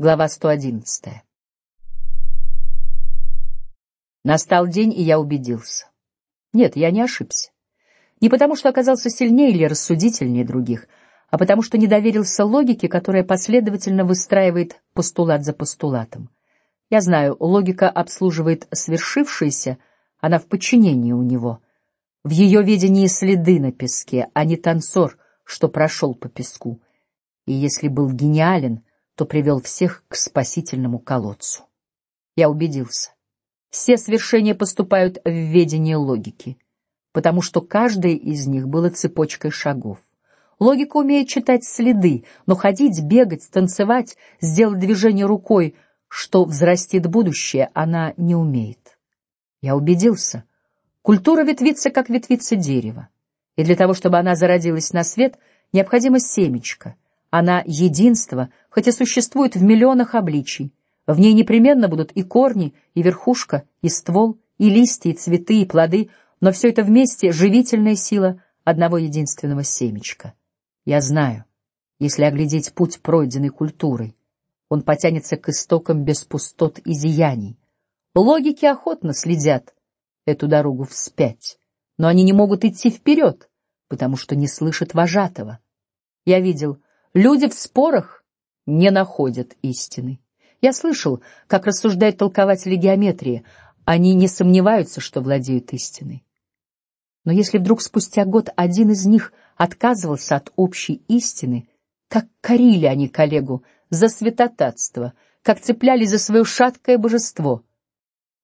Глава 111. Настал день, и я убедился. Нет, я не ошибся. Не потому, что оказался сильнее или рассудительнее других, а потому, что не доверился логике, которая последовательно выстраивает постулат за постулатом. Я знаю, логика обслуживает свершившееся, она в подчинении у него. В ее видении следы на песке, а не танцор, что прошел по песку. И если был гениален, то привел всех к спасительному колодцу. Я убедился. Все свершения поступают в ведение логики, потому что каждое из них было цепочкой шагов. Логика умеет читать следы, но ходить, бегать, танцевать, сделать движение рукой, что взрастит будущее, она не умеет. Я убедился. Культура ветвится, как ветвится дерево, и для того, чтобы она зародилась на свет, необходимо семечко — она единство, хотя существует в миллионах обличий. В ней непременно будут и корни, и верхушка, и ствол, и листья, и цветы, и плоды, но все это вместе живительная сила одного единственного семечка. Я знаю, если оглядеть путь пройденный культурой, он потянется к истокам без пустот и зияний. Логики охотно следят эту дорогу вспять, но они не могут идти вперед, потому что не слышат вожатого. Я видел Люди в спорах не находят истины. Я слышал, как рассуждают толкователи геометрии. Они не сомневаются, что владеют истиной. Но если вдруг спустя год один из них отказывался от общей истины, как корили они коллегу за святотатство, как цеплялись за свое шаткое божество.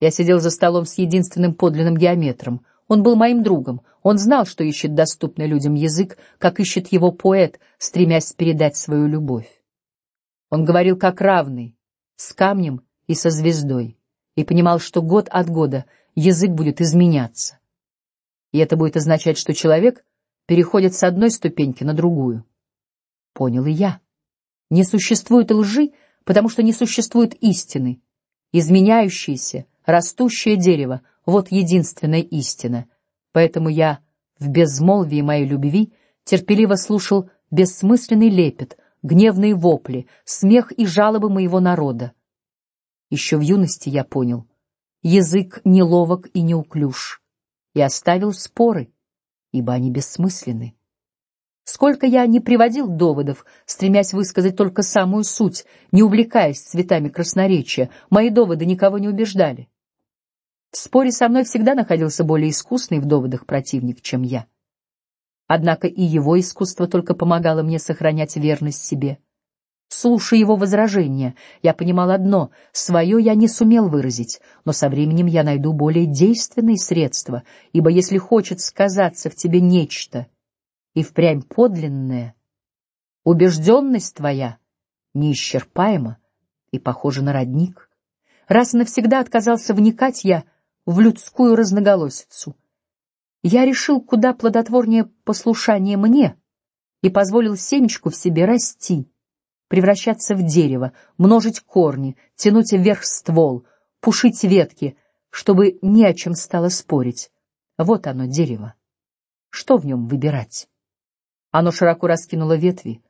Я сидел за столом с единственным подлинным геометром. Он был моим другом. Он знал, что ищет доступный людям язык, как ищет его поэт, стремясь передать свою любовь. Он говорил как равный, с камнем и со звездой, и понимал, что год от года язык будет изменяться. И это будет означать, что человек переходит с одной ступеньки на другую. Понял и я. Не существует лжи, потому что не существует истины. Изменяющееся, растущее дерево — вот единственная истина. Поэтому я в безмолвии моей любви терпеливо слушал бессмысленный лепет, гневные вопли, смех и жалобы моего народа. Еще в юности я понял, язык неловок и неуклюж, и оставил споры, ибо они бессмысленны. Сколько я не приводил доводов, стремясь высказать только самую суть, не увлекаясь цветами красноречия, мои доводы никого не убеждали. В споре со мной всегда находился более искусный в доводах противник, чем я. Однако и его искусство только помогало мне сохранять верность себе. Слушая его возражения, я понимал одно: свое я не сумел выразить, но со временем я найду более действенные средства, ибо если хочет сказаться в тебе нечто и впрямь подлинное, убежденность твоя неисчерпаема и похожа на родник. Раз навсегда отказался вникать я в людскую разноголосицу. Я решил куда плодотворнее послушание мне и позволил семечку в себе расти, превращаться в дерево, множить корни, тянуть вверх ствол, пушить ветки, чтобы не о чем стало спорить. Вот оно дерево. Что в нем выбирать? Оно широко раскинуло ветви.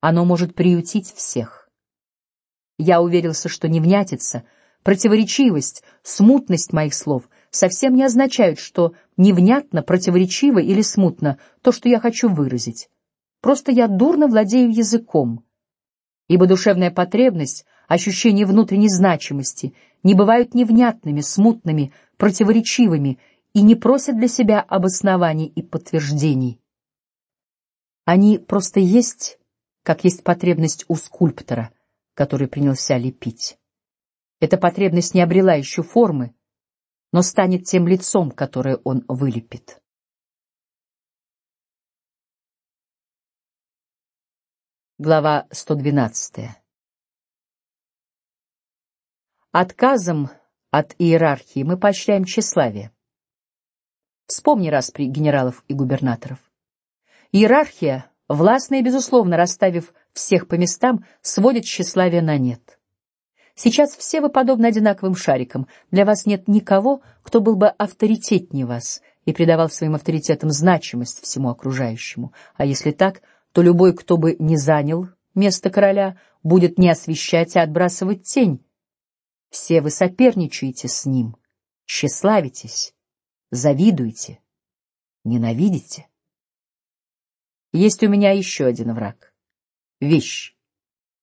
Оно может приютить всех. Я уверился, что невнятица — Противоречивость, смутность моих слов совсем не означают, что невнятно, противоречиво или смутно то, что я хочу выразить. Просто я дурно владею языком, ибо душевная потребность, ощущение внутренней значимости не бывают невнятными, смутными, противоречивыми и не просят для себя обоснований и подтверждений. Они просто есть, как есть потребность у скульптора, который принялся лепить. Эта потребность не обрела еще формы, но станет тем лицом, которое он вылепит. Глава 112. Отказом от иерархии мы поощряем тщеславие. Вспомни раз при генералов и губернаторов. Иерархия, властная и безусловно расставив всех по местам, сводит тщеславие на нет. Сейчас все вы подобны одинаковым шарикам. Для вас нет никого, кто был бы авторитетнее вас и придавал своим авторитетам значимость всему окружающему. А если так, то любой, кто бы не занял место короля будет не освещать, а отбрасывать тень. Все вы соперничаете с ним, тщеславитесь, завидуете, ненавидите. Есть у меня еще один враг — вещь.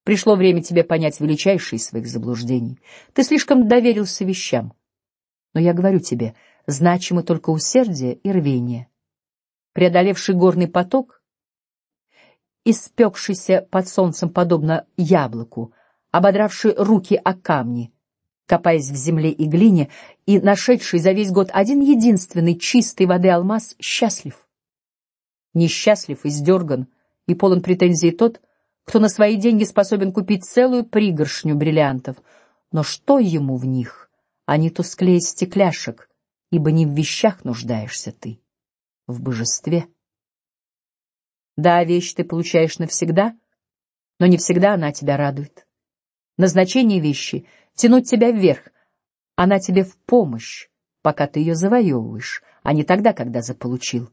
Пришло время тебе понять величайшие из своих заблуждений. Ты слишком доверился вещам. Но я говорю тебе, значимы только усердие и рвение. Преодолевший горный поток, испекшийся под солнцем подобно яблоку, ободравший руки о камни, копаясь в земле и глине, и нашедший за весь год один единственный чистой воды алмаз, счастлив. Несчастлив, издерган и полон претензий тот, кто на свои деньги способен купить целую пригоршню бриллиантов, но что ему в них? Они тусклее стекляшек, ибо не в вещах нуждаешься ты, в божестве. Да, вещь ты получаешь навсегда, но не всегда она тебя радует. Назначение вещи — тянуть тебя вверх, она тебе в помощь, пока ты ее завоевываешь, а не тогда, когда заполучил.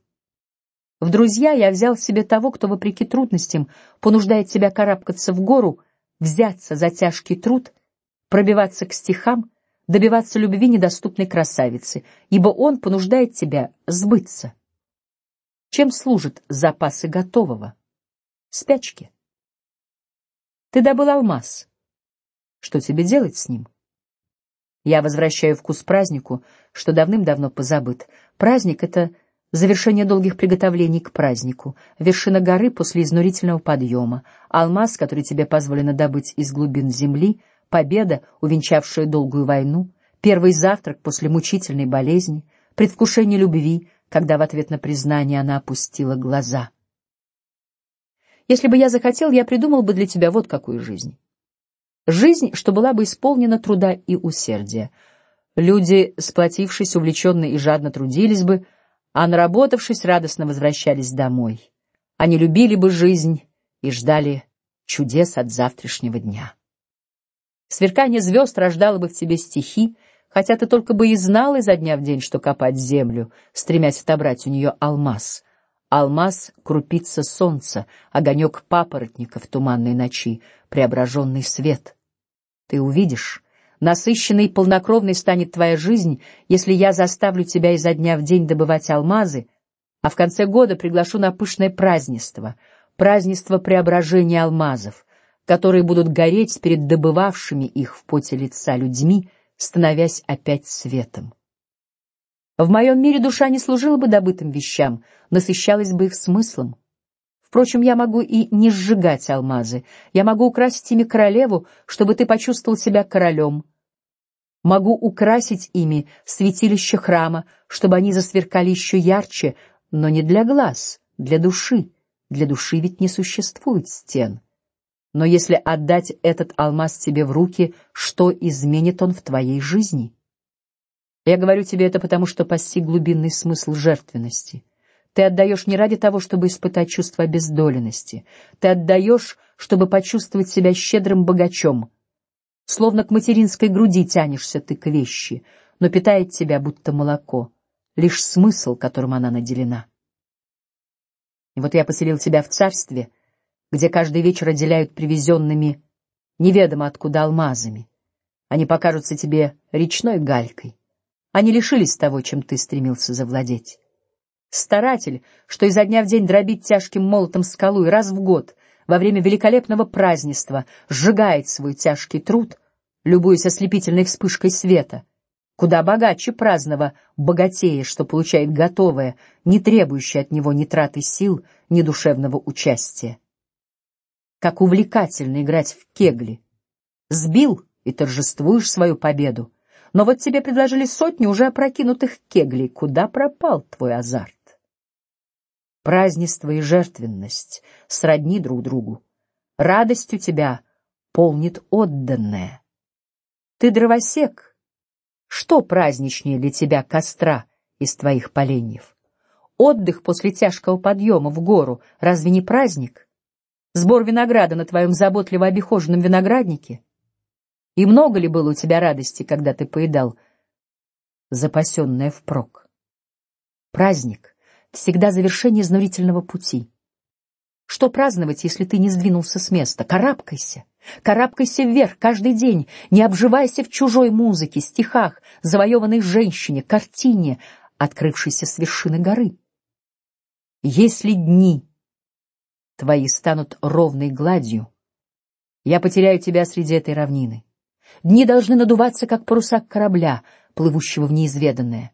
В друзья я взял себе того, кто вопреки трудностям понуждает себя карабкаться в гору, взяться за тяжкий труд, пробиваться к стихам, добиваться любви недоступной красавицы, ибо он понуждает тебя сбыться. Чем служат запасы готового? Спячки. Ты добыл алмаз. Что тебе делать с ним? Я возвращаю вкус празднику, что давным-давно позабыт. Праздник — это завершение долгих приготовлений к празднику, вершина горы после изнурительного подъема, алмаз, который тебе позволено добыть из глубин земли, победа, увенчавшая долгую войну, первый завтрак после мучительной болезни, предвкушение любви, когда в ответ на признание она опустила глаза. Если бы я захотел, я придумал бы для тебя вот какую жизнь. Жизнь, что была бы исполнена труда и усердия. Люди, сплотившись, увлеченные и жадно трудились бы, а наработавшись, радостно возвращались домой. Они любили бы жизнь и ждали чудес от завтрашнего дня. Сверкание звезд рождало бы в тебе стихи, хотя ты только бы и знал изо дня в день, что копать землю, стремясь отобрать у нее алмаз. Алмаз — крупица солнца, огонек папоротника в туманной ночи, преображенный свет. Ты увидишь, Насыщенной и полнокровной станет твоя жизнь, если я заставлю тебя изо дня в день добывать алмазы, а в конце года приглашу на пышное празднество, празднество преображения алмазов, которые будут гореть перед добывавшими их в поте лица людьми, становясь опять светом. В моем мире душа не служила бы добытым вещам, насыщалась бы их смыслом. Впрочем, я могу и не сжигать алмазы. Я могу украсить ими королеву, чтобы ты почувствовал себя королем, Могу украсить ими святилище храма, чтобы они засверкали еще ярче, но не для глаз, для души. Для души ведь не существует стен. Но если отдать этот алмаз тебе в руки, что изменит он в твоей жизни? Я говорю тебе это потому, что постиг глубинный смысл жертвенности. Ты отдаешь не ради того, чтобы испытать чувство обездоленности. Ты отдаешь, чтобы почувствовать себя щедрым богачом Словно к материнской груди тянешься ты к вещи, но питает тебя будто молоко, лишь смысл, которым она наделена. И вот я поселил тебя в царстве, где каждый вечер отделяют привезенными неведомо откуда алмазами. Они покажутся тебе речной галькой. Они лишились того, чем ты стремился завладеть. Старатель, что изо дня в день дробит тяжким молотом скалу и раз в год во время великолепного празднества сжигает свой тяжкий труд, любуясь ослепительной вспышкой света, куда богаче праздного богатея, что получает готовое, не требующее от него ни траты сил, ни душевного участия. Как увлекательно играть в кегли. Сбил и торжествуешь свою победу, но вот тебе предложили сотни уже опрокинутых кеглей, куда пропал твой азарт? Празднество и жертвенность сродни друг другу. Радостью тебя полнит отданное. Ты дровосек. Что праздничнее для тебя костра из твоих поленьев? Отдых после тяжкого подъема в гору разве не праздник? Сбор винограда на твоем заботливо обихоженном винограднике? И много ли было у тебя радости, когда ты поедал запасенное впрок? Праздник всегда завершение изнурительного пути. Что праздновать, если ты не сдвинулся с места? Карабкайся, карабкайся вверх каждый день, не обживайся в чужой музыке, стихах, завоеванной женщине, картине, открывшейся с вершины горы. Если дни твои станут ровной гладью, я потеряю тебя среди этой равнины. Дни должны надуваться, как паруса корабля, плывущего в неизведанное.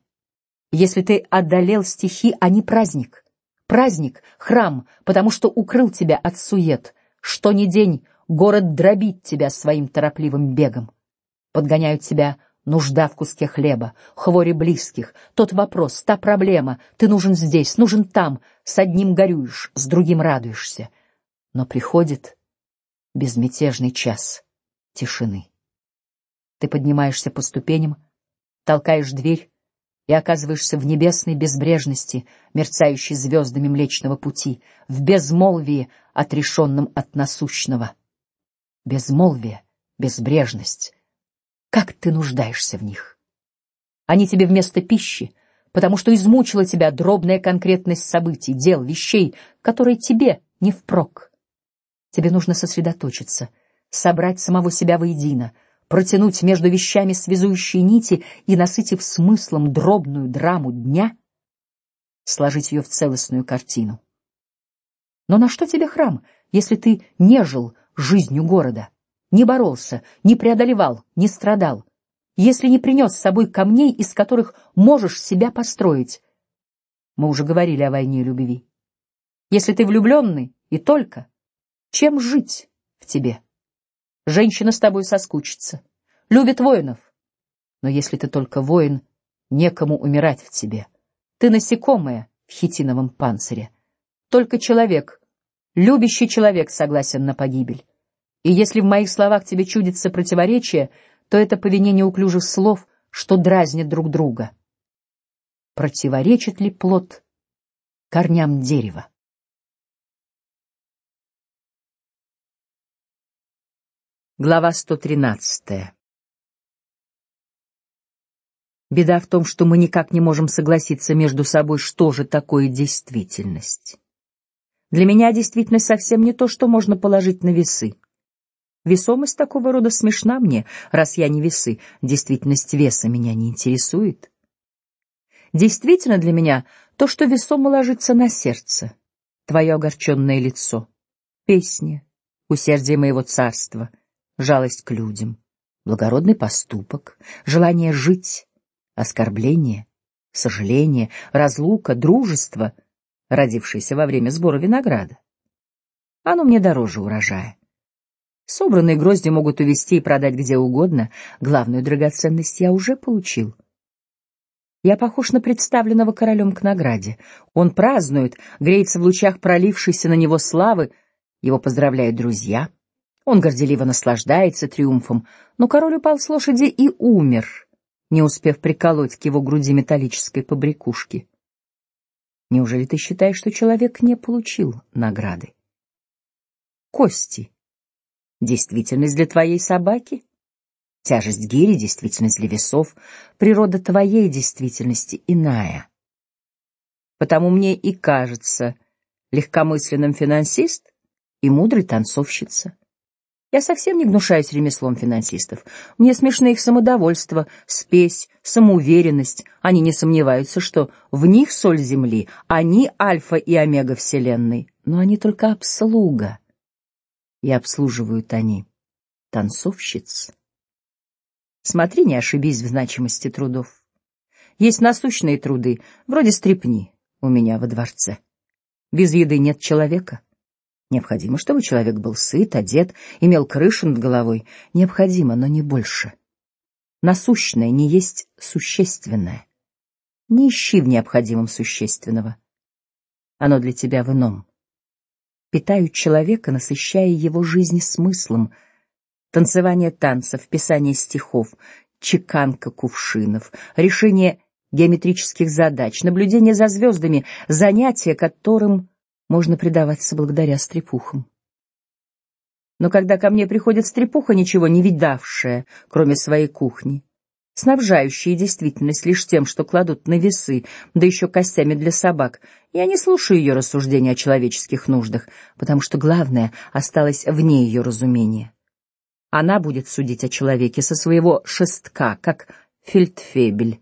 Если ты одолел стихи, они праздник, праздник, храм, потому что укрыл тебя от сует. Что ни день город дробит тебя своим торопливым бегом, подгоняют тебя нужда в куске хлеба, хвори близких, тот вопрос, та проблема. Ты нужен здесь, нужен там, с одним горюешь, с другим радуешься, но приходит безмятежный час тишины. Ты поднимаешься по ступеням, толкаешь дверь и оказываешься в небесной безбрежности, мерцающей звездами Млечного Пути, в безмолвии, отрешенном от насущного. Безмолвие, безбрежность. Как ты нуждаешься в них? Они тебе вместо пищи, потому что измучила тебя дробная конкретность событий, дел, вещей, которые тебе не впрок. Тебе нужно сосредоточиться, собрать самого себя воедино — протянуть между вещами связующие нити и, насытив смыслом дробную драму дня, сложить ее в целостную картину. Но на что тебе храм, если ты не жил жизнью города, не боролся, не преодолевал, не страдал, если не принес с собой камней, из которых можешь себя построить? Мы уже говорили о войне любви. Если ты влюбленный и только, чем жить в тебе? Женщина с тобой соскучится, любит воинов. Но если ты только воин, некому умирать в тебе. Ты насекомое в хитиновом панцире. Только человек, любящий человек, согласен на погибель. И если в моих словах тебе чудится противоречие, то это по вине неуклюжих слов, что дразнят друг друга. Противоречит ли плод корням дерева? Глава 113. Беда в том, что мы никак не можем согласиться между собой, что же такое действительность. Для меня действительность совсем не то, что можно положить на весы. Весомость такого рода смешна мне, раз я не весы. Действительность веса меня не интересует. Действительно для меня то, что весомо ложится на сердце, твое огорченное лицо, песня, усердие моего царства — жалость к людям, благородный поступок, желание жить, оскорбление, сожаление, разлука, дружество, родившееся во время сбора винограда. Оно мне дороже урожая. Собранные грозди могут увезти и продать где угодно. Главную драгоценность я уже получил. Я похож на представленного королем к награде. Он празднует, греется в лучах пролившейся на него славы. Его поздравляют друзья. Он горделиво наслаждается триумфом, но король упал с лошади и умер, не успев приколоть к его груди металлической побрякушки. Неужели ты считаешь, что человек не получил награды? Кости. Действительность для твоей собаки? Тяжесть гири, действительность для весов, природа твоей действительности иная. Потому мне и кажется легкомысленным финансист и мудрый танцовщица. Я совсем не гнушаюсь ремеслом финансистов. Мне смешно их самодовольство, спесь, самоуверенность. Они не сомневаются, что в них соль земли, они альфа и омега вселенной, но они только обслуга. И обслуживают они танцовщиц. Смотри, не ошибись в значимости трудов. Есть насущные труды, вроде стрепни у меня во дворце. Без еды нет человека. Необходимо, чтобы человек был сыт, одет, имел крышу над головой. Необходимо, но не больше. Насущное не есть существенное. Не ищи в необходимом существенного. Оно для тебя в ином. Питают человека, насыщая его жизнь смыслом. Танцевание танцев, писание стихов, чеканка кувшинов, решение геометрических задач, наблюдение за звездами, занятия, которым можно предаваться благодаря стрепухам. Но когда ко мне приходит стрепуха, ничего не видавшая, кроме своей кухни, снабжающие действительность лишь тем, что кладут на весы, да еще костями для собак. Я не слушаю ее рассуждения о человеческих нуждах, потому что главное осталось вне ее разумения. Она будет судить о человеке со своего шестка, как фельдфебель.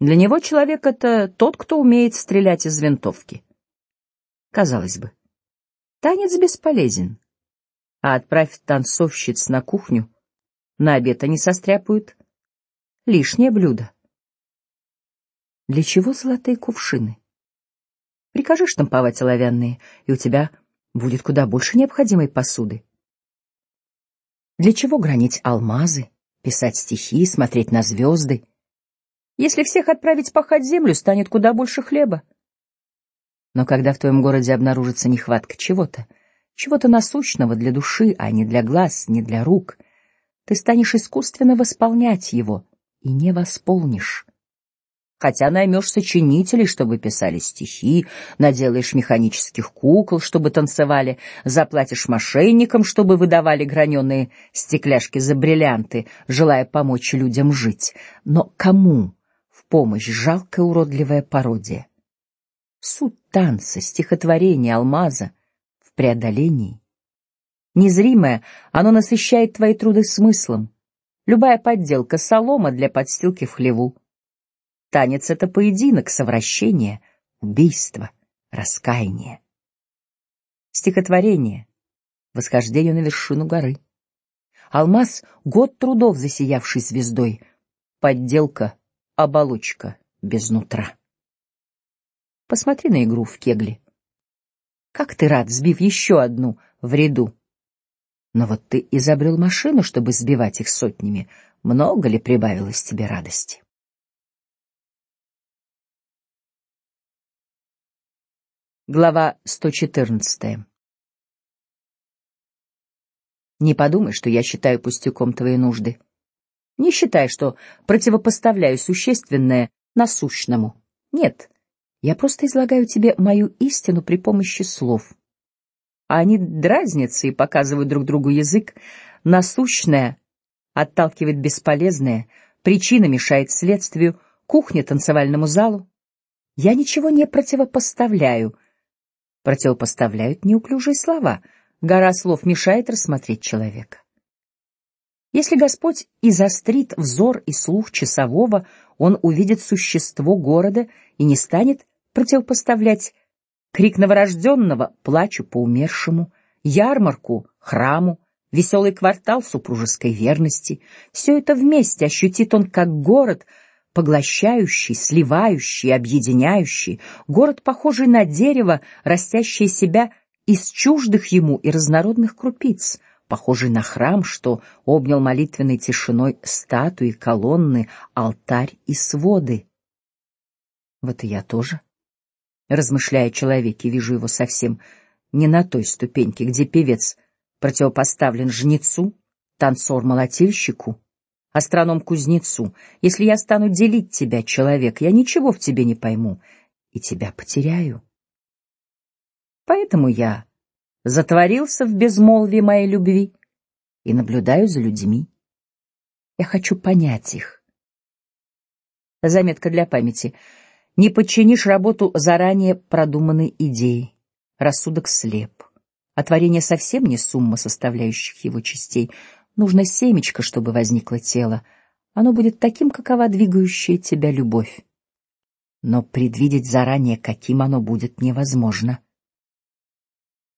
Для него человек это тот, кто умеет стрелять из винтовки. Казалось бы, танец бесполезен, а отправь танцовщиц на кухню, на обед они состряпают лишнее блюдо. Для чего золотые кувшины? Прикажи штамповать оловянные, и у тебя будет куда больше необходимой посуды. Для чего гранить алмазы, писать стихи, смотреть на звезды? Если всех отправить пахать землю, станет куда больше хлеба. Но когда в твоем городе обнаружится нехватка чего-то, чего-то насущного для души, а не для глаз, не для рук, ты станешь искусственно восполнять его и не восполнишь. Хотя наймешь сочинителей, чтобы писали стихи, наделаешь механических кукол, чтобы танцевали, заплатишь мошенникам, чтобы выдавали граненые стекляшки за бриллианты, желая помочь людям жить. Но кому в помощь жалкая уродливая пародия? Суть танца, стихотворения, алмаза в преодолении. Незримое, оно насыщает твои труды смыслом. Любая подделка солома для подстилки в хлеву. Танец — это поединок, совращение, убийство, раскаяние. Стихотворение — восхождение на вершину горы. Алмаз — год трудов, засиявший звездой. Подделка — оболочка без нутра. Посмотри на игру в кегли. Как ты рад, сбив еще одну в ряду. Но вот ты изобрел машину, чтобы сбивать их сотнями. Много ли прибавилось тебе радости? Глава 114. Не подумай, что я считаю пустяком твои нужды. Не считай, что противопоставляю существенное насущному. Нет, я просто излагаю тебе мою истину при помощи слов. А они дразнятся и показывают друг другу язык. Насущное отталкивает бесполезное, причина мешает следствию, кухня танцевальному залу. Я ничего не противопоставляю противопоставляют неуклюжие слова. Гора слов мешает рассмотреть человека. Если Господь и застрит взор и слух часового, он увидит существо города и не станет противопоставлять крик новорожденного плачу по умершему, ярмарку храму, веселый квартал супружеской верности. Все это вместе ощутит он как город, поглощающий, сливающий, объединяющий, город, похожий на дерево, растящее себя из чуждых ему и разнородных крупиц, похожий на храм, что обнял молитвенной тишиной статуи, колонны, алтарь и своды. Вот и я тоже, размышляя о человеке, вижу его совсем не на той ступеньке, где певец противопоставлен жнецу, танцор молотильщику, астроном кузнецу. Если я стану делить тебя, человек, я ничего в тебе не пойму и тебя потеряю. Поэтому я затворился в безмолвии моей любви и наблюдаю за людьми. Я хочу понять их. Заметка для памяти: не подчинишь работу заранее продуманной идее. Рассудок слеп, а творение совсем не сумма составляющих его частей. Нужно семечко, чтобы возникло тело. Оно будет таким, какова двигающая тебя любовь. Но предвидеть заранее, каким оно будет, невозможно.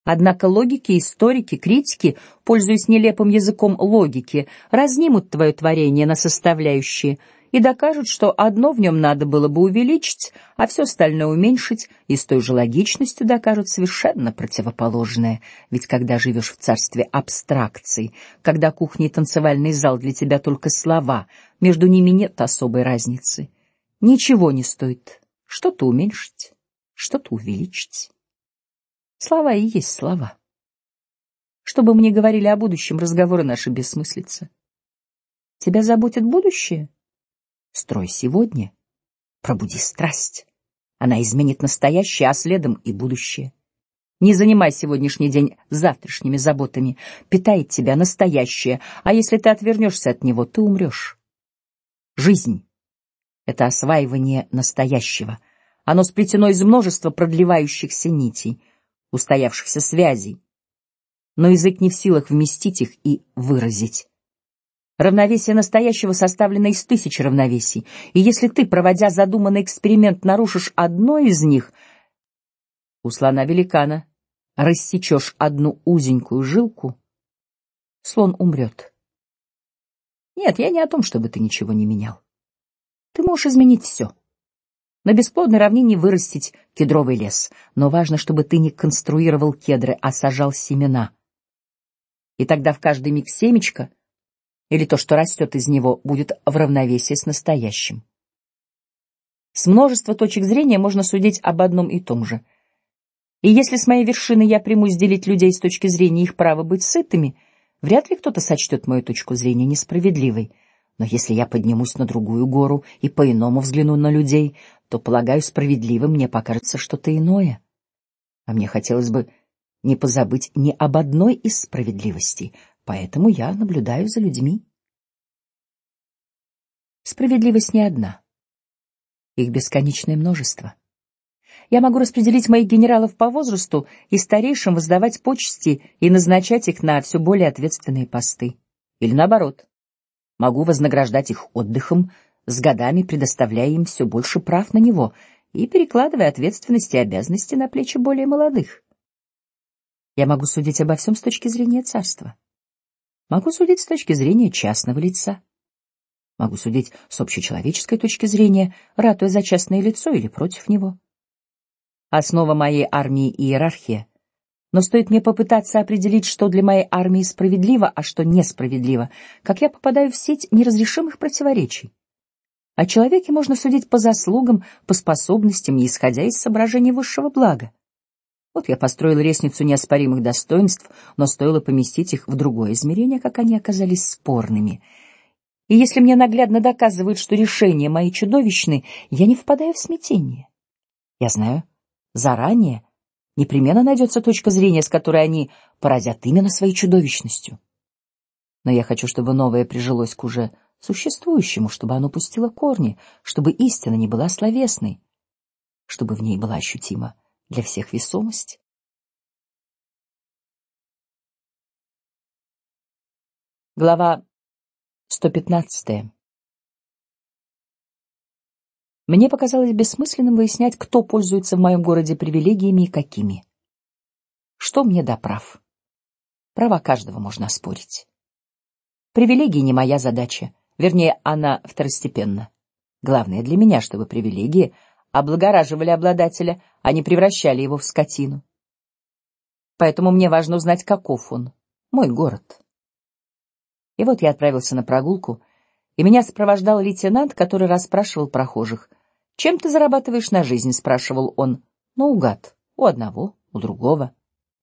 Однако логики, историки, критики, пользуясь нелепым языком логики, разнимут твое творение на составляющие и докажут, что одно в нем надо было бы увеличить, а все остальное уменьшить, и с той же логичностью докажут совершенно противоположное. Ведь когда живешь в царстве абстракций, когда кухня и танцевальный зал для тебя только слова, между ними нет особой разницы. Ничего не стоит что-то уменьшить, что-то увеличить. Слова и есть слова. Чтобы мне говорили о будущем, разговоры наши бессмыслица. Тебя заботит будущее? Строй сегодня, пробуди страсть. Она изменит настоящее, а следом и будущее. Не занимай сегодняшний день завтрашними заботами. Питает тебя настоящее, а если ты отвернешься от него, ты умрешь. Жизнь — это осваивание настоящего. Оно сплетено из множества продлевающихся нитей, устоявшихся связей, но язык не в силах вместить их и выразить. Равновесие настоящего составлено из тысяч равновесий, и если ты, проводя задуманный эксперимент, нарушишь одно из них, у слона великана рассечешь одну узенькую жилку, слон умрет. Нет, я не о том, чтобы ты ничего не менял. Ты можешь изменить все. На бесплодной равнине вырастить кедровый лес, но важно, чтобы ты не конструировал кедры, а сажал семена. И тогда в каждый миг семечко или то, что растет из него, будет в равновесии с настоящим. С множества точек зрения можно судить об одном и том же. И если с моей вершины я примусь делить людей с точки зрения их права быть сытыми, вряд ли кто-то сочтет мою точку зрения несправедливой. Но если я поднимусь на другую гору и по-иному взгляну на людей, то, полагаю, справедливым мне покажется что-то иное. А мне хотелось бы не позабыть ни об одной из справедливостей, поэтому я наблюдаю за людьми. Справедливость не одна. Их бесконечное множество. Я могу распределить моих генералов по возрасту и старейшим воздавать почести и назначать их на все более ответственные посты. Или наоборот, могу вознаграждать их отдыхом, с годами предоставляя им все больше прав на него и перекладывая ответственность и обязанности на плечи более молодых. Я могу судить обо всем с точки зрения царства. Могу судить с точки зрения частного лица. Могу судить с общечеловеческой точки зрения, ратуя за частное лицо или против него. Основа моей армии — иерархия. Но стоит мне попытаться определить, что для моей армии справедливо, а что несправедливо, как я попадаю в сеть неразрешимых противоречий. О человеке можно судить по заслугам, по способностям, не исходя из соображений высшего блага. Вот я построил лестницу неоспоримых достоинств, но стоило поместить их в другое измерение, как они оказались спорными. И если мне наглядно доказывают, что решения мои чудовищны, я не впадаю в смятение. Я знаю, заранее непременно найдется точка зрения, с которой они поразят именно своей чудовищностью. Но я хочу, чтобы новое прижилось к уже существующему, чтобы оно пустило корни, чтобы истина не была словесной, чтобы в ней была ощутима для всех весомость. Глава 115. Мне показалось бессмысленным выяснять, кто пользуется в моем городе привилегиями и какими. Что мне до прав? Права каждого можно оспорить. Привилегии не моя задача, вернее, она второстепенна. Главное для меня, чтобы привилегии облагораживали обладателя, а не превращали его в скотину. Поэтому мне важно узнать, каков он, мой город. И вот я отправился на прогулку, и меня сопровождал лейтенант, который расспрашивал прохожих. Чем ты зарабатываешь на жизнь? спрашивал он. Наугад. У одного, у другого.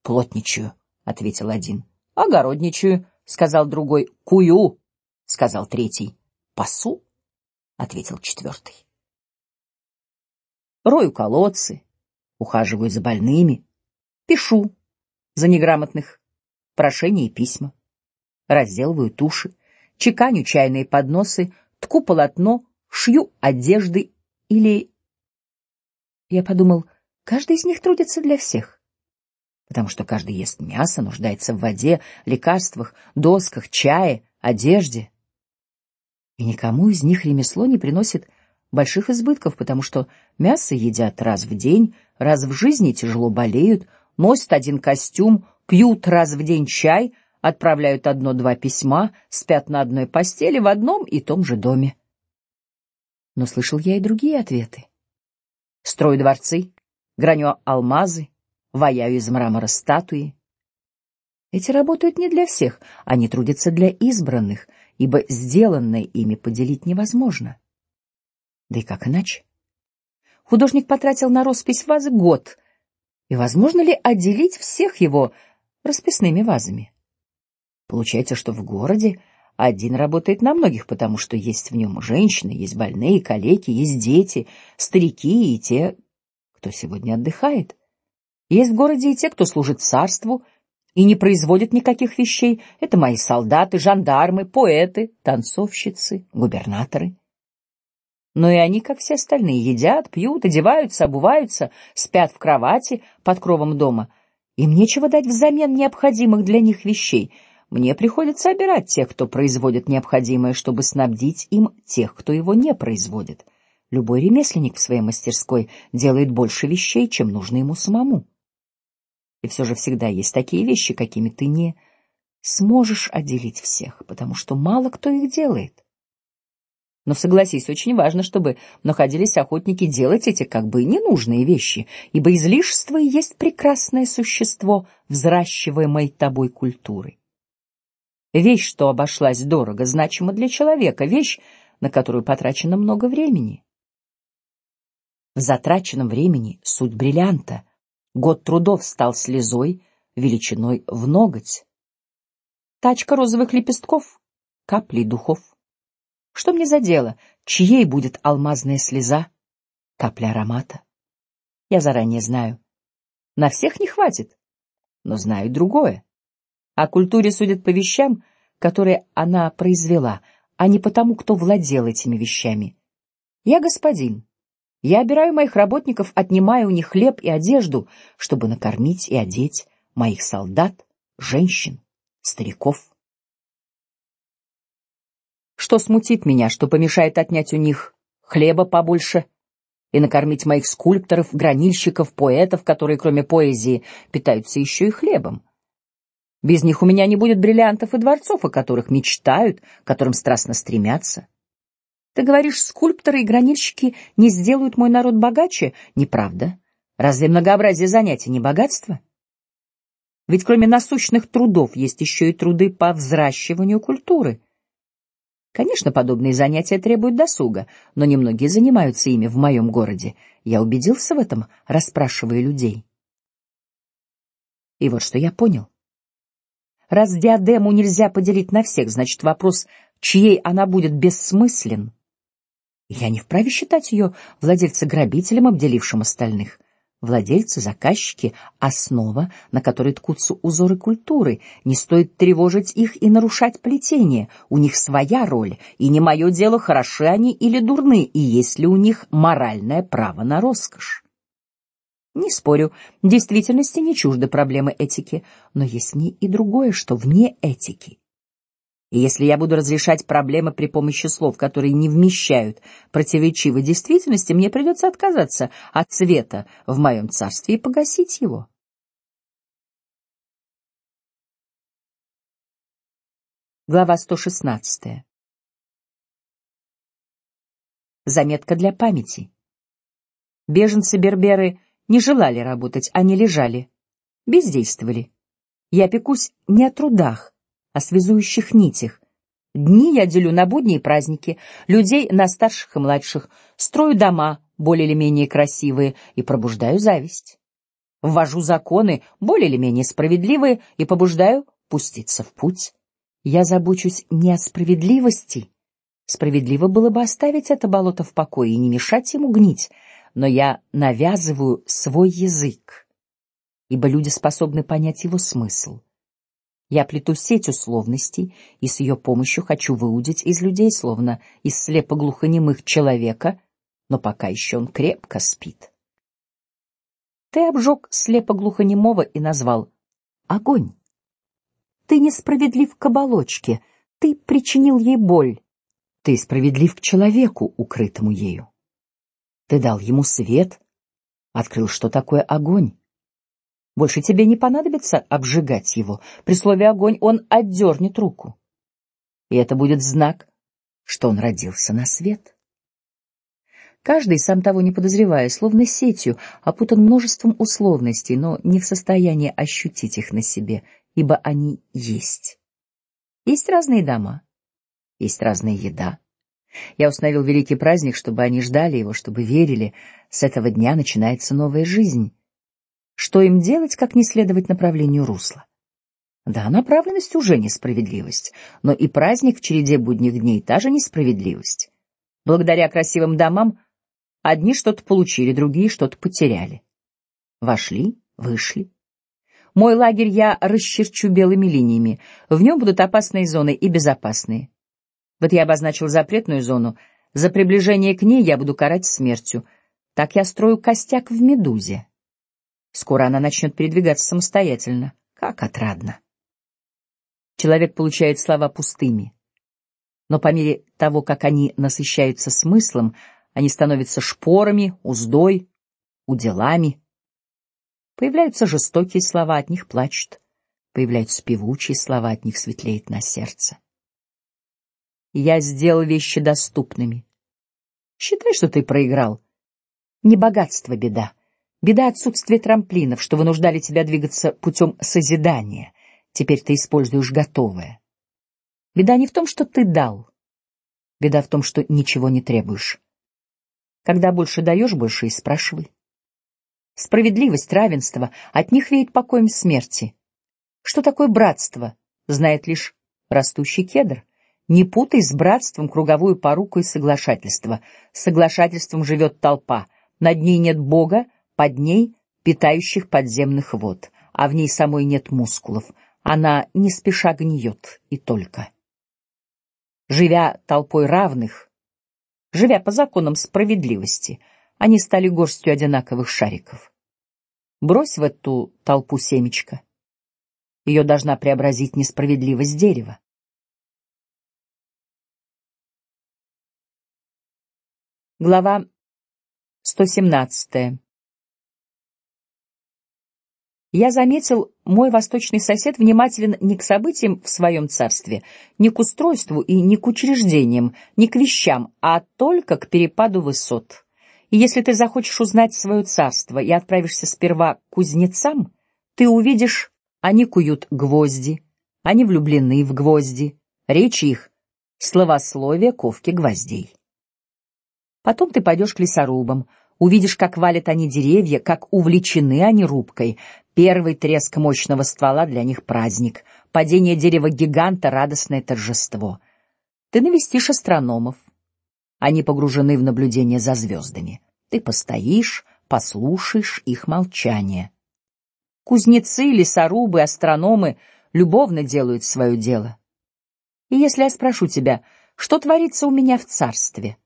Плотничаю, ответил один. Огородничаю, сказал другой. Кую, сказал третий. Пасу, ответил четвертый. Рою колодцы, ухаживаю за больными, пишу за неграмотных прошения и письма, разделываю туши, чеканю чайные подносы, тку полотно, шью одежды или... Я подумал, каждый из них трудится для всех, потому что каждый ест мясо, нуждается в воде, лекарствах, досках, чае, одежде. И никому из них ремесло не приносит больших избытков, потому что мясо едят раз в день, раз в жизни тяжело болеют, носят один костюм, пьют раз в день чай, отправляют одно-два письма, спят на одной постели в одном и том же доме. Но слышал я и другие ответы. Строю дворцы, граню алмазы, ваяю из мрамора статуи. Эти работают не для всех, они трудятся для избранных, ибо сделанное ими поделить невозможно. Да и как иначе? Художник потратил на роспись вазы год, и возможно ли отделить всех его расписными вазами? Получается, что в городе один работает на многих, потому что есть в нем женщины, есть больные, калеки, есть дети, старики и те, кто сегодня отдыхает. Есть в городе и те, кто служит царству и не производит никаких вещей. Это мои солдаты, жандармы, поэты, танцовщицы, губернаторы. Но и они, как все остальные, едят, пьют, одеваются, обуваются, спят в кровати под кровом дома. Им нечего дать взамен необходимых для них вещей. Мне приходится обирать тех, кто производит необходимое, чтобы снабдить им тех, кто его не производит. Любой ремесленник в своей мастерской делает больше вещей, чем нужно ему самому. И все же всегда есть такие вещи, какими ты не сможешь отделить всех, потому что мало кто их делает. Но согласись, очень важно, чтобы находились охотники делать эти как бы ненужные вещи, ибо излишество и есть прекрасное существо взращиваемой тобой культуры. Вещь, что обошлась дорого, значима для человека, вещь, на которую потрачено много времени. В затраченном времени суть бриллианта. Год трудов стал слезой величиной в ноготь. Тачка розовых лепестков, капли духов. Что мне за дело, чьей будет алмазная слеза, капля аромата? Я заранее знаю. На всех не хватит, но знаю другое. О культуре судят по вещам, которые она произвела, а не потому, кто владел этими вещами. Я господин. Я обираю моих работников, отнимая у них хлеб и одежду, чтобы накормить и одеть моих солдат, женщин, стариков. Что смутит меня, что помешает отнять у них хлеба побольше и накормить моих скульпторов, гранильщиков, поэтов, которые кроме поэзии питаются еще и хлебом? Без них у меня не будет бриллиантов и дворцов, о которых мечтают, к которым страстно стремятся. Ты говоришь, скульпторы и гранильщики не сделают мой народ богаче? Неправда. Разве многообразие занятий не богатство? Ведь кроме насущных трудов есть еще и труды по взращиванию культуры. Конечно, подобные занятия требуют досуга, но немногие занимаются ими в моем городе. Я убедился в этом, расспрашивая людей. И вот что я понял: раз диадему нельзя поделить на всех, значит вопрос, чьей она будет, бессмыслен. Я не вправе считать ее владельца грабителем, обделившим остальных. Владельцы, заказчики — основа, на которой ткутся узоры культуры. Не стоит тревожить их и нарушать плетение. У них своя роль, и не мое дело, хороши они или дурны, и есть ли у них моральное право на роскошь. Не спорю, в действительности не чужды проблемы этики, но есть в ней и другое, что вне этики. И если я буду разрешать проблемы при помощи слов, которые не вмещают противоречивой действительности, мне придется отказаться от света в моем царстве и погасить его. Глава 116. Заметка для памяти. Беженцы-берберы не желали работать, они лежали, бездействовали. Я пекусь не о трудах, о связующих нитях. Дни я делю на будни и праздники, людей на старших и младших, строю дома более или менее красивые и пробуждаю зависть. Ввожу законы более или менее справедливые и побуждаю пуститься в путь. Я забочусь не о справедливости. Справедливо было бы оставить это болото в покое и не мешать ему гнить, но я навязываю свой язык, ибо люди способны понять его смысл. Я плету сеть условностей и с ее помощью хочу выудить из людей, словно из слепо-глухонемых человека, но пока еще он крепко спит. Ты обжег слепо-глухонемого и назвал огонь. Ты несправедлив к оболочке, ты причинил ей боль. Ты справедлив к человеку, укрытому ею. Ты дал ему свет, открыл, что такое огонь. Больше тебе не понадобится обжигать его. При слове огонь он отдернет руку, и это будет знак, что он родился на свет. Каждый, сам того не подозревая, словно сетью, опутан множеством условностей, но не в состоянии ощутить их на себе, ибо они есть. Есть разные дома, есть разная еда. Я установил великий праздник, чтобы они ждали его, чтобы верили, с этого дня начинается новая жизнь. Что им делать, как не следовать направлению русла? Да, направленность уже несправедливость, но и праздник в череде будних дней та же несправедливость. Благодаря красивым домам одни что-то получили, другие что-то потеряли. Вошли, вышли. Мой лагерь я расчерчу белыми линиями. В нем будут опасные зоны и безопасные. Вот я обозначил запретную зону, За приближение к ней я буду карать смертью. Так я строю костяк в медузе. Скоро она начнет передвигаться самостоятельно. Как отрадно! Человек получает слова пустыми, но по мере того, как они насыщаются смыслом, они становятся шпорами, уздой, уделами. Появляются жестокие слова, от них плачут. Появляются певучие слова, от них светлеет на сердце. Я сделал вещи доступными. Считай, что ты проиграл. Не богатство беда, беда отсутствие трамплинов, что вынуждали тебя двигаться путем созидания. Теперь ты используешь готовое. Беда не в том, что ты дал. Беда в том, что ничего не требуешь. Когда больше даешь, больше и спрашивай. Справедливость, равенство от них веет покоем смерти. Что такое братство, знает лишь растущий кедр. Не путай с братством круговую поруку и соглашательство. Соглашательством живет толпа. Над ней нет Бога, под ней питающих подземных вод, а в ней самой нет мускулов. Она не спеша гниет и только. Живя толпой равных, живя по законам справедливости, они стали горстью одинаковых шариков. Брось в эту толпу семечко. Ее должна преобразить несправедливость дерева. Глава сто семнадцатая. Я заметил, мой восточный сосед внимателен не к событиям в своем царстве, не к устройству и не к учреждениям, не к вещам, а только к перепаду высот. И если ты захочешь узнать свое царство и отправишься сперва к кузнецам, ты увидишь, они куют гвозди, они влюблены в гвозди, речь их словословие ковки гвоздей. Потом ты пойдешь к лесорубам, увидишь, как валят они деревья, как увлечены они рубкой, Первый треск мощного ствола для них праздник, падение дерева гиганта радостное торжество. Ты навестишь астрономов, они погружены в наблюдение за звездами. Ты постоишь, послушаешь их молчание. Кузнецы, лесорубы, астрономы любовно делают свое дело. И если я спрошу тебя, что творится у меня в царстве,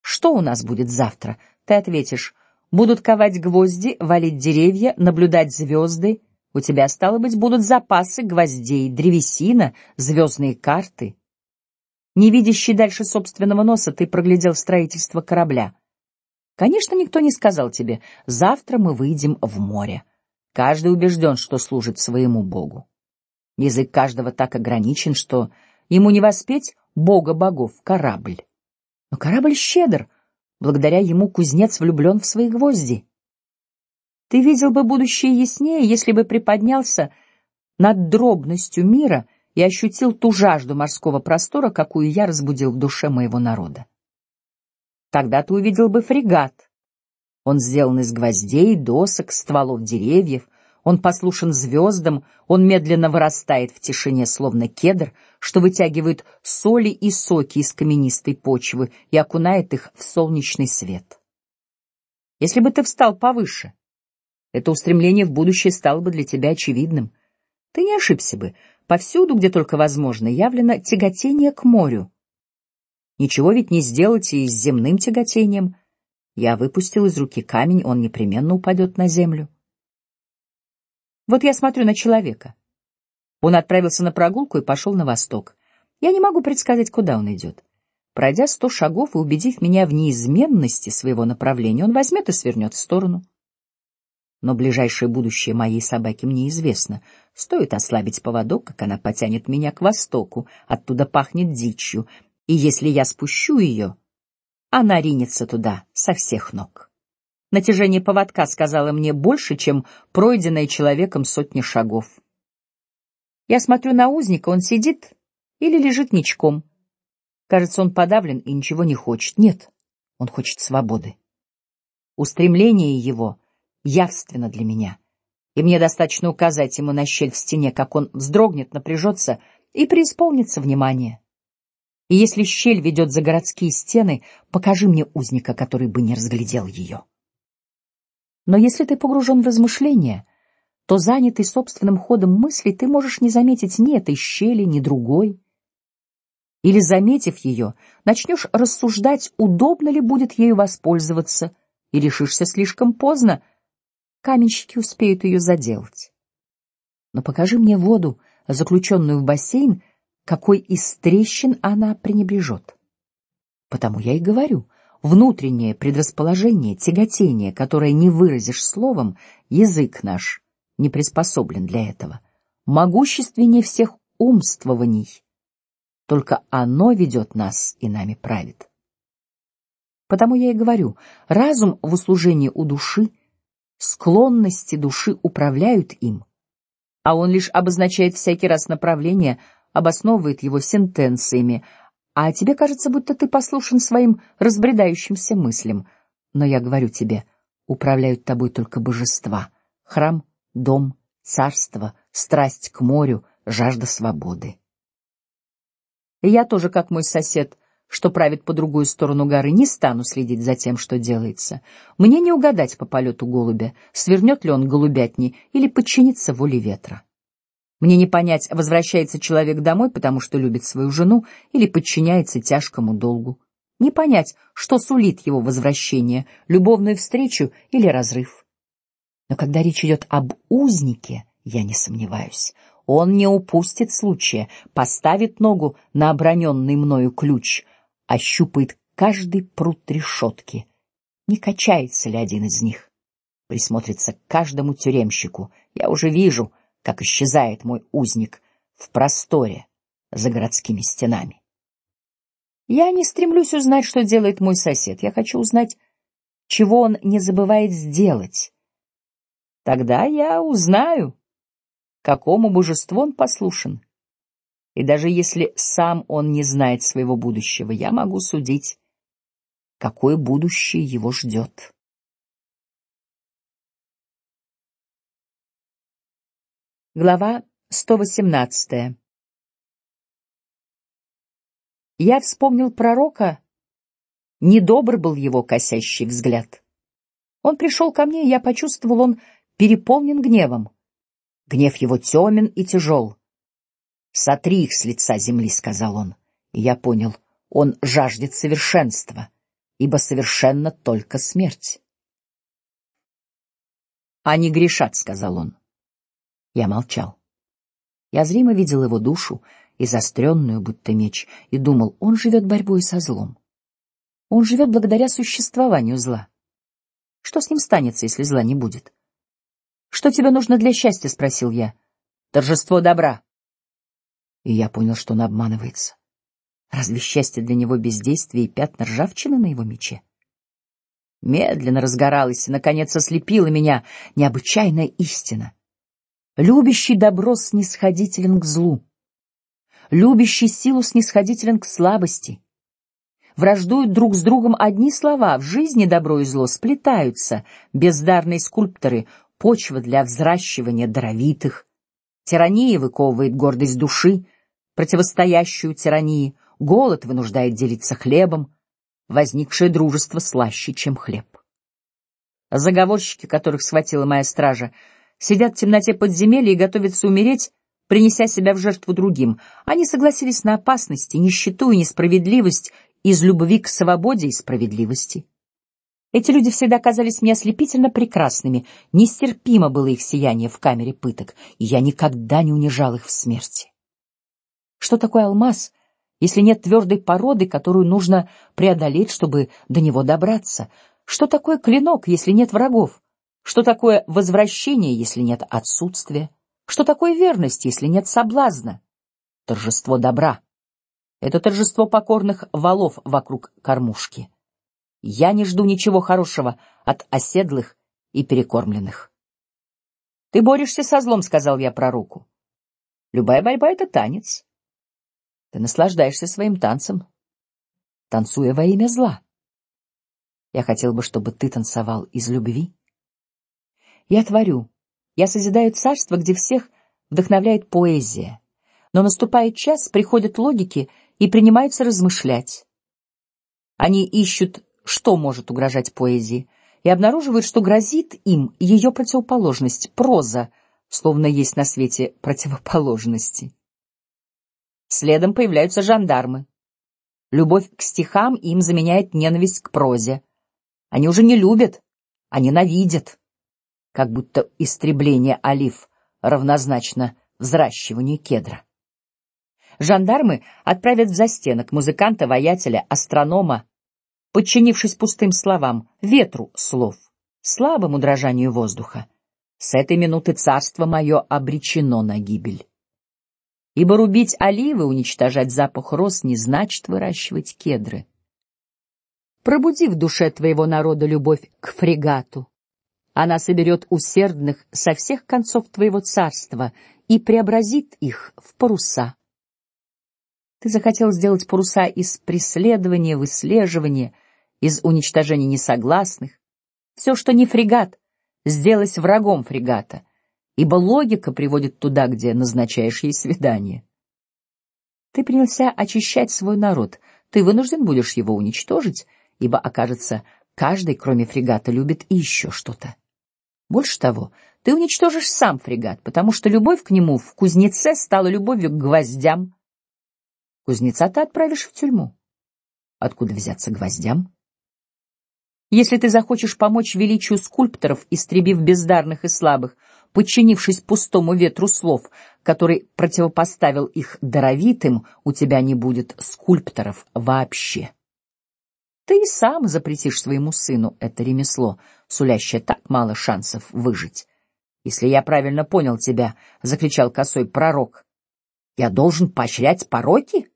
что у нас будет завтра, ты ответишь: Будут ковать гвозди, валить деревья, наблюдать звезды. У тебя стало быть будут запасы гвоздей, древесина, звездные карты. Не видящий дальше собственного носа, ты проглядел строительство корабля. Конечно, никто не сказал тебе: завтра мы выйдем в море. Каждый убежден, что служит своему богу. Язык каждого так ограничен, что ему не воспеть бога богов корабль. Но корабль щедр Благодаря ему кузнец влюблен в свои гвозди. Ты видел бы будущее яснее, если бы приподнялся над дробностью мира и ощутил ту жажду морского простора, какую я разбудил в душе моего народа. Тогда ты увидел бы фрегат. Он сделан из гвоздей, досок, стволов деревьев, он послушен звездам, он медленно вырастает в тишине, словно кедр, что вытягивает соли и соки из каменистой почвы и окунает их в солнечный свет. Если бы ты встал повыше, это устремление в будущее стало бы для тебя очевидным. Ты не ошибся бы. Повсюду, где только возможно, явлено тяготение к морю. Ничего ведь не сделать и с земным тяготением. Я выпустил из руки камень, он непременно упадет на землю. Вот я смотрю на человека. Он отправился на прогулку и пошел на восток. Я не могу предсказать, куда он идет. Пройдя сто шагов и убедив меня в неизменности своего направления, он возьмет и свернет в сторону. Но ближайшее будущее моей собаки мне известно. Стоит ослабить поводок, как она потянет меня к востоку, оттуда пахнет дичью, и если я спущу ее, она ринется туда со всех ног. Натяжение поводка сказала мне больше, чем пройденное человеком сотни шагов. Я смотрю на узника, он сидит или лежит ничком. Кажется, он подавлен и ничего не хочет. Нет, он хочет свободы. Устремление его явственно для меня, и мне достаточно указать ему на щель в стене, как он вздрогнет, напряжется и преисполнится внимания. И если щель ведет за городские стены, покажи мне узника, который бы не разглядел ее. Но если ты погружен в размышления, то занятый собственным ходом мыслей ты можешь не заметить ни этой щели, ни другой. Или, заметив ее, начнешь рассуждать, удобно ли будет ею воспользоваться, и решишься слишком поздно, каменщики успеют ее заделать. Но покажи мне воду, заключенную в бассейн, какой из трещин она пренебрежет. Потому я и говорю, внутреннее предрасположение, тяготение, которое не выразишь словом, язык наш не приспособлен для этого. Могущественнее всех умствований. Только оно ведет нас и нами правит. Потому я и говорю, разум в услужении у души, склонности души управляют им, а он лишь обозначает всякий раз направление, обосновывает его сентенциями, а тебе кажется, будто ты послушен своим разбредающимся мыслям. Но я говорю тебе, управляют тобой только божества: храм, дом, царство, страсть к морю, жажда свободы. Я тоже, как мой сосед, что правит по другую сторону горы, не стану следить за тем, что делается. Мне не угадать по полету голубя, свернет ли он голубятни или подчинится воле ветра. Мне не понять, возвращается человек домой, потому что любит свою жену, или подчиняется тяжкому долгу. Не понять, что сулит его возвращение, любовную встречу или разрыв. Но когда речь идет об узнике, я не сомневаюсь, он не упустит случая, поставит ногу на оброненный мною ключ, ощупает каждый прут решетки, не качается ли один из них, присмотрится к каждому тюремщику. Я уже вижу, как исчезает мой узник в просторе за городскими стенами. Я не стремлюсь узнать, что делает мой сосед. Я хочу узнать, чего он не забывает сделать. Тогда я узнаю, какому божеству он послушен. И даже если сам он не знает своего будущего, я могу судить, какое будущее его ждет. Глава 118. Я вспомнил пророка. Недобр был его косящий взгляд. Он пришел ко мне, и я почувствовал, он переполнен гневом. Гнев его темен и тяжел. Сотри их с лица земли, сказал он. И я понял, он жаждет совершенства, ибо совершенно только смерть. Они грешат, сказал он. Я молчал. Я зримо видел его душу, изостренную, будто меч, и думал, он живет борьбой со злом. Он живет благодаря существованию зла. Что с ним станется, если зла не будет? Что тебе нужно для счастья? – спросил я. Торжество добра. И я понял, что он обманывается. Разве счастье для него бездействие и пятна ржавчины на его мече? Медленно разгоралась и наконец ослепила меня необычайная истина. Любящий добро снисходителен к злу, любящий силу снисходителен к слабости. Враждуют друг с другом одни слова. В жизни добро и зло сплетаются. Бездарные скульпторы почва для взращивания даровитых. Тирания выковывает гордость души, противостоящую тирании. Голод вынуждает делиться хлебом. Возникшее дружество слаще, чем хлеб. Заговорщики, которых схватила моя стража, сидят в темноте подземелья и готовятся умереть, принеся себя в жертву другим. Они согласились на опасности, нищету и несправедливость из любви к свободе и справедливости. Эти люди всегда казались мне ослепительно прекрасными, нестерпимо было их сияние в камере пыток, и я никогда не унижал их в смерти. Что такое алмаз, если нет твердой породы, которую нужно преодолеть, чтобы до него добраться? Что такое клинок, если нет врагов? Что такое возвращение, если нет отсутствия? Что такое верность, если нет соблазна? Торжество добра. Это торжество покорных валов вокруг кормушки. Я не жду ничего хорошего от оседлых и перекормленных. Ты борешься со злом, сказал я пророку. Любая борьба — это танец. Ты наслаждаешься своим танцем, танцуя во имя зла. Я хотел бы, чтобы ты танцевал из любви. Я творю, я созидаю царство, где всех вдохновляет поэзия. Но наступает час, приходят логики и принимаются размышлять. Они ищут что может угрожать поэзии, и обнаруживают, что грозит им ее противоположность проза, словно есть на свете противоположности. Следом появляются жандармы. Любовь к стихам им заменяет ненависть к прозе. Они уже не любят, а ненавидят, как будто истребление олив равнозначно взращиванию кедра. Жандармы отправят в застенок музыканта, воятеля, астронома, подчинившись пустым словам, ветру слов, слабому дрожанию воздуха. С этой минуты царство мое обречено на гибель. Ибо рубить оливы, уничтожать запах роз не значит выращивать кедры. Пробуди в душе твоего народа любовь к фрегату. Она соберет усердных со всех концов твоего царства и преобразит их в паруса. Ты захотел сделать паруса из преследования, выслеживания, из уничтожения несогласных. Все, что не фрегат, сделалось врагом фрегата, ибо логика приводит туда, где назначаешь ей свидание. Ты принялся очищать свой народ. Ты вынужден будешь его уничтожить, ибо окажется, каждый, кроме фрегата, любит и еще что-то. Больше того, ты уничтожишь сам фрегат, потому что любовь к нему в кузнеце стала любовью к гвоздям, Кузнеца ты отправишь в тюрьму. Откуда взяться гвоздям? Если ты захочешь помочь величию скульпторов, истребив бездарных и слабых, подчинившись пустому ветру слов, который противопоставил их даровитым, у тебя не будет скульпторов вообще. Ты и сам запретишь своему сыну это ремесло, сулящее так мало шансов выжить. Если я правильно понял тебя, закричал косой пророк, я должен поощрять пороки?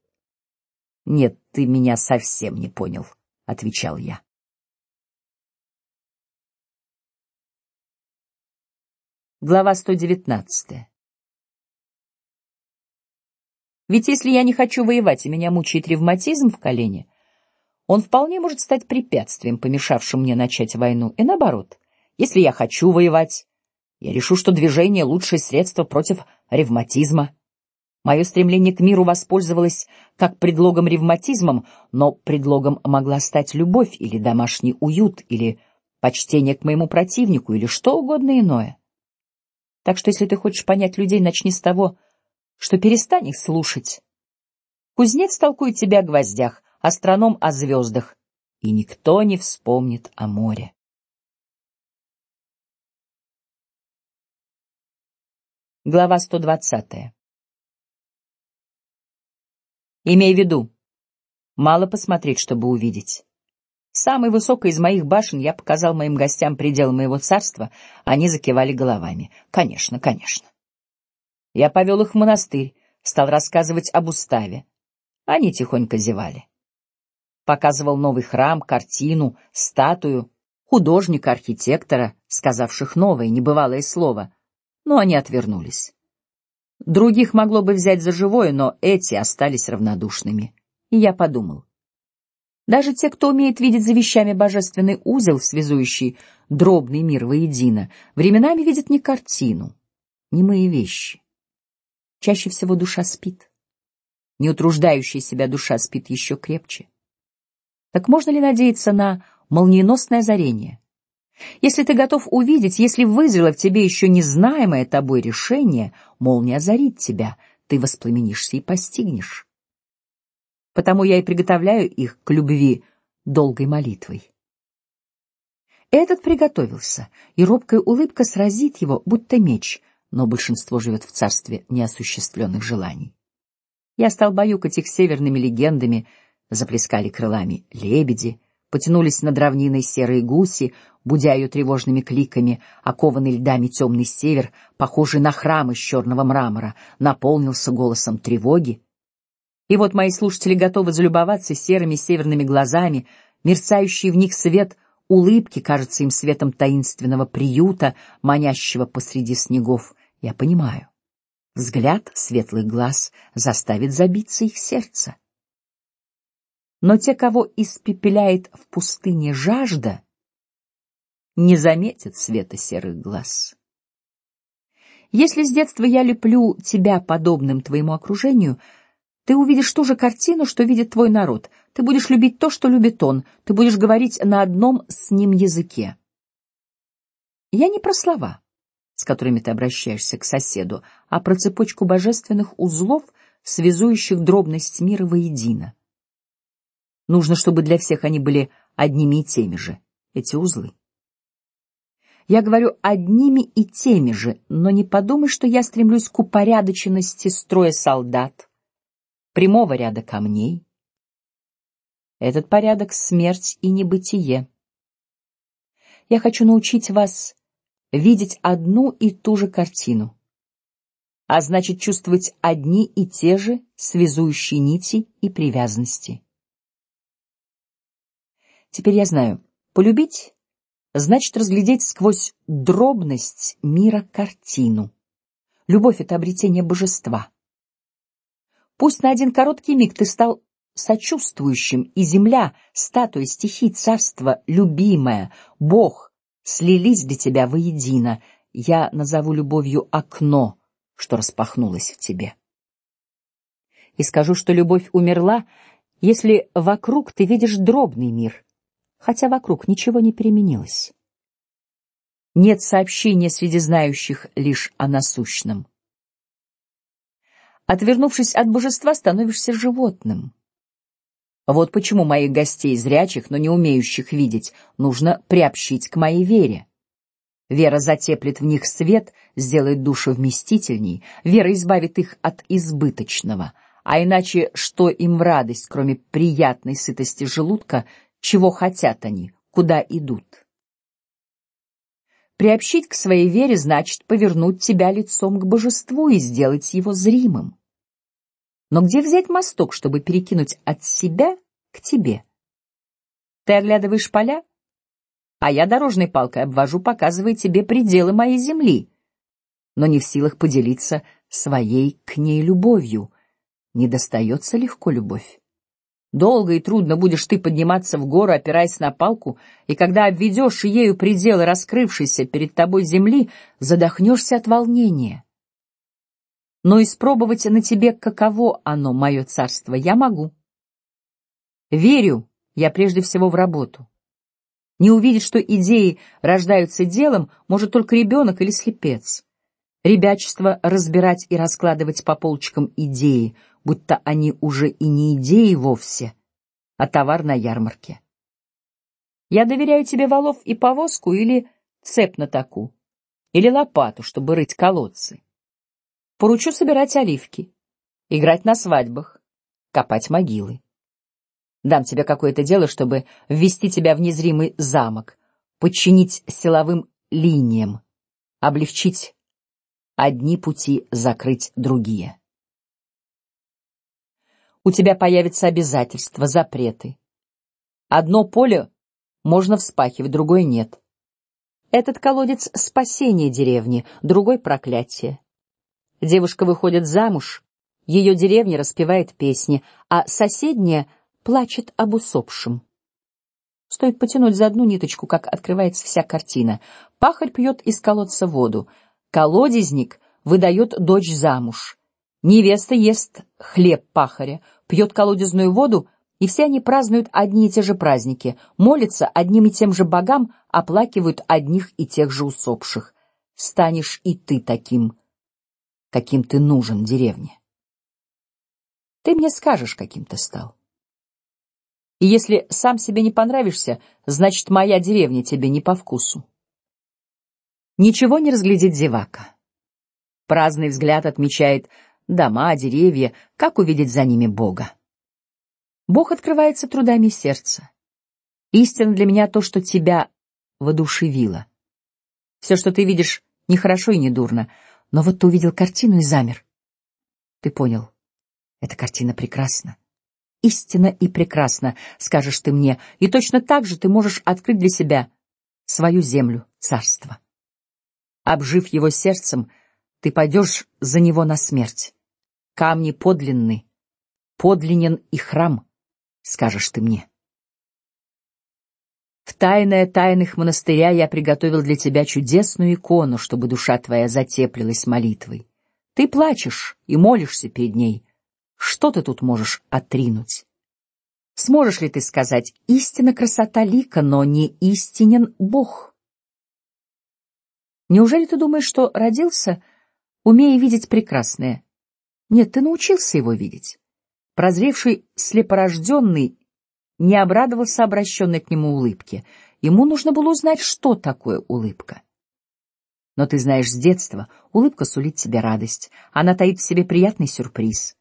Нет, ты меня совсем не понял, отвечал я. Глава сто девятнадцатая. Ведь если я не хочу воевать и меня мучает ревматизм в колене, он вполне может стать препятствием, помешавшим мне начать войну. И наоборот, если я хочу воевать, я решу, что движение лучшее средство против ревматизма. Мое стремление к миру воспользовалось как предлогом ревматизмом, но предлогом могла стать любовь или домашний уют или почтение к моему противнику или что угодно иное. Так что, если ты хочешь понять людей, начни с того, что перестань их слушать. Кузнец толкует тебя о гвоздях, астроном о звездах, и никто не вспомнит о море. Глава сто двадцатая. Имей в виду, мало посмотреть, чтобы увидеть. Самой высокой из моих башен я показал моим гостям предел моего царства, они закивали головами. Конечно, конечно. Я повел их в монастырь, стал рассказывать об уставе. Они тихонько зевали. Показывал новый храм, картину, статую, художника, архитектора, сказавших новое, небывалое слово, но они отвернулись. Других могло бы взять за живое, но эти остались равнодушными. И я подумал. Даже те, кто умеет видеть за вещами божественный узел, связующий дробный мир воедино, временами видят не картину, не мои вещи. Чаще всего душа спит. Не утруждающая себя душа спит еще крепче. Так можно ли надеяться на молниеносное озарение? Если ты готов увидеть, если вызрело в тебе еще незнаемое тобой решение, молния озарит тебя, ты воспламенишься и постигнешь. Потому я и приготовляю их к любви долгой молитвой. Этот приготовился, и робкая улыбка сразит его, будто меч, но большинство живет в царстве неосуществленных желаний. Я стал баюкать их северными легендами, заплескали крылами лебеди, потянулись над равниной серые гуси, будя ее тревожными кликами, окованный льдами темный север, похожий на храм из черного мрамора, наполнился голосом тревоги. И вот мои слушатели готовы залюбоваться серыми северными глазами, мерцающий в них свет улыбки кажется им светом таинственного приюта, манящего посреди снегов. Я понимаю, взгляд светлых глаз заставит забиться их сердце. Но те, кого испепеляет в пустыне жажда, не заметят света серых глаз. Если с детства я леплю тебя подобным твоему окружению, ты увидишь ту же картину, что видит твой народ. Ты будешь любить то, что любит он. Ты будешь говорить на одном с ним языке. Я не про слова, с которыми ты обращаешься к соседу, а про цепочку божественных узлов, связующих дробность мира воедино. Нужно, чтобы для всех они были одними и теми же эти узлы. Я говорю одними и теми же, но не подумай, что я стремлюсь к упорядоченности строя солдат, прямого ряда камней. Этот порядок — смерть и небытие. Я хочу научить вас видеть одну и ту же картину, а значит чувствовать одни и те же связующие нити и привязанности. Теперь я знаю, полюбить значит разглядеть сквозь дробность мира картину. Любовь — это обретение божества. Пусть на один короткий миг ты стал сочувствующим, и земля, статуя стихий царства, любимая, Бог слились для тебя воедино. Я назову любовью окно, что распахнулось в тебе. И скажу, что любовь умерла, если вокруг ты видишь дробный мир, хотя вокруг ничего не переменилось. Нет сообщения среди знающих лишь о насущном. Отвернувшись от божества, становишься животным. Вот почему моих гостей зрячих, но не умеющих видеть, нужно приобщить к моей вере. Вера затеплит в них свет, сделает душу вместительней. Вера избавит их от избыточного. А иначе что им в радость, кроме приятной сытости желудка, чего хотят они, куда идут. Приобщить к своей вере значит повернуть тебя лицом к божеству и сделать его зримым. Но где взять мосток, чтобы перекинуть от себя к тебе? Ты оглядываешь поля, а я дорожной палкой обвожу, показывая тебе пределы моей земли, но не в силах поделиться своей к ней любовью. Не достается легко любовь. Долго и трудно будешь ты подниматься в гору, опираясь на палку, и когда обведешь ею пределы раскрывшейся перед тобой земли, задохнешься от волнения. Но испробовать на тебе, каково оно, мое царство, я могу. Верю я прежде всего в работу. Не увидеть, что идеи рождаются делом, может только ребенок или слепец. Ребячество разбирать и раскладывать по полочкам идеи — будто они уже и не идеи вовсе, а товар на ярмарке. Я доверяю тебе валов и повозку или цеп на таку, или лопату, чтобы рыть колодцы. Поручу собирать оливки, играть на свадьбах, копать могилы. Дам тебе какое-то дело, чтобы ввести тебя в незримый замок, подчинить силовым линиям, облегчить одни пути, закрыть другие у тебя появятся обязательства, запреты. Одно поле можно вспахивать, другое нет. Этот колодец спасение деревни, другой проклятие. Девушка выходит замуж, ее деревня распевает песни, а соседняя плачет об усопшем. Стоит потянуть за одну ниточку, как открывается вся картина. Пахарь пьет из колодца воду, колодезник выдает дочь замуж. Невеста ест хлеб пахаря, пьет колодезную воду, и все они празднуют одни и те же праздники, молятся одним и тем же богам, оплакивают одних и тех же усопших. Станешь и ты таким, каким ты нужен деревне. Ты мне скажешь, каким ты стал. И если сам себе не понравишься, значит моя деревня тебе не по вкусу. Ничего не разглядит зевака. Праздный взгляд отмечает дома, деревья, как увидеть за ними Бога? Бог открывается трудами сердца. Истина для меня то, что тебя воодушевило. Все, что ты видишь, не хорошо и не дурно, но вот ты увидел картину и замер. Ты понял, эта картина прекрасна. Истина и прекрасна, скажешь ты мне, и точно так же ты можешь открыть для себя свою землю, царство. Обжив его сердцем, ты пойдешь за него на смерть. Камни подлинны, подлинен и храм, скажешь ты мне. В тайное тайных монастыря я приготовил для тебя чудесную икону, чтобы душа твоя затеплилась молитвой. Ты плачешь и молишься перед ней. Что ты тут можешь отринуть? Сможешь ли ты сказать истинна красота лика, но не истинен Бог? Неужели ты думаешь, что родился умея видеть прекрасное. Нет, ты научился его видеть. Прозревший слепорожденный не обрадовался обращенной к нему улыбке. Ему нужно было узнать, что такое улыбка. Но ты знаешь с детства, улыбка сулит тебе радость, она таит в себе приятный сюрприз.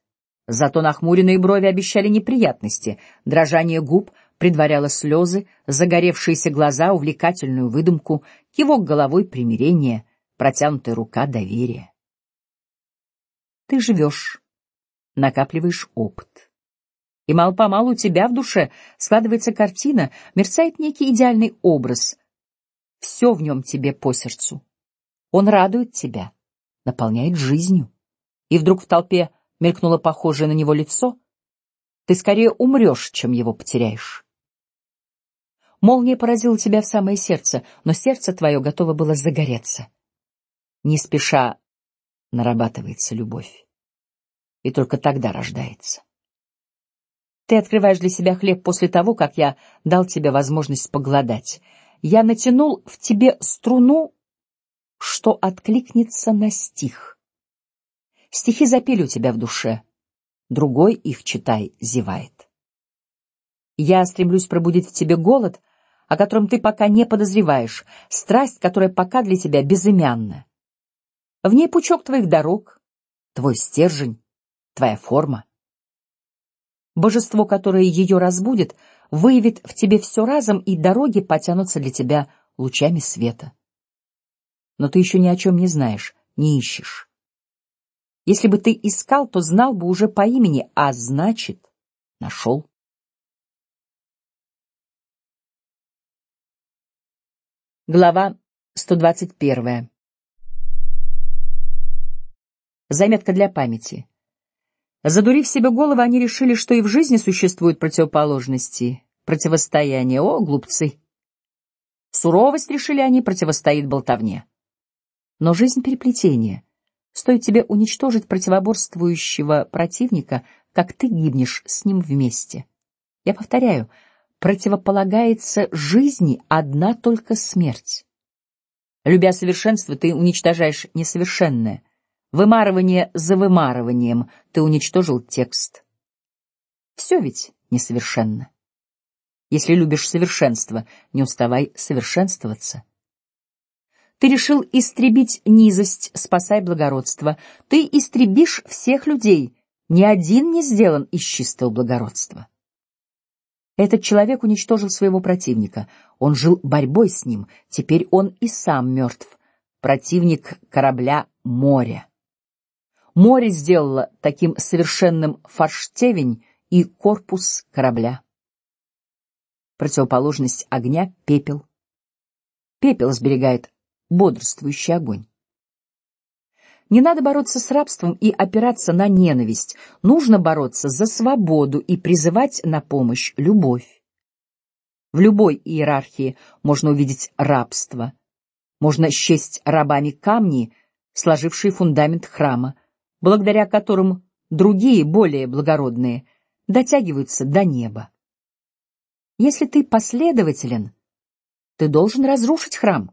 Зато нахмуренные брови обещали неприятности, дрожание губ предваряло слезы, загоревшиеся глаза увлекательную выдумку, кивок головой примирение, протянутая рука доверия. Ты живешь, накапливаешь опыт. И мало помалу у тебя в душе складывается картина, мерцает некий идеальный образ. Все в нем тебе по сердцу. Он радует тебя, наполняет жизнью. И вдруг в толпе мелькнуло похожее на него лицо. Ты скорее умрешь, чем его потеряешь. Молния поразила тебя в самое сердце, но сердце твое готово было загореться. Не спеша нарабатывается любовь, и только тогда рождается. Ты открываешь для себя хлеб после того, как я дал тебе возможность поглодать. Я натянул в тебе струну, что откликнется на стих. Стихи запели у тебя в душе, другой их читай зевает. Я стремлюсь пробудить в тебе голод, о котором ты пока не подозреваешь, страсть, которая пока для тебя безымянна. В ней пучок твоих дорог, твой стержень, твоя форма. Божество, которое ее разбудит, выявит в тебе все разом, и дороги потянутся для тебя лучами света. Но ты еще ни о чем не знаешь, не ищешь. Если бы ты искал, то знал бы уже по имени, а значит, нашел. Глава 121. Заметка для памяти. Задурив себе голову, они решили, что и в жизни существуют противоположности, противостояние. О, глупцы! Суровость, решили они, противостоит болтовне. Но жизнь переплетение. Стоит тебе уничтожить противоборствующего противника, как ты гибнешь с ним вместе. Я повторяю, противополагается жизни одна только смерть. Любя совершенство, ты уничтожаешь несовершенное. Вымарывание за вымарыванием ты уничтожил текст. Все ведь несовершенно. Если любишь совершенство, не уставай совершенствоваться. Ты решил истребить низость, спасай благородство. Ты истребишь всех людей. Ни один не сделан из чистого благородства. Этот человек уничтожил своего противника. Он жил борьбой с ним. Теперь он и сам мертв. Противник корабля моря. Море сделало таким совершенным форштевень и корпус корабля. Противоположность огня — пепел. Пепел сберегает бодрствующий огонь. Не надо бороться с рабством и опираться на ненависть. Нужно бороться за свободу и призывать на помощь любовь. В любой иерархии можно увидеть рабство. Можно счесть рабами камни, сложившие фундамент храма благодаря которым другие, более благородные, дотягиваются до неба. Если ты последователен, ты должен разрушить храм.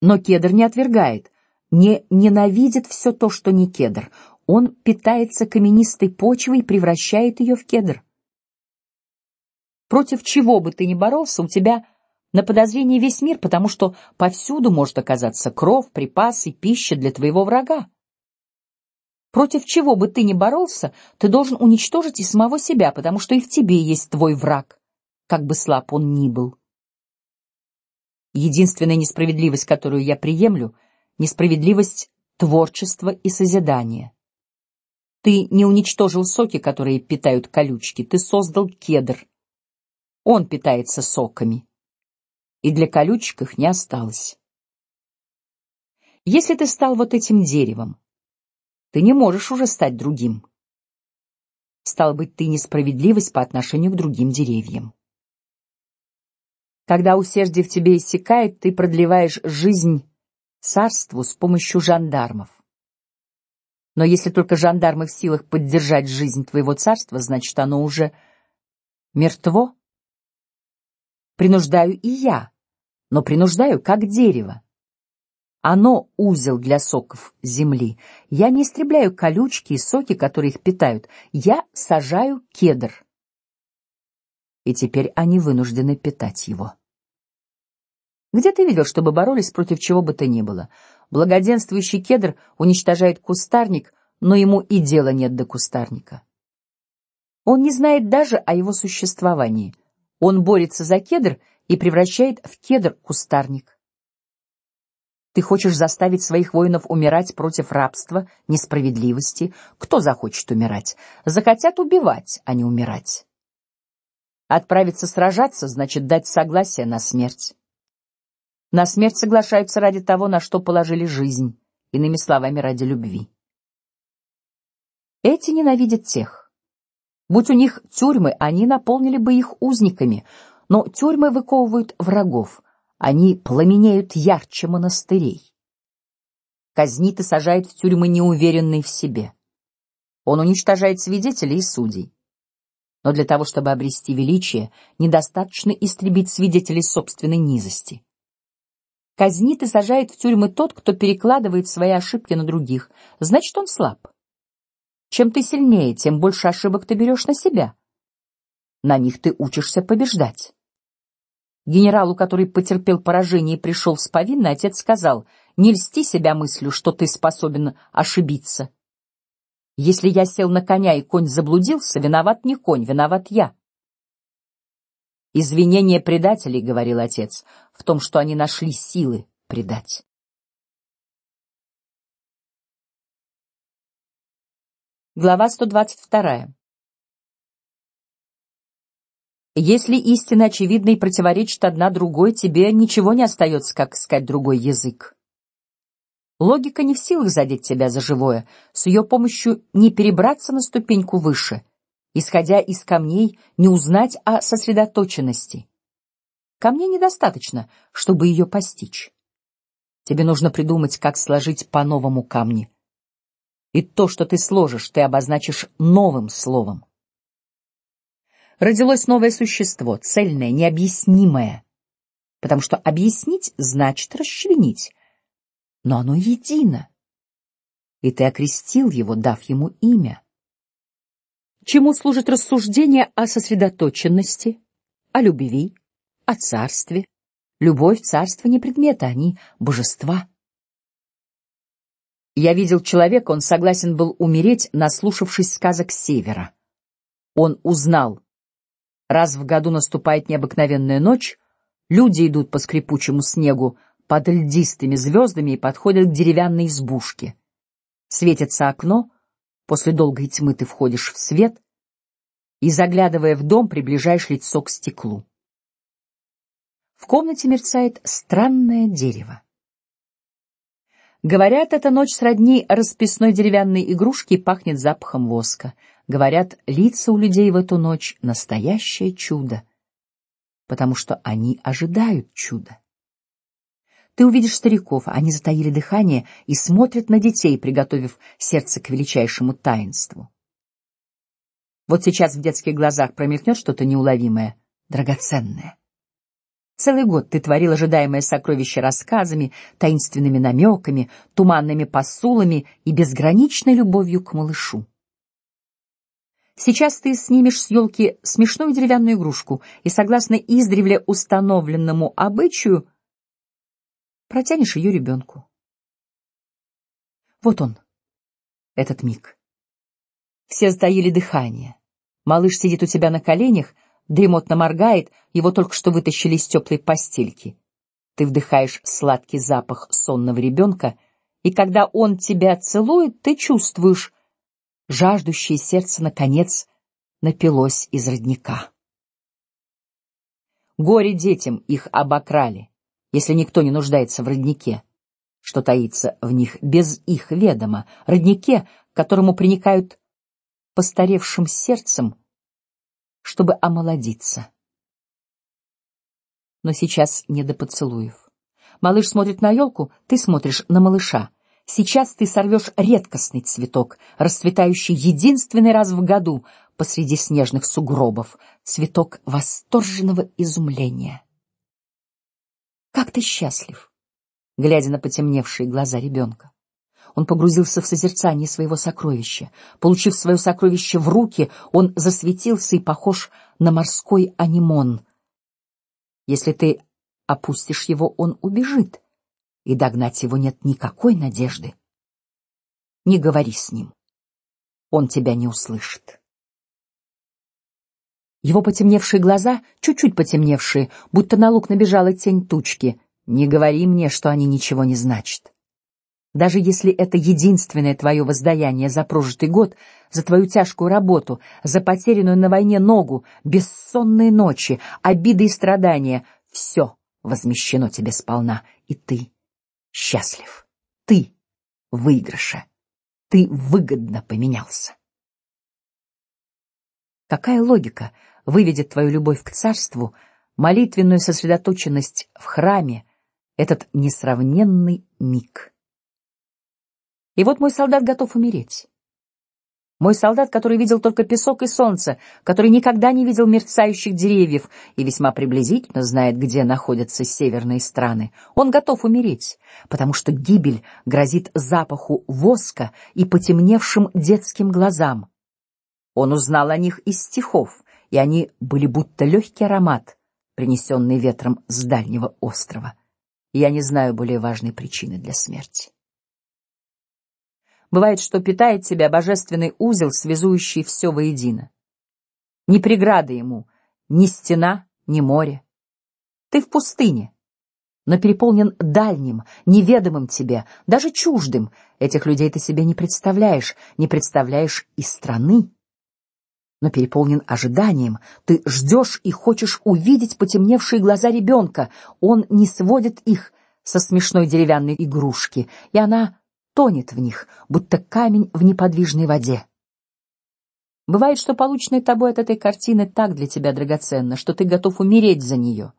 Но кедр не отвергает, не ненавидит все то, что не кедр. Он питается каменистой почвой и превращает ее в кедр. Против чего бы ты ни боролся, у тебя на подозрении весь мир, потому что повсюду может оказаться кров, припасы, пища для твоего врага. Против чего бы ты ни боролся, ты должен уничтожить и самого себя, потому что и в тебе есть твой враг, как бы слаб он ни был. Единственная несправедливость, которую я приемлю, несправедливость творчества и созидания. Ты не уничтожил соки, которые питают колючки, ты создал кедр. Он питается соками, и для колючек их не осталось. Если ты стал вот этим деревом, ты не можешь уже стать другим. Стал быть, ты несправедливость по отношению к другим деревьям. Когда усердие в тебе иссякает, ты продлеваешь жизнь царству с помощью жандармов. Но если только жандармы в силах поддержать жизнь твоего царства, значит, оно уже мертво. Принуждаю и я, но принуждаю как дерево. Оно узел для соков земли. Я не истребляю колючки и соки, которые их питают. Я сажаю кедр. И теперь они вынуждены питать его. Где ты видел, чтобы боролись против чего бы то ни было? Благоденствующий кедр уничтожает кустарник, но ему и дела нет до кустарника. Он не знает даже о его существовании. Он борется за кедр и превращает в кедр кустарник. Ты хочешь заставить своих воинов умирать против рабства, несправедливости? Кто захочет умирать? Захотят убивать, а не умирать. Отправиться сражаться значит дать согласие на смерть. На смерть соглашаются ради того, на что положили жизнь, иными словами, ради любви. Эти ненавидят тех. Будь у них тюрьмы, они наполнили бы их узниками, но тюрьмы выковывают врагов они пламенеют ярче монастырей. Казнит и сажает в тюрьмы неуверенный в себе. Он уничтожает свидетелей и судей. Но для того, чтобы обрести величие, недостаточно истребить свидетелей собственной низости. Казнит и сажает в тюрьмы тот, кто перекладывает свои ошибки на других. Значит, он слаб. Чем ты сильнее, тем больше ошибок ты берешь на себя. На них ты учишься побеждать. Генералу, который потерпел поражение и пришел с повинной, отец сказал: "Не льсти себя мыслью, что ты способен ошибиться. Если я сел на коня и конь заблудился, виноват не конь, виноват я". Извинение предателей, говорил отец, в том, что они нашли силы предать. Глава сто двадцать вторая. Если истина очевидна и противоречит одна другой, тебе ничего не остается, как искать другой язык. Логика не в силах задеть тебя за живое, с ее помощью не перебраться на ступеньку выше, исходя из камней, не узнать о сосредоточенности. Камней недостаточно, чтобы ее постичь. Тебе нужно придумать, как сложить по-новому камни. И то, что ты сложишь, ты обозначишь новым словом родилось новое существо, цельное, необъяснимое, потому что объяснить значит расчленить, но оно едино, и ты окрестил его, дав ему имя. Чему служит рассуждение о сосредоточенности, о любви, о царстве? Любовь, царство не предметы, они божества. Я видел человека, он согласен был умереть, наслушавшись сказок севера. Он узнал Раз в году наступает необыкновенная ночь, люди идут по скрипучему снегу под льдистыми звездами и подходят к деревянной избушке. Светится окно, после долгой тьмы ты входишь в свет и, заглядывая в дом, приближаешь лицо к стеклу. В комнате мерцает странное дерево. Говорят, эта ночь сродни расписной деревянной игрушке и пахнет запахом воска. Говорят, лица у людей в эту ночь настоящее чудо, потому что они ожидают чуда. Ты увидишь стариков, они затаили дыхание и смотрят на детей, приготовив сердце к величайшему таинству. Вот сейчас в детских глазах промелькнет что-то неуловимое, драгоценное. Целый год ты творил ожидаемое сокровище рассказами, таинственными намеками, туманными посулами и безграничной любовью к малышу. Сейчас ты снимешь с елки смешную деревянную игрушку и, согласно издревле установленному обычаю, протянешь ее ребенку. Вот он, этот миг. Все затаили дыхание. Малыш сидит у тебя на коленях, дремотно моргает, его только что вытащили из теплой постельки. Ты вдыхаешь сладкий запах сонного ребенка, и когда он тебя целует, ты чувствуешь, жаждущее сердце наконец напилось из родника. Горе детям их обокрали, если никто не нуждается в роднике, что таится в них без их ведома, роднике, к которому приникают постаревшим сердцем чтобы омолодиться. Но сейчас не до поцелуев. Малыш смотрит на елку, ты смотришь на малыша. Сейчас ты сорвешь редкостный цветок, расцветающий единственный раз в году посреди снежных сугробов, цветок восторженного изумления. Как ты счастлив! глядя на потемневшие глаза ребенка. Он погрузился в созерцание своего сокровища. Получив свое сокровище в руки, он засветился и похож на морской анимон. Если ты опустишь его, он убежит, и догнать его нет никакой надежды. Не говори с ним, он тебя не услышит. Его потемневшие глаза, чуть-чуть потемневшие, будто на лук набежала тень тучки. Не говори мне, что они ничего не значат. Даже если это единственное твое воздаяние за прожитый год, за твою тяжкую работу, за потерянную на войне ногу, бессонные ночи, обиды и страдания, все возмещено тебе сполна, и ты счастлив. Ты выигрыша. Ты выгодно поменялся. Какая логика выведет твою любовь к царству, молитвенную сосредоточенность в храме, этот несравненный миг. И вот мой солдат готов умереть. Мой солдат, который видел только песок и солнце, который никогда не видел мерцающих деревьев и весьма приблизительно знает, где находятся северные страны, он готов умереть, потому что гибель грозит запаху воска и потемневшим детским глазам. Он узнал о них из стихов, и они были будто легкий аромат, принесенный ветром с дальнего острова. Я не знаю более важной причины для смерти. Бывает, что питает тебя божественный узел, связующий все воедино. Ни преграды ему, ни стена, ни море. Ты в пустыне, но переполнен дальним, неведомым тебе, даже чуждым. Этих людей ты себе не представляешь, не представляешь и страны но переполнен ожиданием. Ты ждешь и хочешь увидеть потемневшие глаза ребенка. Он не сводит их со смешной деревянной игрушки, и она тонет в них, будто камень в неподвижной воде. Бывает, что полученное тобой от этой картины так для тебя драгоценно, что ты готов умереть за нее.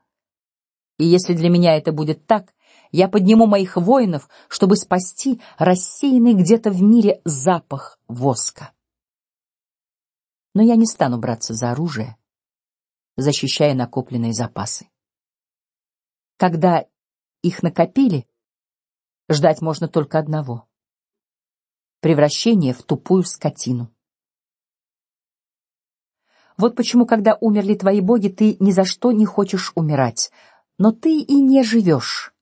И если для меня это будет так, я подниму моих воинов, чтобы спасти рассеянный где-то в мире запах воска но я не стану браться за оружие, защищая накопленные запасы. Когда их накопили, ждать можно только одного: превращения в тупую скотину. Вот почему, когда умерли твои боги, ты ни за что не хочешь умирать, но ты и не живешь,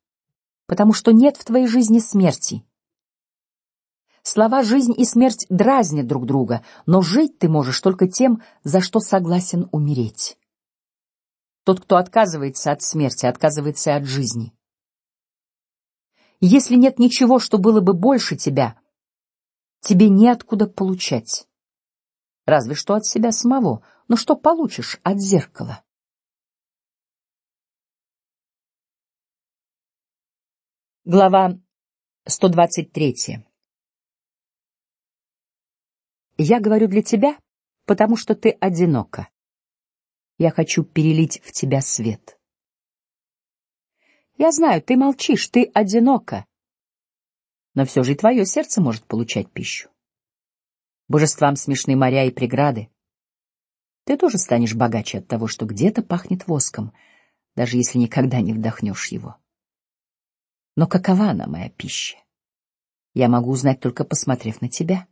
потому что нет в твоей жизни смерти. Слова жизнь и смерть дразнят друг друга, но жить ты можешь только тем, за что согласен умереть. Тот, кто отказывается от смерти, отказывается от жизни. Если нет ничего, что было бы больше тебя, тебе неоткуда получать. Разве что от себя самого. Но что получишь от зеркала? Глава сто двадцать третья. Я говорю для тебя, потому что ты одинока. Я хочу перелить в тебя свет. Я знаю, ты молчишь, ты одинока, но все же и твое сердце может получать пищу. Божествам смешны моря и преграды. Ты тоже станешь богаче от того, что где-то пахнет воском, даже если никогда не вдохнешь его. Но какова она моя пища? Я могу узнать только посмотрев на тебя.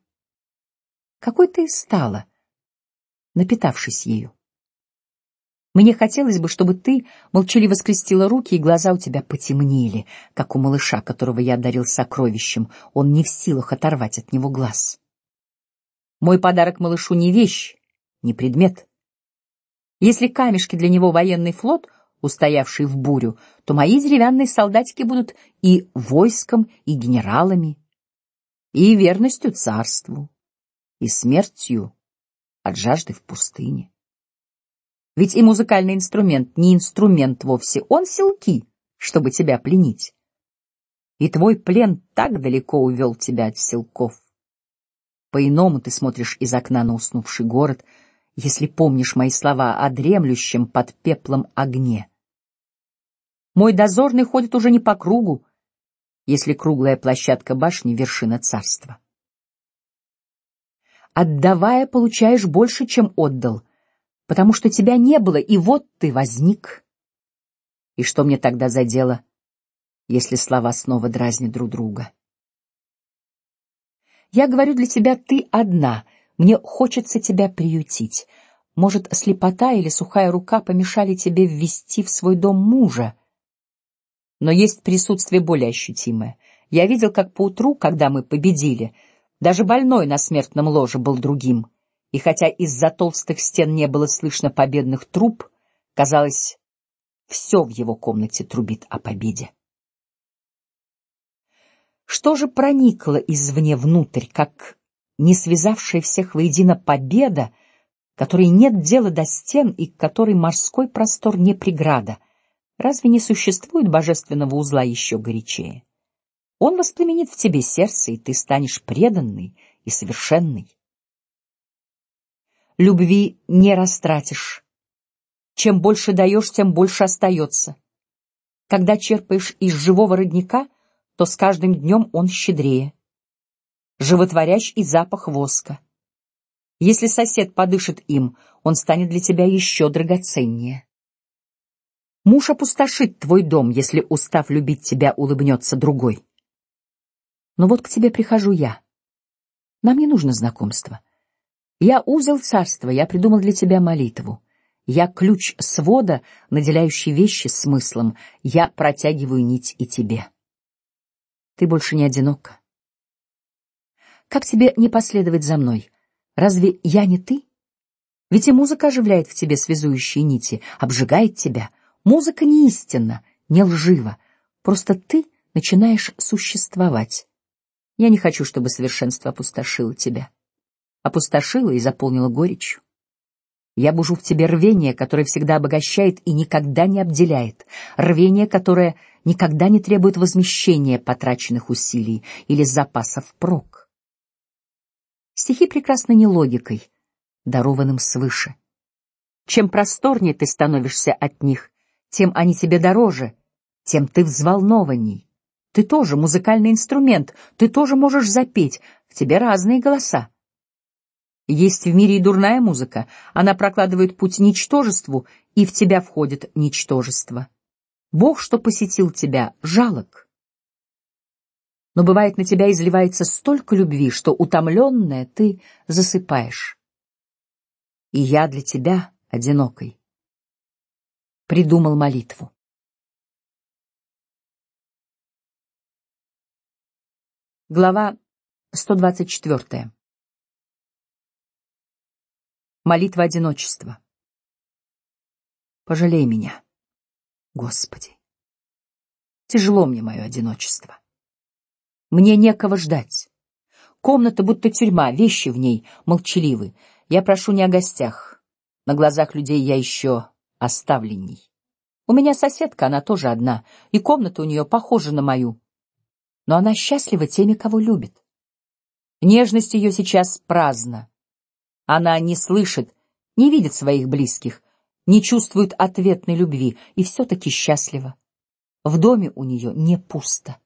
Какой ты стала, напитавшись ею. Мне хотелось бы, чтобы ты молчаливо скрестила руки, и глаза у тебя потемнели, как у малыша, которого я одарил сокровищем. Он не в силах оторвать от него глаз. Мой подарок малышу не вещь, не предмет. Если камешки для него военный флот, устоявший в бурю, то мои деревянные солдатики будут и войском, и генералами, и верностью царству и смертью от жажды в пустыне. Ведь и музыкальный инструмент не инструмент вовсе, он силки, чтобы тебя пленить. И твой плен так далеко увел тебя от силков. По-иному ты смотришь из окна на уснувший город, если помнишь мои слова о дремлющем под пеплом огне. Мой дозорный ходит уже не по кругу, если круглая площадка башни вершина царства. Отдавая, получаешь больше, чем отдал, потому что тебя не было, и вот ты возник. И что мне тогда за дело если слова снова дразнят друг друга. Я говорю для тебя ты одна. Мне хочется тебя приютить. Может, слепота или сухая рука помешали тебе ввести в свой дом мужа? Но есть присутствие более ощутимое. Я видел, как по утру, когда мы победили, даже больной на смертном ложе был другим, и хотя из-за толстых стен не было слышно победных труб, казалось, все в его комнате трубит о победе. Что же проникло извне внутрь, как не связавшая всех воедино победа, которой нет дела до стен и которой морской простор не преграда? Разве не существует божественного узла еще горячее? Он воспламенит в тебе сердце, и ты станешь преданный и совершенный. Любви не растратишь. Чем больше даешь, тем больше остается. Когда черпаешь из живого родника, то с каждым днем он щедрее. Животворящий запах воска. Если сосед подышит им, он станет для тебя еще драгоценнее. Муж опустошит твой дом, если устав любить тебя, улыбнется другой. Но вот к тебе прихожу я. Нам не нужно знакомства. Я узел царства, я придумал для тебя молитву. Я ключ свода, наделяющий вещи смыслом. Я протягиваю нить и тебе. Ты больше не одинока. Как тебе не последовать за мной? Разве я не ты? Ведь и музыка оживляет в тебе связующие нити, обжигает тебя. Музыка не истинна, не лжива, просто ты начинаешь существовать. Я не хочу, чтобы совершенство опустошило тебя, опустошило и заполнило горечью. Я бужу в тебе рвение, которое всегда обогащает и никогда не обделяет, рвение, которое никогда не требует возмещения потраченных усилий или запасов прок. Стихи прекрасны не логикой, дарованным свыше. Чем просторнее ты становишься от них, тем они тебе дороже, тем ты взволнованней. Ты тоже музыкальный инструмент, ты тоже можешь запеть, в тебе разные голоса. Есть в мире и дурная музыка, она прокладывает путь ничтожеству, и в тебя входит ничтожество. Бог, что посетил тебя, жалок. Но бывает на тебя изливается столько любви, что утомленная ты засыпаешь. И я для тебя одинокой придумал молитву. Глава 124. Молитва одиночества. Пожалей меня, Господи. Тяжело мне мое одиночество. Мне некого ждать. Комната будто тюрьма, вещи в ней молчаливы. Я прошу не о гостях. На глазах людей я еще оставленней. У меня соседка, она тоже одна, и комната у нее похожа на мою но она счастлива теми, кого любит. Нежность ее сейчас праздна. Она не слышит, не видит своих близких, не чувствует ответной любви и все-таки счастлива. В доме у нее не пусто.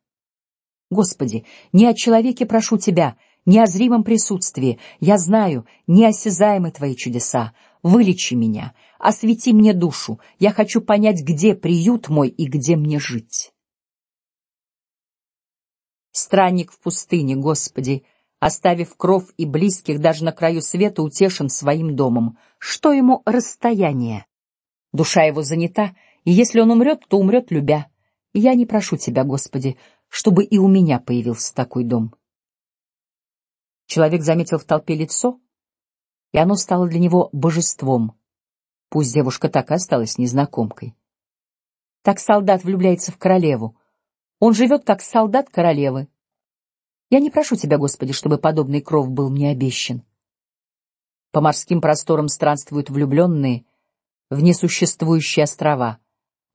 Господи, не о человеке прошу Тебя, не о зримом присутствии. Я знаю, неосязаемы Твои чудеса. Вылечи меня, освети мне душу. Я хочу понять, где приют мой и где мне жить. Странник в пустыне, Господи, оставив кров и близких даже на краю света, утешен своим домом. Что ему расстояние? Душа его занята, и если он умрет, то умрет любя. я не прошу Тебя, Господи, чтобы и у меня появился такой дом. Человек заметил в толпе лицо, и оно стало для него божеством. Пусть девушка так и осталась незнакомкой. Так солдат влюбляется в королеву. Он живет как солдат королевы. Я не прошу тебя, Господи, чтобы подобный кров был мне обещан. По морским просторам странствуют влюбленные в несуществующие острова.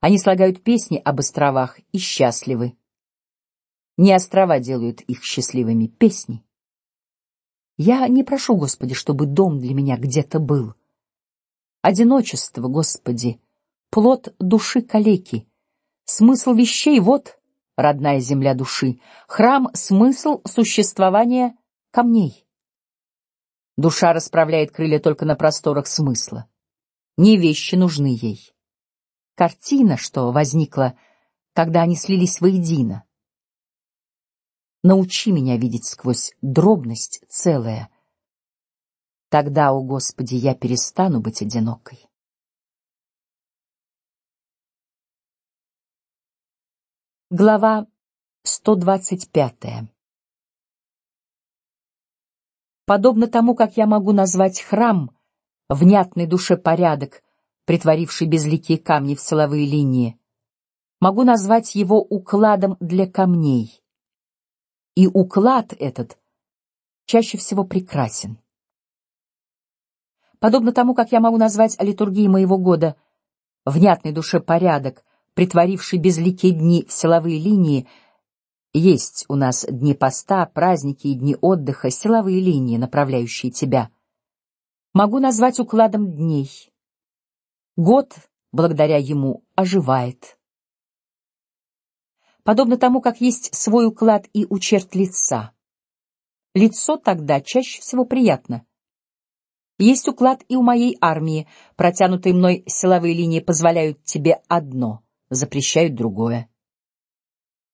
Они слагают песни об островах и счастливы. Не острова делают их счастливыми, песни. Я не прошу, Господи, чтобы дом для меня где-то был. Одиночество, Господи, плод души калеки. Смысл вещей вот родная земля души, храм — смысл существования камней. Душа расправляет крылья только на просторах смысла. Не вещи нужны ей. Картина, что возникла когда они слились воедино. Научи меня видеть сквозь дробность целое. Тогда, о Господи, я перестану быть одинокой. Глава 125. Подобно тому, как я могу назвать храм внятный душе порядок, притворивший безликие камни в силовые линии, могу назвать его укладом для камней. И уклад этот чаще всего прекрасен. Подобно тому, как я могу назвать литургии моего года внятный душе порядок, притворивший безликие дни в силовые линии, есть у нас дни поста, праздники и дни отдыха, силовые линии, направляющие тебя. Могу назвать укладом дней. Год, благодаря ему, оживает. Подобно тому, как есть свой уклад и у черт лица. Лицо тогда чаще всего приятно. Есть уклад и у моей армии. Протянутые мной силовые линии позволяют тебе одно — запрещают другое.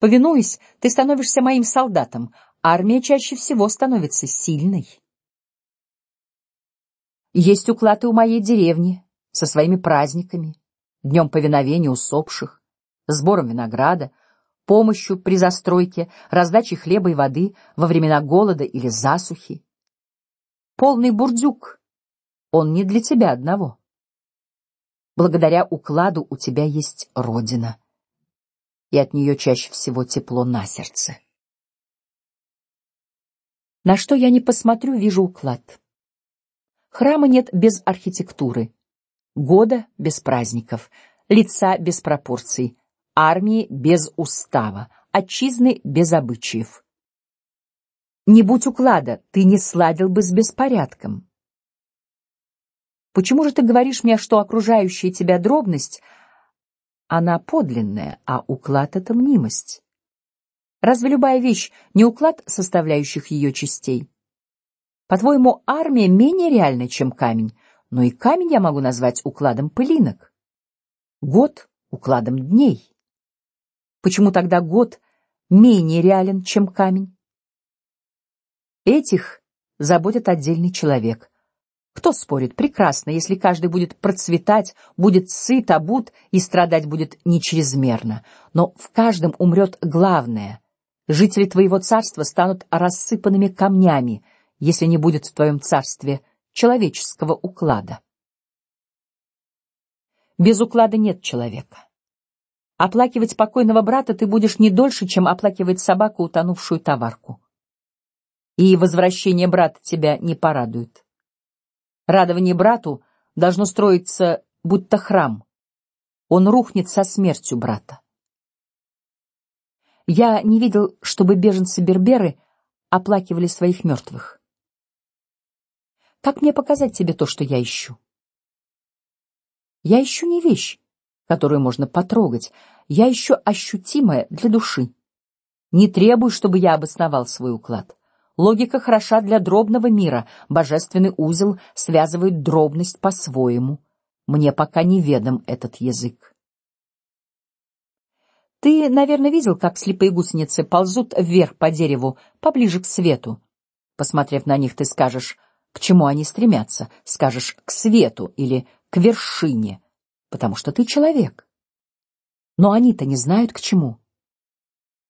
Повинуясь, ты становишься моим солдатом. Армия чаще всего становится сильной. Есть уклады у моей деревни со своими праздниками, днем повиновения усопших, сбором винограда, помощью при застройке, раздачей хлеба и воды во времена голода или засухи. Полный бурдюк. Он не для тебя одного. Благодаря укладу у тебя есть родина, и от нее чаще всего тепло на сердце. На что я не посмотрю, вижу уклад. Храма нет без архитектуры, года без праздников, лица без пропорций, армии без устава, отчизны без обычаев. Не будь уклада, ты не сладил бы с беспорядком. Почему же ты говоришь мне, что окружающая тебя дробность, она подлинная, а уклад это мнимость? Разве любая вещь не уклад составляющих ее частей? По-твоему, армия менее реальна, чем камень, но и камень я могу назвать укладом пылинок. Год укладом дней. Почему тогда год менее реален, чем камень? Этих заботит отдельный человек, кто спорит? Прекрасно, если каждый будет процветать, будет сыт, обут и страдать будет не чрезмерно. Но в каждом умрет главное. Жители твоего царства станут рассыпанными камнями, если не будет в твоем царстве человеческого уклада. Без уклада нет человека. Оплакивать покойного брата ты будешь не дольше, чем оплакивать собаку, утонувшую товарку. И возвращение брата тебя не порадует. Радование брату должно строиться будто храм. Он рухнет со смертью брата. Я не видел, чтобы беженцы-берберы оплакивали своих мертвых. Как мне показать тебе то, что я ищу? Я ищу не вещь, которую можно потрогать. Я ищу ощутимое для души. Не требуй, чтобы я обосновал свой уклад. Логика хороша для дробного мира, божественный узел связывает дробность по-своему. Мне пока неведом этот язык. Ты, наверное, видел, как слепые гусеницы ползут вверх по дереву, поближе к свету. Посмотрев на них, ты скажешь, к чему они стремятся, скажешь к свету или к вершине, потому что ты человек. Но они-то не знают к чему.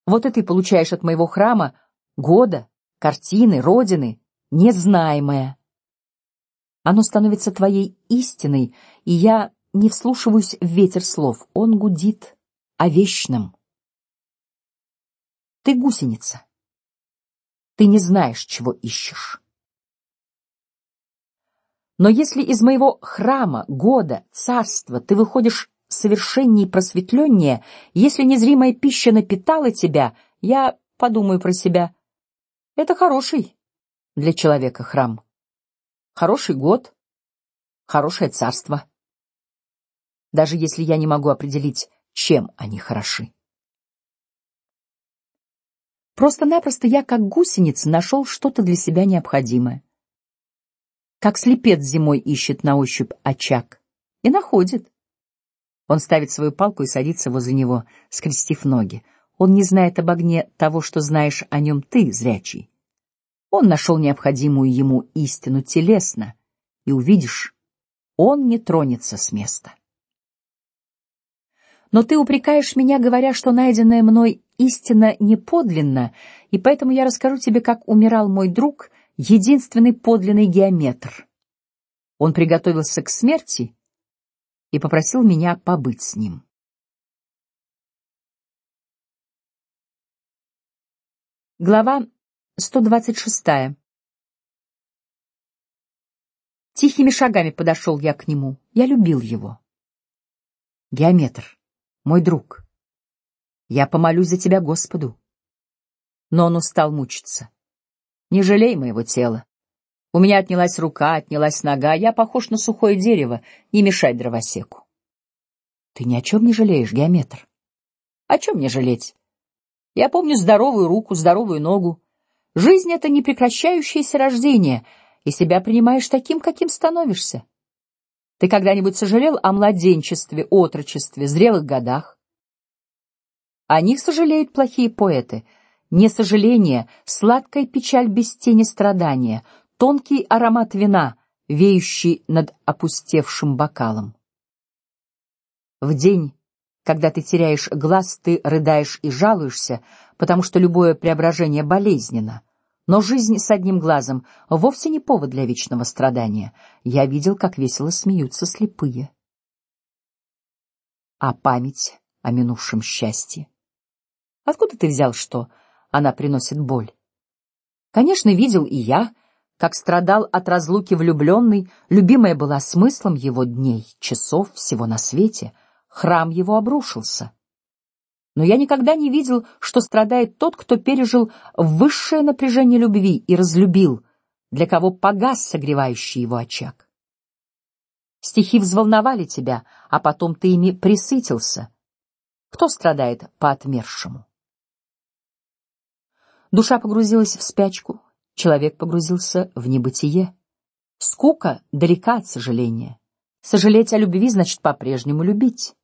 Вот и ты получаешь от моего храма года картины, родины, незнаемое. Оно становится твоей истиной, и я не вслушиваюсь в ветер слов. Он гудит о вечном. Ты гусеница. Ты не знаешь, чего ищешь. Но если из моего храма, года, царства ты выходишь совершеннее и просветленнее, если незримая пища напитала тебя, я подумаю про себя, это хороший для человека храм. Хороший год, хорошее царство. Даже если я не могу определить, чем они хороши. Просто-напросто я, как гусеница, нашел что-то для себя необходимое. Как слепец зимой ищет на ощупь очаг и находит. Он ставит свою палку и садится возле него, скрестив ноги. Он не знает об огне того, что знаешь о нем ты, зрячий. Он нашел необходимую ему истину телесно, и увидишь, он не тронется с места. Но ты упрекаешь меня, говоря, что найденная мной истина не подлинна, и поэтому я расскажу тебе, как умирал мой друг, единственный подлинный геометр. Он приготовился к смерти и попросил меня побыть с ним. Глава 126. Тихими шагами подошел я к нему. Я любил его. Геометр, мой друг, я помолюсь за тебя Господу. Но он устал мучиться. Не жалей моего тела. У меня отнялась рука, отнялась нога, я похож на сухое дерево, не мешай дровосеку. Ты ни о чем не жалеешь, геометр. О чем мне жалеть? Я помню здоровую руку, здоровую ногу. Жизнь — это непрекращающееся рождение, и себя принимаешь таким, каким становишься. Ты когда-нибудь сожалел о младенчестве, отрочестве, зрелых годах? О них сожалеют плохие поэты. Не сожаление, сладкая печаль без тени страдания, тонкий аромат вина, веющий над опустевшим бокалом. В день, когда ты теряешь глаз, ты рыдаешь и жалуешься, потому что любое преображение болезненно. Но жизнь с одним глазом вовсе не повод для вечного страдания. Я видел, как весело смеются слепые. А память о минувшем счастье. Откуда ты взял, что она приносит боль? Конечно, видел и я, как страдал от разлуки влюбленный, любимая была смыслом его дней, часов всего на свете, храм его обрушился. Но я никогда не видел, что страдает тот, кто пережил высшее напряжение любви и разлюбил, для кого погас согревающий его очаг. Стихи взволновали тебя, а потом ты ими присытился. Кто страдает по отмершему? Душа погрузилась в спячку, Человек погрузился в небытие. Скука далека от сожаления. Сожалеть о любви значит по-прежнему любить.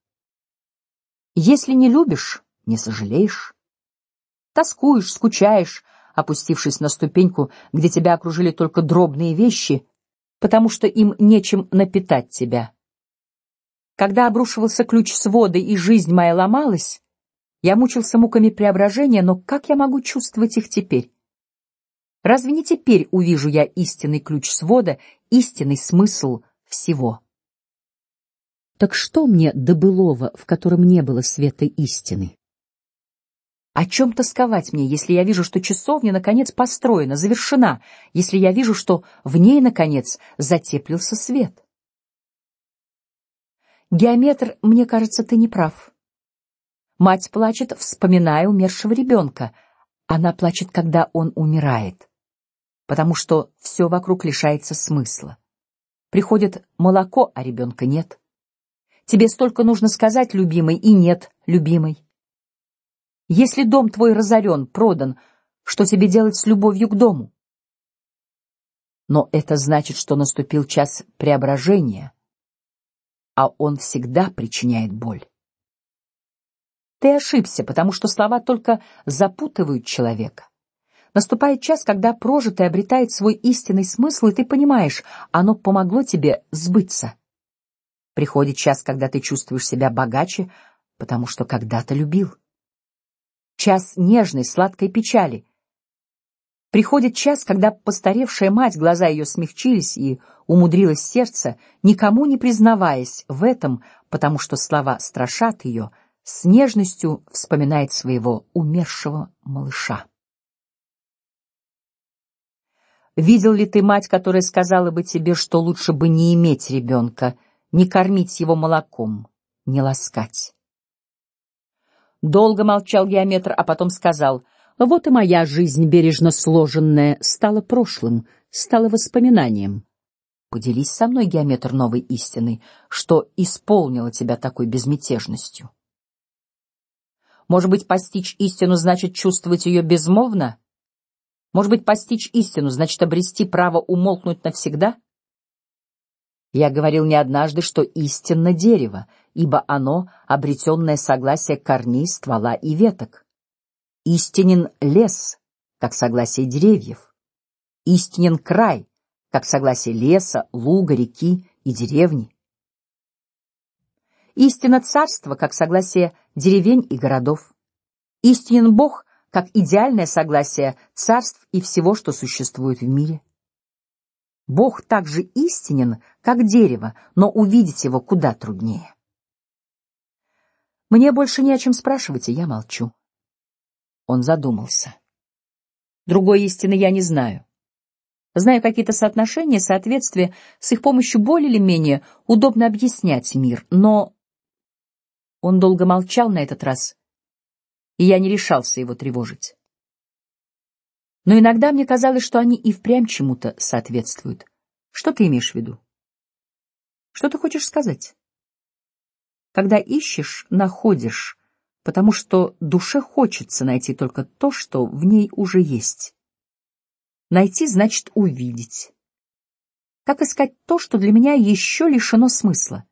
Если не любишь, не сожалеешь. Тоскуешь, скучаешь, опустившись на ступеньку, где тебя окружили только дробные вещи, потому что им нечем напитать тебя. Когда обрушивался ключ свода и жизнь моя ломалась, я мучился муками преображения, но как я могу чувствовать их теперь? Разве не теперь увижу я истинный ключ свода, истинный смысл всего? Так что мне до былого, в котором не было света истины? О чем тосковать мне, если я вижу, что часовня наконец построена, завершена, если я вижу, что в ней наконец затеплился свет? Геометр, мне кажется, ты не прав. Мать плачет, вспоминая умершего ребенка. Она плачет, когда он умирает потому что все вокруг лишается смысла. Приходит молоко, а ребенка нет. Тебе столько нужно сказать, любимый, и нет, любимый. Если дом твой разорен, продан, что тебе делать с любовью к дому? Но это значит, что наступил час преображения, а он всегда причиняет боль. Ты ошибся, потому что слова только запутывают человека. Наступает час, когда прожитое обретает свой истинный смысл, и ты понимаешь, оно помогло тебе сбыться. Приходит час, когда ты чувствуешь себя богаче, потому что когда-то любил. Час нежной, сладкой печали. Приходит час, когда постаревшая мать, глаза ее смягчились и умудрилось сердце, никому не признаваясь в этом, потому что слова страшат ее, с нежностью вспоминает своего умершего малыша. Видел ли ты мать, которая сказала бы тебе, что лучше бы не иметь ребенка, не кормить его молоком, не ласкать? Долго молчал геометр, а потом сказал: "Вот и моя жизнь бережно сложенная стала прошлым, стала воспоминанием. Поделись со мной, геометр новой истины, что исполнило тебя такой безмятежностью. Может быть, постичь истину значит чувствовать ее безмолвно? Может быть, постичь истину значит обрести право умолкнуть навсегда? Я говорил не однажды, что истинно дерево, ибо оно обретенное согласие корней, ствола и веток. Истинен лес, как согласие деревьев. Истинен край, как согласие леса, луга, реки и деревни. Истинно царство, как согласие деревень и городов. Истинен Бог, как идеальное согласие царств и всего, что существует в мире. Бог также истинен, как дерево, но увидеть его куда труднее. Мне больше не о чем спрашивать, и я молчу. Он задумался. Другой истины я не знаю. Знаю какие-то соотношения, соответствия, с их помощью более или менее удобно объяснять мир, но он долго молчал на этот раз, и я не решался его тревожить. Но иногда мне казалось, что они и впрямь чему-то соответствуют. Что ты имеешь в виду? Что ты хочешь сказать? Когда ищешь, находишь, потому что душе хочется найти только то, что в ней уже есть. Найти значит увидеть. Как искать то, что для меня еще лишено смысла?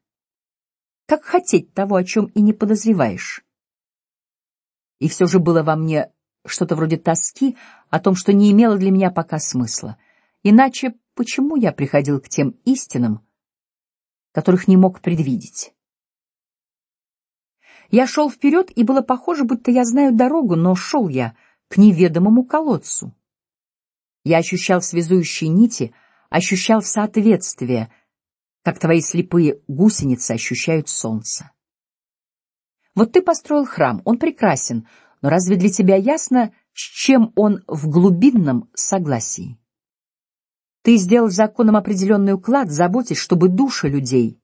Как хотеть того, о чем и не подозреваешь? И все же было во мне что-то вроде тоски о том, что не имело для меня пока смысла. Иначе почему я приходил к тем истинам, которых не мог предвидеть? Я шел вперед, и было похоже, будто я знаю дорогу, но шел я к неведомому колодцу. Я ощущал связующие нити, ощущал соответствие, как твои слепые гусеницы ощущают солнце. Вот ты построил храм, он прекрасен, но разве для тебя ясно, с чем он в глубинном согласии? Ты сделал законом определенный уклад, заботясь, чтобы души людей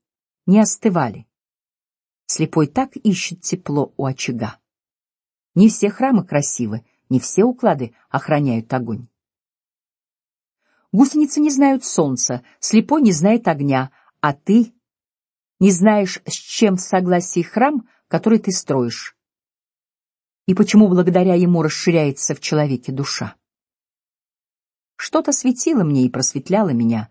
не остывали. Слепой так ищет тепло у очага. Не все храмы красивы, не все уклады охраняют огонь. Гусеницы не знают солнца, слепой не знает огня, а ты не знаешь, с чем в согласии храм, который ты строишь, и почему благодаря ему расширяется в человеке душа. Что-то светило мне и просветляло меня,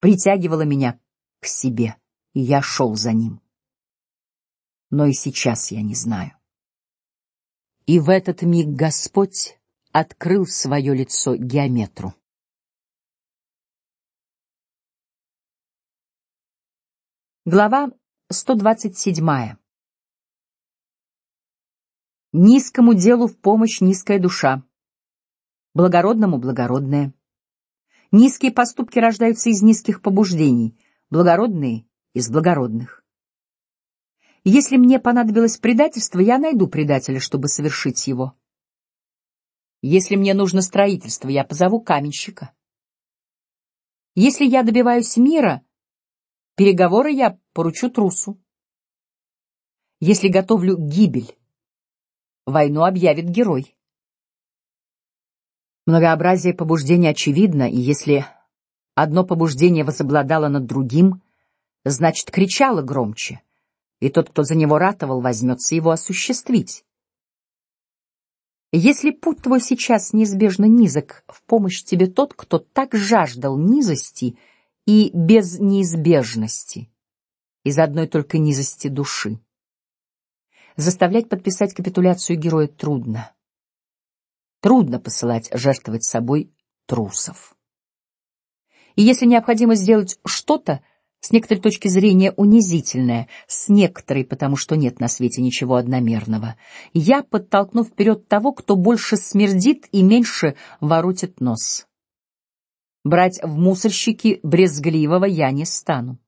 притягивало меня к себе, и я шел за ним но и сейчас я не знаю. И в этот миг Господь открыл свое лицо геометру. Глава 127. Низкому делу в помощь низкая душа, благородному благородное. Низкие поступки рождаются из низких побуждений, благородные из благородных. Если мне понадобилось предательство, я найду предателя, чтобы совершить его. Если мне нужно строительство, я позову каменщика. Если я добиваюсь мира, переговоры я поручу трусу. Если готовлю гибель, войну объявит герой. Многообразие побуждений очевидно, и если одно побуждение возобладало над другим, значит кричало громче и тот, кто за него ратовал, возьмется его осуществить. Если путь твой сейчас неизбежно низок, в помощь тебе тот, кто так жаждал низости и без неизбежности, из одной только низости души. Заставлять подписать капитуляцию героя трудно. Трудно посылать жертвовать собой трусов. И если необходимо сделать что-то, с некоторой точки зрения унизительное, с некоторой, потому что нет на свете ничего одномерного. Я подтолкну вперед того, кто больше смердит и меньше воротит нос. Брать в мусорщики брезгливого я не стану.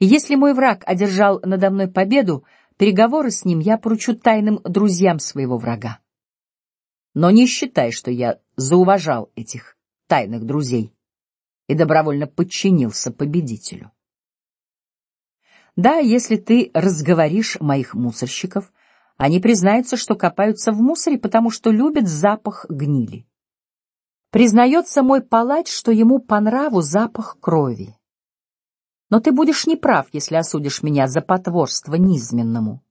Если мой враг одержал надо мной победу, переговоры с ним я поручу тайным друзьям своего врага. Но не считай, что я зауважал этих тайных друзей и добровольно подчинился победителю. Да, если ты разговоришь моих мусорщиков, они признаются, что копаются в мусоре, потому что любят запах гнили. Признается мой палач, что ему по нраву запах крови. Но ты будешь неправ, если осудишь меня за потворство низменному.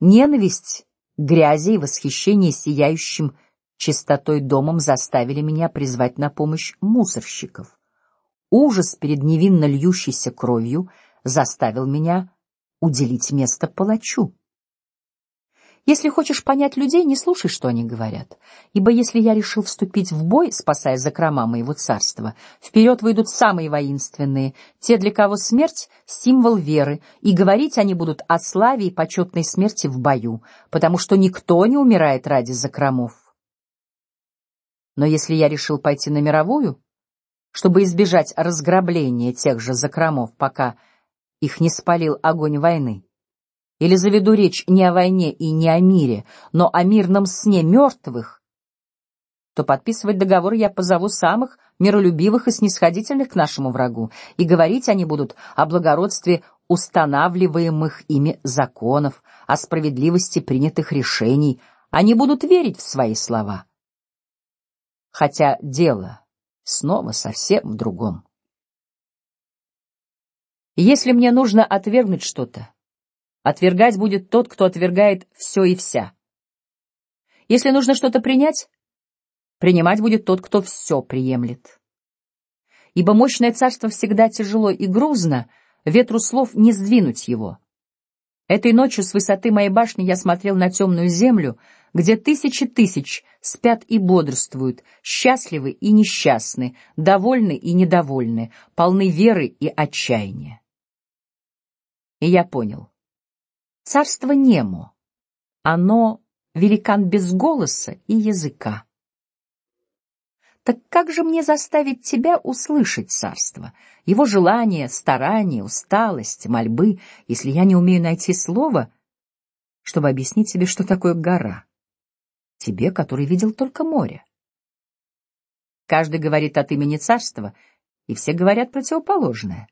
Ненависть, грязи и восхищение сияющим чистотой домом заставили меня призвать на помощь мусорщиков. ужас перед невинно льющейся кровью заставил меня уделить место палачу. Если хочешь понять людей, не слушай, что они говорят, ибо если я решил вступить в бой, спасая закрома моего царства, вперед выйдут самые воинственные, те, для кого смерть символ веры, и говорить они будут о славе и почетной смерти в бою, потому что никто не умирает ради закромов. Но если я решил пойти на мировую, чтобы избежать разграбления тех же закромов, пока их не спалил огонь войны или заведу речь не о войне и не о мире, но о мирном сне мертвых, то подписывать договор я позову самых миролюбивых и снисходительных к нашему врагу, и говорить они будут о благородстве устанавливаемых ими законов, о справедливости принятых решений. Они будут верить в свои слова. Хотя дело снова совсем в другом. Если мне нужно отвергнуть что-то, Отвергать будет тот, кто отвергает все и вся. Если нужно что-то принять, принимать будет тот, кто все приемлет. Ибо мощное царство всегда тяжело и грузно, ветру слов не сдвинуть его. Этой ночью с высоты моей башни я смотрел на темную землю, где тысячи тысяч спят и бодрствуют, счастливы и несчастны, довольны и недовольны, полны веры и отчаяния. И я понял, Царство Немо. Оно великан без голоса и языка. Так как же мне заставить тебя услышать царство, его желания, старания, усталость, мольбы, если я не умею найти слово, чтобы объяснить тебе, что такое гора? Тебе, который видел только море. Каждый говорит от имени царства, и все говорят противоположное.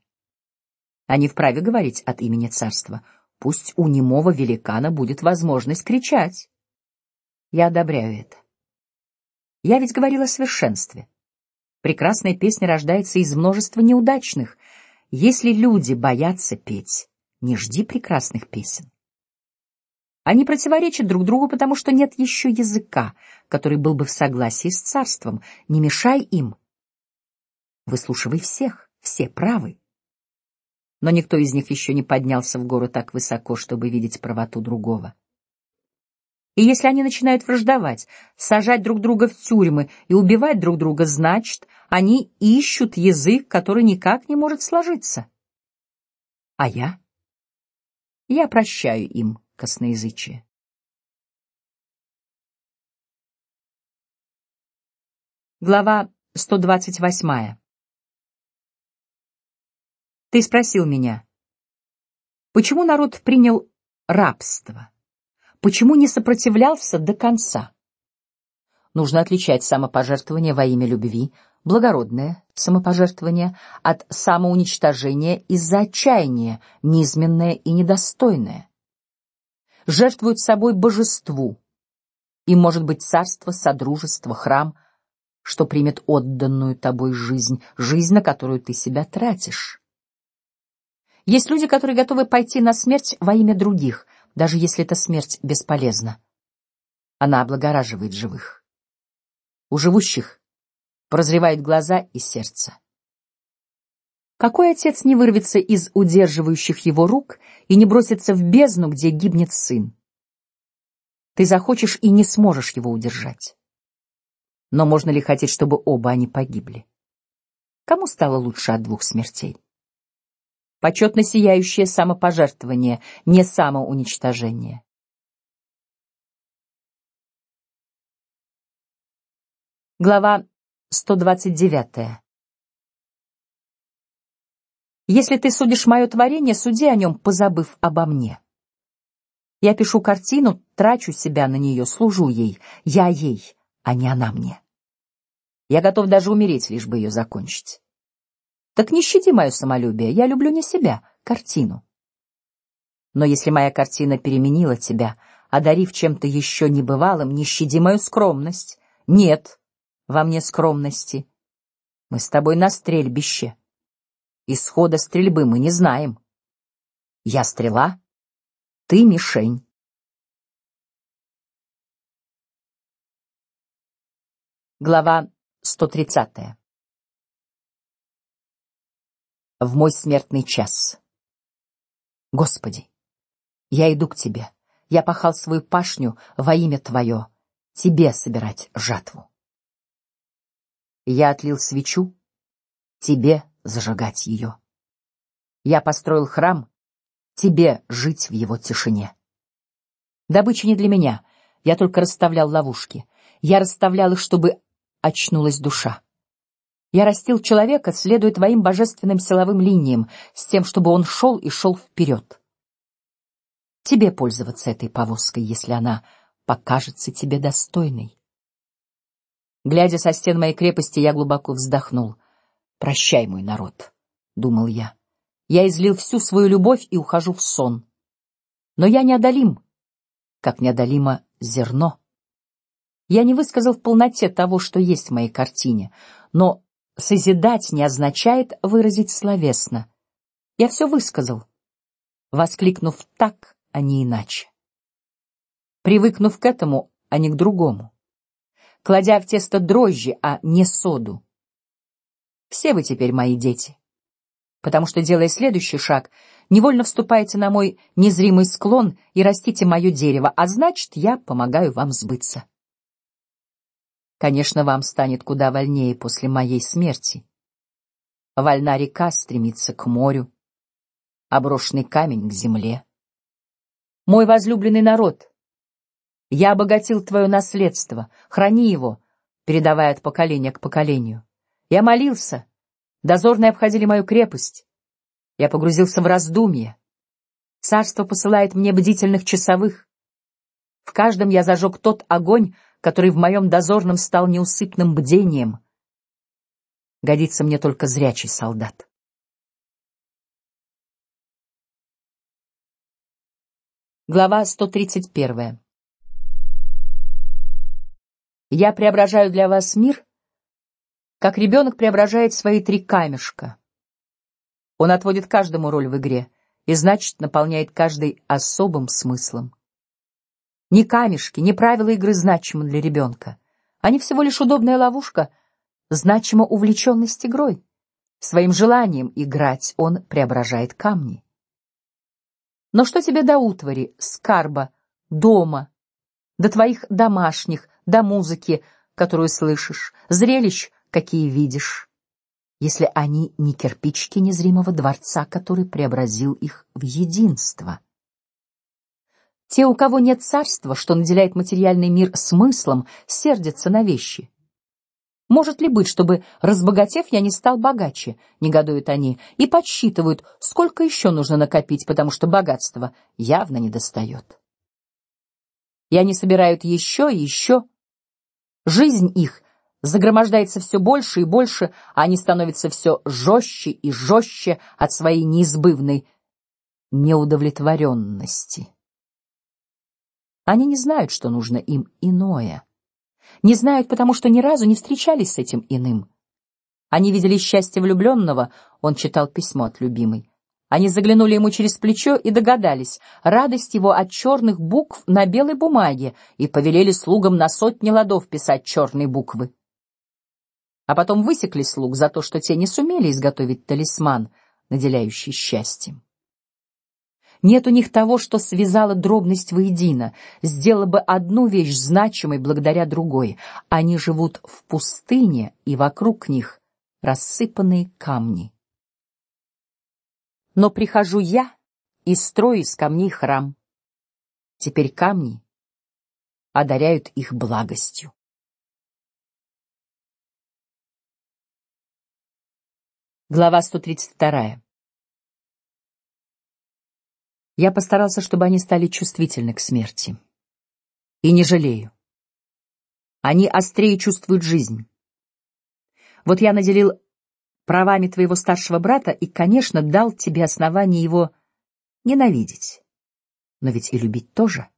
Они вправе говорить от имени царства. Пусть у немого великана будет возможность кричать. Я одобряю это. Я ведь говорила о совершенстве. Прекрасная песня рождается из множества неудачных. Если люди боятся петь, не жди прекрасных песен. Они противоречат друг другу, потому что нет еще языка, который был бы в согласии с царством. Не мешай им. Выслушивай всех, все правы но никто из них еще не поднялся в гору так высоко, чтобы видеть правоту другого. И если они начинают враждовать, сажать друг друга в тюрьмы и убивать друг друга, значит, они ищут язык, который никак не может сложиться. А я? Я прощаю им косноязычие. Глава 128. Ты спросил меня, почему народ принял рабство, почему не сопротивлялся до конца. Нужно отличать самопожертвование во имя любви, благородное самопожертвование, от самоуничтожения из-за отчаяния, низменное и недостойное. Жертвуют собой божеству, и может быть царство, содружество, храм, что примет отданную тобой жизнь, жизнь, на которую ты себя тратишь. Есть люди, которые готовы пойти на смерть во имя других, даже если эта смерть бесполезна. Она облагораживает живых. У живущих прозревает глаза и сердце. Какой отец не вырвется из удерживающих его рук и не бросится в бездну, где гибнет сын? Ты захочешь и не сможешь его удержать. Но можно ли хотеть, чтобы оба они погибли? Кому стало лучше от двух смертей? Почетно сияющее самопожертвование, не самоуничтожение. Глава 129. Если ты судишь мое творение, суди о нем, позабыв обо мне. Я пишу картину, трачу себя на нее, служу ей, я ей, а не она мне. Я готов даже умереть, лишь бы ее закончить. Так не щади мое самолюбие, я люблю не себя, картину. Но если моя картина переменила тебя, одарив чем-то еще небывалым, не щади мою скромность. Нет, во мне скромности. Мы с тобой на стрельбище. Исхода стрельбы мы не знаем. Я стрела, ты мишень. Глава 130 в мой смертный час. Господи, я иду к тебе. Я пахал свою пашню во имя Твое, Тебе собирать жатву. Я отлил свечу, Тебе зажигать ее. Я построил храм, Тебе жить в его тишине. Добыча не для меня, я только расставлял ловушки. Я расставлял их, чтобы очнулась душа. Я растил человека, следуя твоим божественным силовым линиям, с тем, чтобы он шел и шел вперед. Тебе пользоваться этой повозкой, если она покажется тебе достойной. Глядя со стен моей крепости, я глубоко вздохнул. Прощай, мой народ, думал я. Я излил всю свою любовь и ухожу в сон. Но я неодолим, как неодолимо зерно. Я не высказал в полноте того, что есть в моей картине, но Созидать не означает выразить словесно. Я все высказал, воскликнув так, а не иначе. Привыкнув к этому, а не к другому, кладя в тесто дрожжи, а не соду. Все вы теперь мои дети, потому что делая следующий шаг, невольно вступаете на мой незримый склон и растите мое дерево, а значит, я помогаю вам сбыться. Конечно, вам станет куда вольнее после моей смерти. Вольна река стремится к морю, оброшенный камень к земле. Мой возлюбленный народ, я обогатил твое наследство, храни его, передавая от поколения к поколению. Я молился, дозорные обходили мою крепость. Я погрузился в раздумье. Царство посылает мне бдительных часовых. В каждом я зажег тот огонь, который в моем дозорном стал неусыпным бдением. Годится мне только зрячий солдат. Глава 131. Я преображаю для вас мир, как ребенок преображает свои три камешка. Он отводит каждому роль в игре и значит наполняет каждый особым смыслом. Ни камешки, ни правила игры значимы для ребенка. Они всего лишь удобная ловушка, значима увлеченность игрой. Своим желанием играть он преображает камни. Но что тебе до утвари, скарба, дома, до твоих домашних, до музыки, которую слышишь, зрелищ, какие видишь, если они не кирпичики незримого дворца, который преобразил их в единство? Те, у кого нет царства, что наделяет материальный мир смыслом, сердятся на вещи. Может ли быть, чтобы разбогатев, я не стал богаче? Негодуют они и подсчитывают, сколько еще нужно накопить, потому что богатство явно не достает. И они собирают еще и еще. Жизнь их загромождается все больше и больше, а они становятся все жестче и жестче от своей неизбывной неудовлетворенности. Они не знают, что нужно им иное. Не знают, потому что ни разу не встречались с этим иным. Они видели счастье влюбленного, он читал письмо от любимой. Они заглянули ему через плечо и догадались радость его от черных букв на белой бумаге и повелели слугам на сотни ладов писать черные буквы. А потом высекли слуг за то, что те не сумели изготовить талисман, наделяющий счастьем. Нет у них того, что связало дробность воедино, сделало бы одну вещь значимой благодаря другой. Они живут в пустыне, и вокруг них рассыпанные камни. Но прихожу я и строю из камней храм. Теперь камни одаряют их благостью. Глава сто тридцать вторая. Я постарался, чтобы они стали чувствительны к смерти. И не жалею. Они острее чувствуют жизнь. Вот я наделил правами твоего старшего брата и, конечно, дал тебе основание его ненавидеть, но ведь и любить тоже,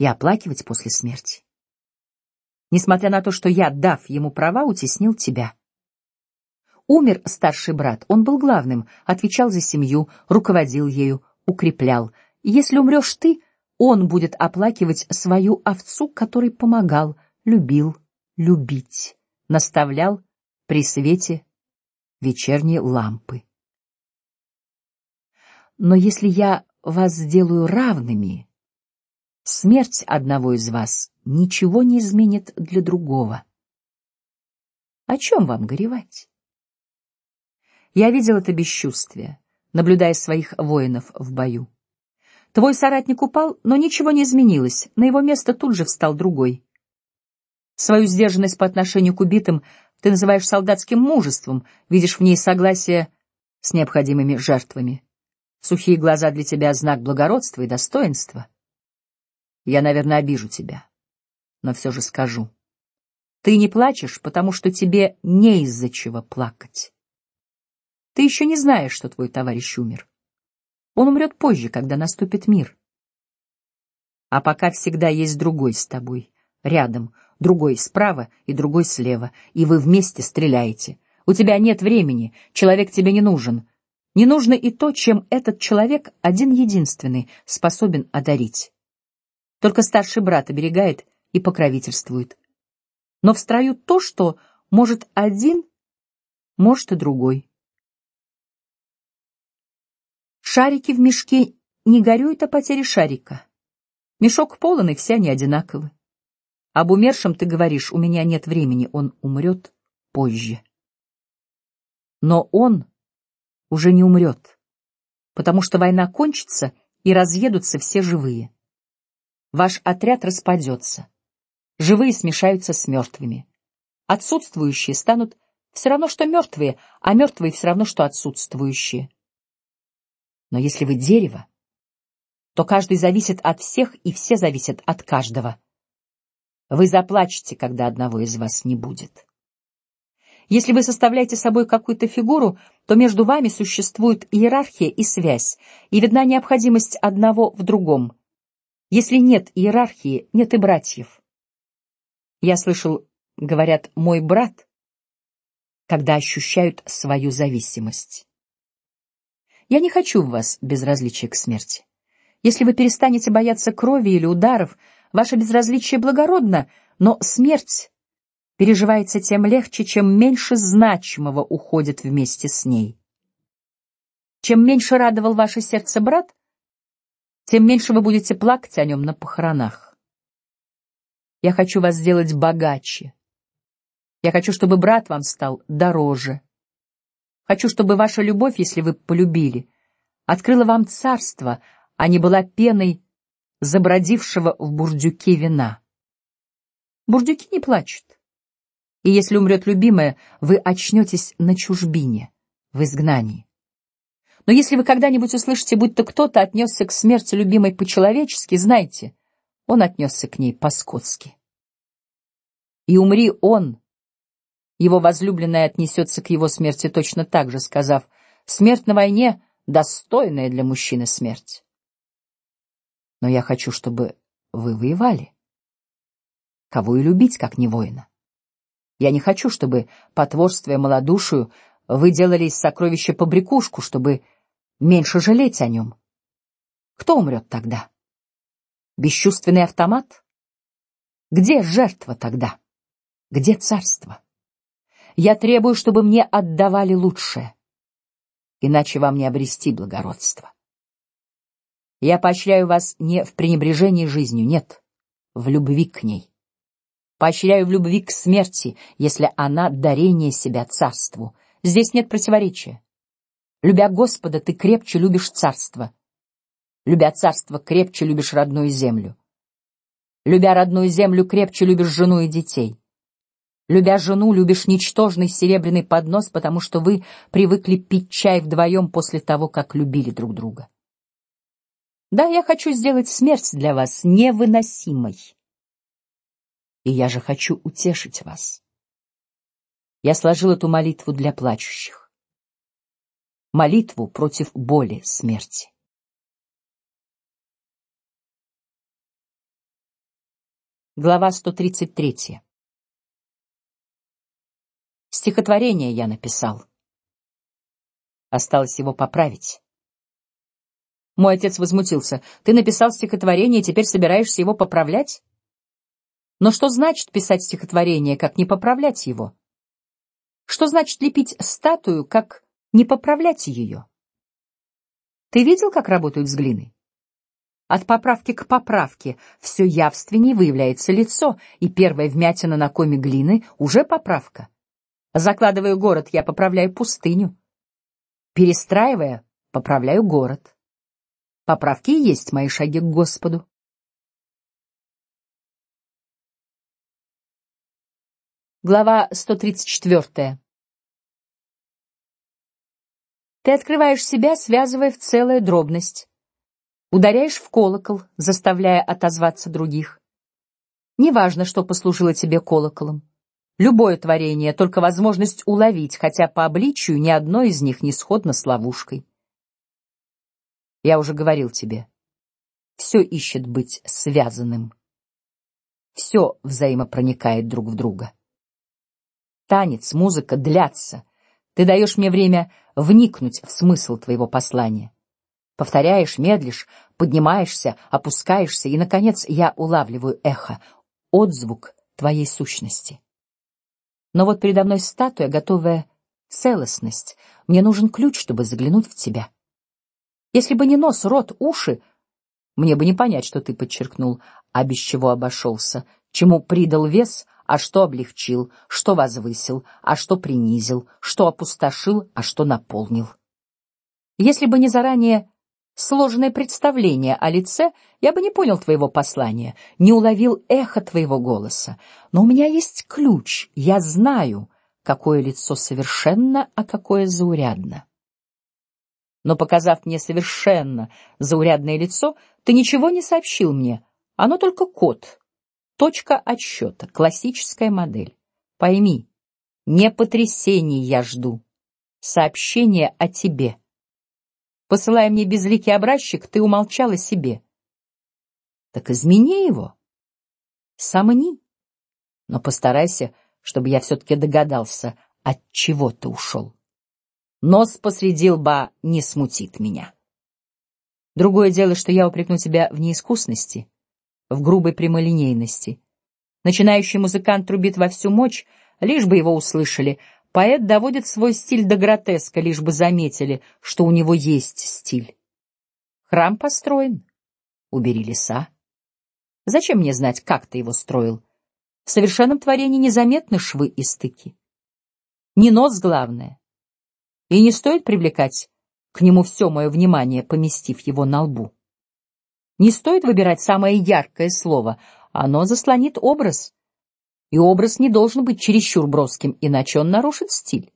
и оплакивать после смерти. Несмотря на то, что я, дав ему права, утеснил тебя. Умер старший брат, он был главным, отвечал за семью, руководил ею, укреплял. Если умрешь ты, он будет оплакивать свою овцу, который помогал, любил, любить, наставлял при свете вечерней лампы. Но если я вас сделаю равными, смерть одного из вас ничего не изменит для другого. О чем вам горевать? Я видел это бесчувствие, наблюдая своих воинов в бою. Твой соратник упал, но ничего не изменилось. На его место тут же встал другой. Свою сдержанность по отношению к убитым ты называешь солдатским мужеством, видишь в ней согласие с необходимыми жертвами. Сухие глаза для тебя знак благородства и достоинства. Я, наверное, обижу тебя, но все же скажу: ты не плачешь, потому что тебе не из-за чего плакать. Ты еще не знаешь, что твой товарищ умер. Он умрет позже, когда наступит мир. А пока всегда есть другой с тобой, рядом, другой справа и другой слева, и вы вместе стреляете. У тебя нет времени, человек тебе не нужен. Не нужно и то, чем этот человек один единственный способен одарить. Только старший брат оберегает и покровительствует. Но в строю то, что может один, может и другой. Шарики в мешке не горюют о потере шарика. Мешок полон, и все они одинаковы. Об умершем ты говоришь: у меня нет времени, он умрет позже. Но он уже не умрет, потому что война кончится и разъедутся все живые. Ваш отряд распадется, живые смешаются с мертвыми, отсутствующие станут все равно что мертвые, а мертвые все равно что отсутствующие. Но если вы дерево, то каждый зависит от всех, и все зависят от каждого. Вы заплачете, когда одного из вас не будет. Если вы составляете собой какую-то фигуру, то между вами существует иерархия и связь, и видна необходимость одного в другом. Если нет иерархии, нет и братьев. Я слышал, говорят, мой брат, когда ощущают свою зависимость. Я не хочу в вас безразличия к смерти. Если вы перестанете бояться крови или ударов, ваше безразличие благородно, но смерть переживается тем легче, чем меньше значимого уходит вместе с ней. Чем меньше радовал ваше сердце брат, тем меньше вы будете плакать о нем на похоронах. Я хочу вас сделать богаче. Я хочу, чтобы брат вам стал дороже. Хочу, чтобы ваша любовь, если вы полюбили, открыла вам царство, а не была пеной забродившего в бурдюке вина. Бурдюки не плачут. И если умрет любимая, вы очнетесь на чужбине, в изгнании. Но если вы когда-нибудь услышите, будто кто-то отнесся к смерти любимой по-человечески, знайте, он отнесся к ней по-скотски. И умри он, его возлюбленная отнесется к его смерти точно так же, сказав: "Смерть на войне достойная для мужчины смерть". Но я хочу, чтобы вы воевали. Кого и любить, как не воина. Я не хочу, чтобы, потворствуя малодушию, вы делали из сокровища побрякушку, чтобы меньше жалеть о нем. Кто умрет тогда? Бесчувственный автомат? Где жертва тогда? Где царство? Я требую, чтобы мне отдавали лучшее, иначе вам не обрести благородство. Я поощряю вас не в пренебрежении жизнью, нет, в любви к ней. Поощряю в любви к смерти, если она дарение себя царству. Здесь нет противоречия. Любя Господа, ты крепче любишь царство. Любя царство, крепче любишь родную землю. Любя родную землю, крепче любишь жену и детей. Любя жену, любишь ничтожный серебряный поднос, потому что вы привыкли пить чай вдвоем после того, как любили друг друга. Да, я хочу сделать смерть для вас невыносимой. И я же хочу утешить вас. Я сложил эту молитву для плачущих. Молитву против боли смерти. Глава 133. Стихотворение я написал. Осталось его поправить. Мой отец возмутился: "Ты написал стихотворение теперь собираешься его поправлять?" Но что значит писать стихотворение, как не поправлять его? Что значит лепить статую, как не поправлять ее? Ты видел, как работают с глиной? От поправки к поправке все явственней выявляется лицо, и первая вмятина на коме глины уже поправка. Закладывая город, я поправляю пустыню. Перестраивая, поправляю город. Поправки есть мои шаги к Господу. Глава 134. Ты открываешь себя, связывая в целое дробность. Ударяешь в колокол, заставляя отозваться других. Неважно, что послужило тебе колоколом. Любое творение — только возможность уловить, хотя по обличию ни одно из них не сходно с ловушкой. Я уже говорил тебе, все ищет быть связанным. Все взаимопроникает друг в друга. Танец, музыка длятся. Ты даешь мне время вникнуть в смысл твоего послания. Повторяешь, медлишь, поднимаешься, опускаешься, и наконец я улавливаю эхо, отзвук твоей сущности. Но вот передо мной статуя, готовая целостность. Мне нужен ключ, чтобы заглянуть в тебя. Если бы не нос, рот, уши, мне бы не понять, что ты подчеркнул, а без чего обошелся, чему придал вес, а что облегчил, что возвысил, а что принизил, что опустошил, а что наполнил. Если бы не заранее сложное представление о лице, я бы не понял твоего послания, не уловил эхо твоего голоса. Но у меня есть ключ, я знаю, какое лицо совершенно, а какое заурядно. Но показав мне совершенно заурядное лицо, ты ничего не сообщил мне. Оно только код, точка отсчета, классическая модель. Пойми, не потрясений я жду, сообщение о тебе. Посылая мне безликий образчик, ты умолчал о себе. Так измени его, сомни, но постарайся, чтобы я все-таки догадался, от чего ты ушел. Нос посреди лба не смутит меня. Другое дело, что я упрекну тебя в неискусности, в грубой прямолинейности. Начинающий музыкант трубит во всю мощь, лишь бы его услышали, Поэт доводит свой стиль до гротеска, лишь бы заметили, что у него есть стиль. Храм построен, убери леса. Зачем мне знать, как ты его строил? В совершенном творении незаметны швы и стыки. Не нос главное, и не стоит привлекать к нему все мое внимание, поместив его на лбу. Не стоит выбирать самое яркое слово, оно заслонит образ и образ не должен быть чересчур броским, иначе он нарушит стиль.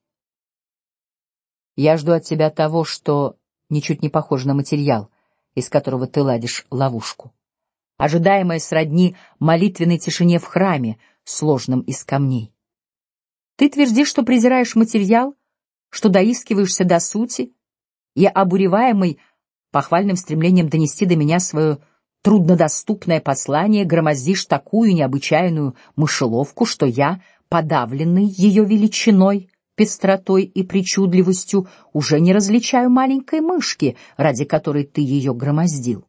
Я жду от тебя того, что ничуть не похоже на материал, из которого ты ладишь ловушку. Ожидаемое сродни молитвенной тишине в храме, сложном из камней. Ты твердишь, что презираешь материал, что доискиваешься до сути, и обуреваемый похвальным стремлением донести до меня свою труднодоступное послание громоздишь такую необычайную мышеловку, что я, подавленный ее величиной, пестротой и причудливостью, уже не различаю маленькой мышки, ради которой ты ее громоздил.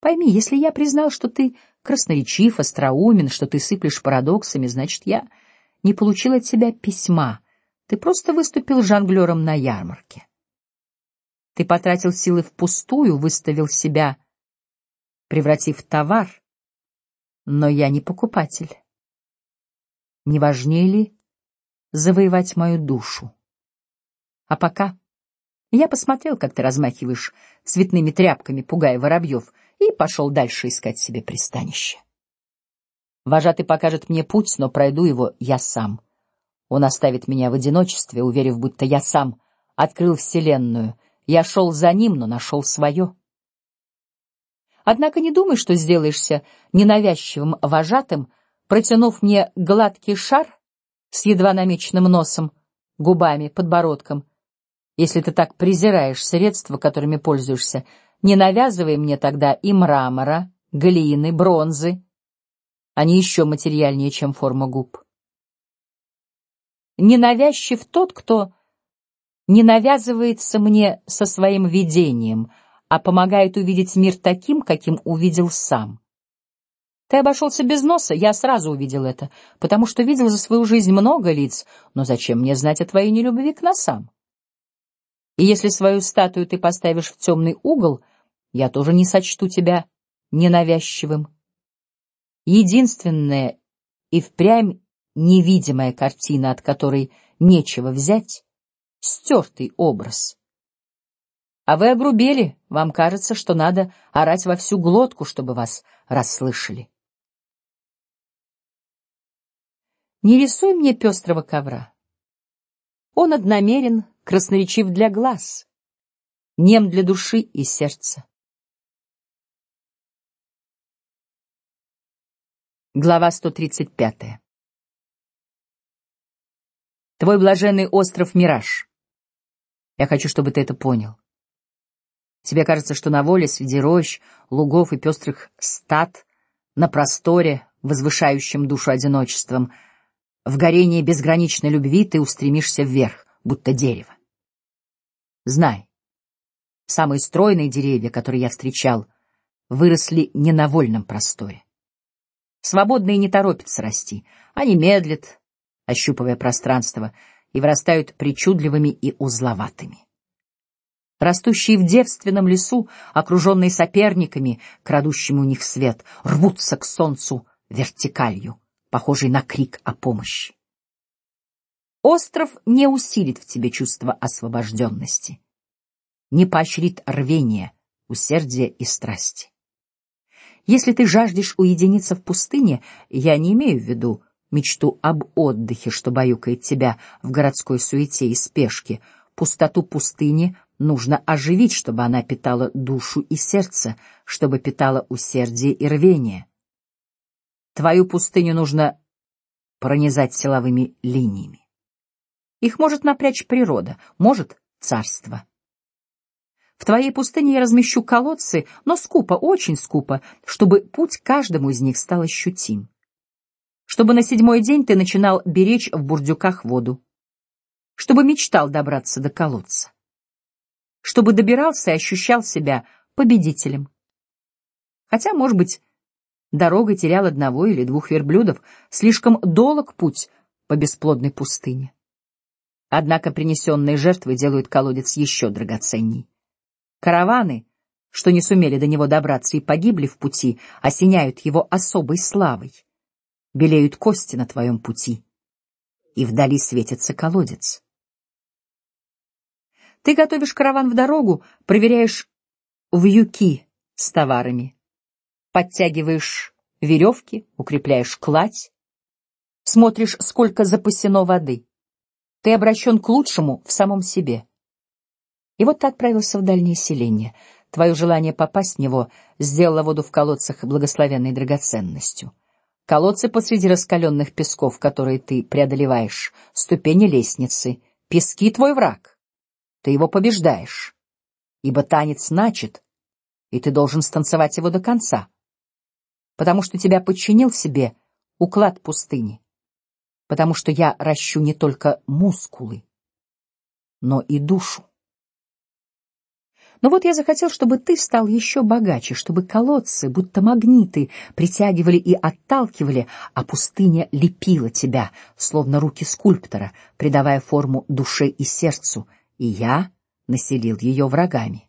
Пойми, если я признал, что ты красноречив, остроумен, что ты сыплешь парадоксами, значит, я не получил от тебя письма. Ты просто выступил жонглером на ярмарке. Ты потратил силы впустую, выставил себя превратив товар, но я не покупатель. Не важнее ли завоевать мою душу? А пока я посмотрел, как ты размахиваешь цветными тряпками, пугая воробьев, и пошел дальше искать себе пристанище. Вожатый покажет мне путь, но пройду его я сам. Он оставит меня в одиночестве, уверив, будто я сам открыл вселенную. Я шел за ним, но нашел свое. Однако не думай, что сделаешься ненавязчивым вожатым, протянув мне гладкий шар с едва намеченным носом, губами, подбородком. Если ты так презираешь средства, которыми пользуешься, не навязывай мне тогда и мрамора, глины, бронзы. Они еще материальнее, чем форма губ. Ненавязчив тот, кто не навязывается мне со своим видением, а помогает увидеть мир таким, каким увидел сам. Ты обошелся без носа, я сразу увидел это, потому что видел за свою жизнь много лиц, но зачем мне знать о твоей нелюбви к носам? И если свою статую ты поставишь в темный угол, я тоже не сочту тебя ненавязчивым. Единственная и впрямь невидимая картина, от которой нечего взять, стертый образ. А вы огрубели, вам кажется, что надо орать во всю глотку, чтобы вас расслышали. Не рисуй мне пестрого ковра. Он одномерен, красноречив для глаз, нем для души и сердца. Глава 135. Твой блаженный остров Мираж. Я хочу, чтобы ты это понял. Тебе кажется, что на воле среди рощ, лугов и пестрых стад, на просторе, возвышающем душу одиночеством, в горении безграничной любви ты устремишься вверх, будто дерево. Знай, самые стройные деревья, которые я встречал, выросли не на вольном просторе. Свободные не торопятся расти, они медлят, ощупывая пространство, и вырастают причудливыми и узловатыми. Растущие в девственном лесу, окруженные соперниками, крадущими у них свет, рвутся к солнцу вертикалью похожий на крик о помощи. Остров не усилит в тебе чувство освобожденности, не поощрит рвение, усердие и страсти. Если ты жаждешь уединиться в пустыне, я не имею в виду мечту об отдыхе, что баюкает тебя в городской суете и спешке. Пустоту пустыни нужно оживить, чтобы она питала душу и сердце, чтобы питала усердие и рвение. Твою пустыню нужно пронизать силовыми линиями. Их может напрячь природа, может царство. В твоей пустыне я размещу колодцы, но скупо, очень скупо, чтобы путь каждому из них стал ощутим. Чтобы на седьмой день ты начинал беречь в бурдюках воду. Чтобы мечтал добраться до колодца. Чтобы добирался и ощущал себя победителем. Хотя, может быть, Дорогой терял одного или двух верблюдов, слишком долг путь по бесплодной пустыне. Однако принесенные жертвы делают колодец еще драгоценней. Караваны, что не сумели до него добраться и погибли в пути, осеняют его особой славой. Белеют кости на твоем пути, и вдали светится колодец. Ты готовишь караван в дорогу, проверяешь вьюки с товарами подтягиваешь веревки, укрепляешь кладь, смотришь, сколько запасено воды. Ты обращен к лучшему в самом себе. И вот ты отправился в дальнее селение. Твое желание попасть в него сделало воду в колодцах благословенной драгоценностью. Колодцы посреди раскаленных песков, которые ты преодолеваешь, ступени лестницы, пески твой враг. Ты его побеждаешь, ибо танец начат, и ты должен станцевать его до конца. Потому что тебя подчинил себе уклад пустыни, потому что я ращу не только мускулы, но и душу. Но вот я захотел, чтобы ты стал еще богаче, чтобы колодцы, будто магниты, притягивали и отталкивали, а пустыня лепила тебя, словно руки скульптора, придавая форму душе и сердцу, и я населил ее врагами.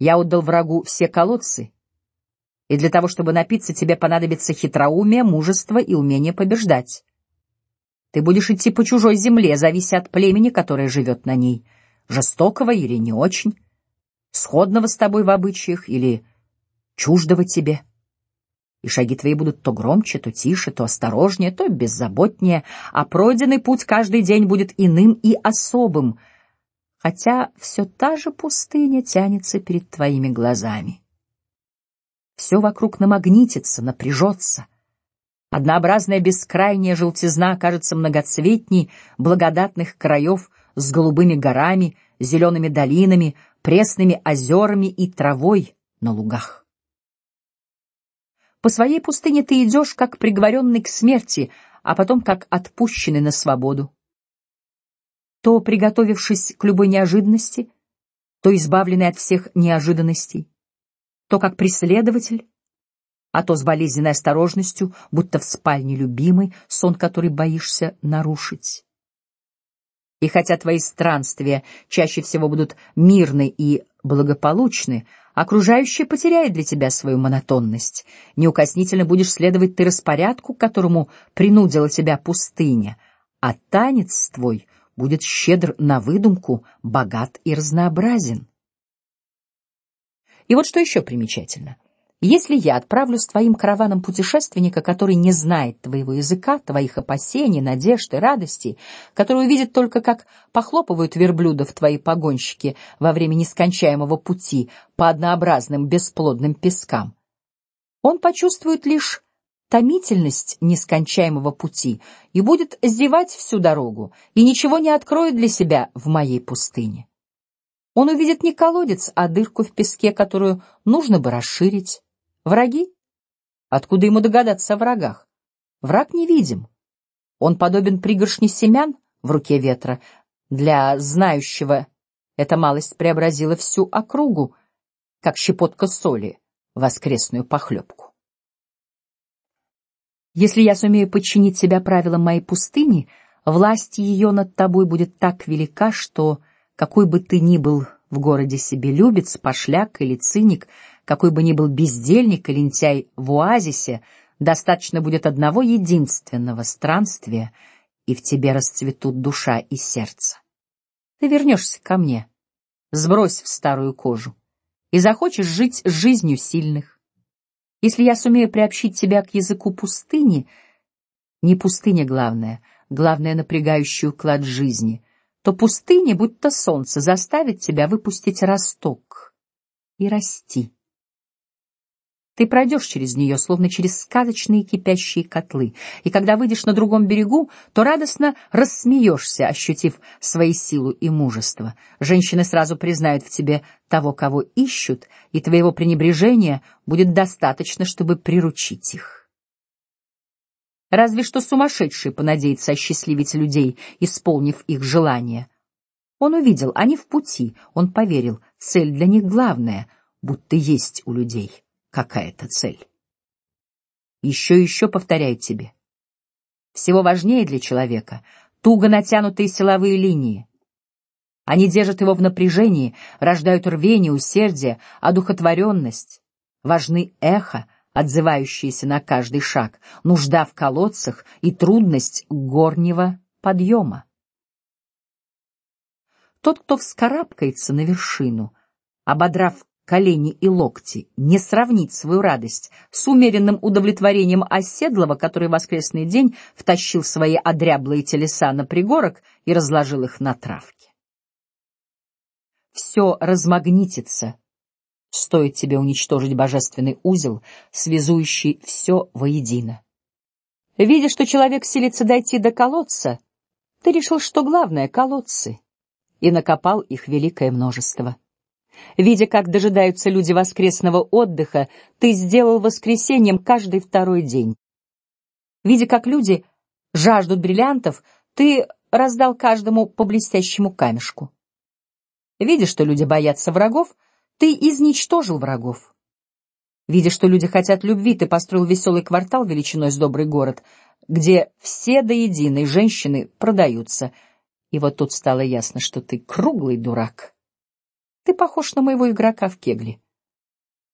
Я отдал врагу все колодцы и для того, чтобы напиться, тебе понадобится хитроумие, мужество и умение побеждать. Ты будешь идти по чужой земле, завися от племени, которое живет на ней, жестокого или не очень, сходного с тобой в обычаях или чуждого тебе. И шаги твои будут то громче, то тише, то осторожнее, то беззаботнее, а пройденный путь каждый день будет иным и особым, хотя все та же пустыня тянется перед твоими глазами. Все вокруг намагнитится, напряжется. Однообразная бескрайняя желтизна кажется многоцветней благодатных краев с голубыми горами, зелеными долинами, пресными озерами и травой на лугах. По своей пустыне ты идешь, как приговоренный к смерти, а потом как отпущенный на свободу. То приготовившись к любой неожиданности, то избавленный от всех неожиданностей то как преследователь, а то с болезненной осторожностью, будто в спальне любимой, сон который боишься нарушить. И хотя твои странствия чаще всего будут мирны и благополучны, окружающее потеряет для тебя свою монотонность. Неукоснительно будешь следовать ты распорядку, которому принудила тебя пустыня, а танец твой будет щедр на выдумку, богат и разнообразен. И вот что еще примечательно. Если я отправлю с твоим караваном путешественника, который не знает твоего языка, твоих опасений, надежд и радостей, который увидит только, как похлопывают верблюдов твои погонщики во время нескончаемого пути по однообразным бесплодным пескам, он почувствует лишь томительность нескончаемого пути и будет зевать всю дорогу и ничего не откроет для себя в моей пустыне. Он увидит не колодец, а дырку в песке, которую нужно бы расширить. Враги? Откуда ему догадаться о врагах? Враг невидим. Он подобен пригоршне семян в руке ветра. Для знающего эта малость преобразила всю округу, как щепотка соли воскресную похлебку. Если я сумею подчинить себя правилам моей пустыни, власть ее над тобой будет так велика, что какой бы ты ни был в городе себе любец, пошляк или циник, какой бы ни был бездельник или лентяй в оазисе, достаточно будет одного единственного странствия, и в тебе расцветут душа и сердце. Ты вернешься ко мне, сбрось в старую кожу и захочешь жить жизнью сильных. Если я сумею приобщить тебя к языку пустыни, не пустыня главное, главное напрягающий уклад жизни — то пустыня, будто солнце, заставит тебя выпустить росток и расти. Ты пройдешь через нее, словно через сказочные кипящие котлы, и когда выйдешь на другом берегу, то радостно рассмеешься, ощутив свои силу и мужество. Женщины сразу признают в тебе того, кого ищут, и твоего пренебрежения будет достаточно, чтобы приручить их. Разве что сумасшедший понадеется осчастливить людей, исполнив их желания. Он увидел, они в пути, он поверил, цель для них главная, будто есть у людей какая-то цель. Еще и еще повторяю тебе. Всего важнее для человека туго натянутые силовые линии. Они держат его в напряжении, рождают рвение, усердие, одухотворенность. Важны эхо, отзывающиеся на каждый шаг, нужда в колодцах и трудность горнего подъема. Тот, кто вскарабкается на вершину, ободрав колени и локти, не сравнит свою радость с умеренным удовлетворением оседлого, который в воскресный день втащил свои одряблые телеса на пригорок и разложил их на травке. Все размагнитится Стоит тебе уничтожить божественный узел, связующий все воедино. Видя, что человек силится дойти до колодца, ты решил, что главное — колодцы, и накопал их великое множество. Видя, как дожидаются люди воскресного отдыха, ты сделал воскресеньем каждый второй день. Видя, как люди жаждут бриллиантов, ты раздал каждому по блестящему камешку. Видя, что люди боятся врагов, ты изничтожил врагов. Видя, что люди хотят любви, ты построил веселый квартал величиной с добрый город, где все до единой женщины продаются. И вот тут стало ясно, что ты круглый дурак. Ты похож на моего игрока в кегли.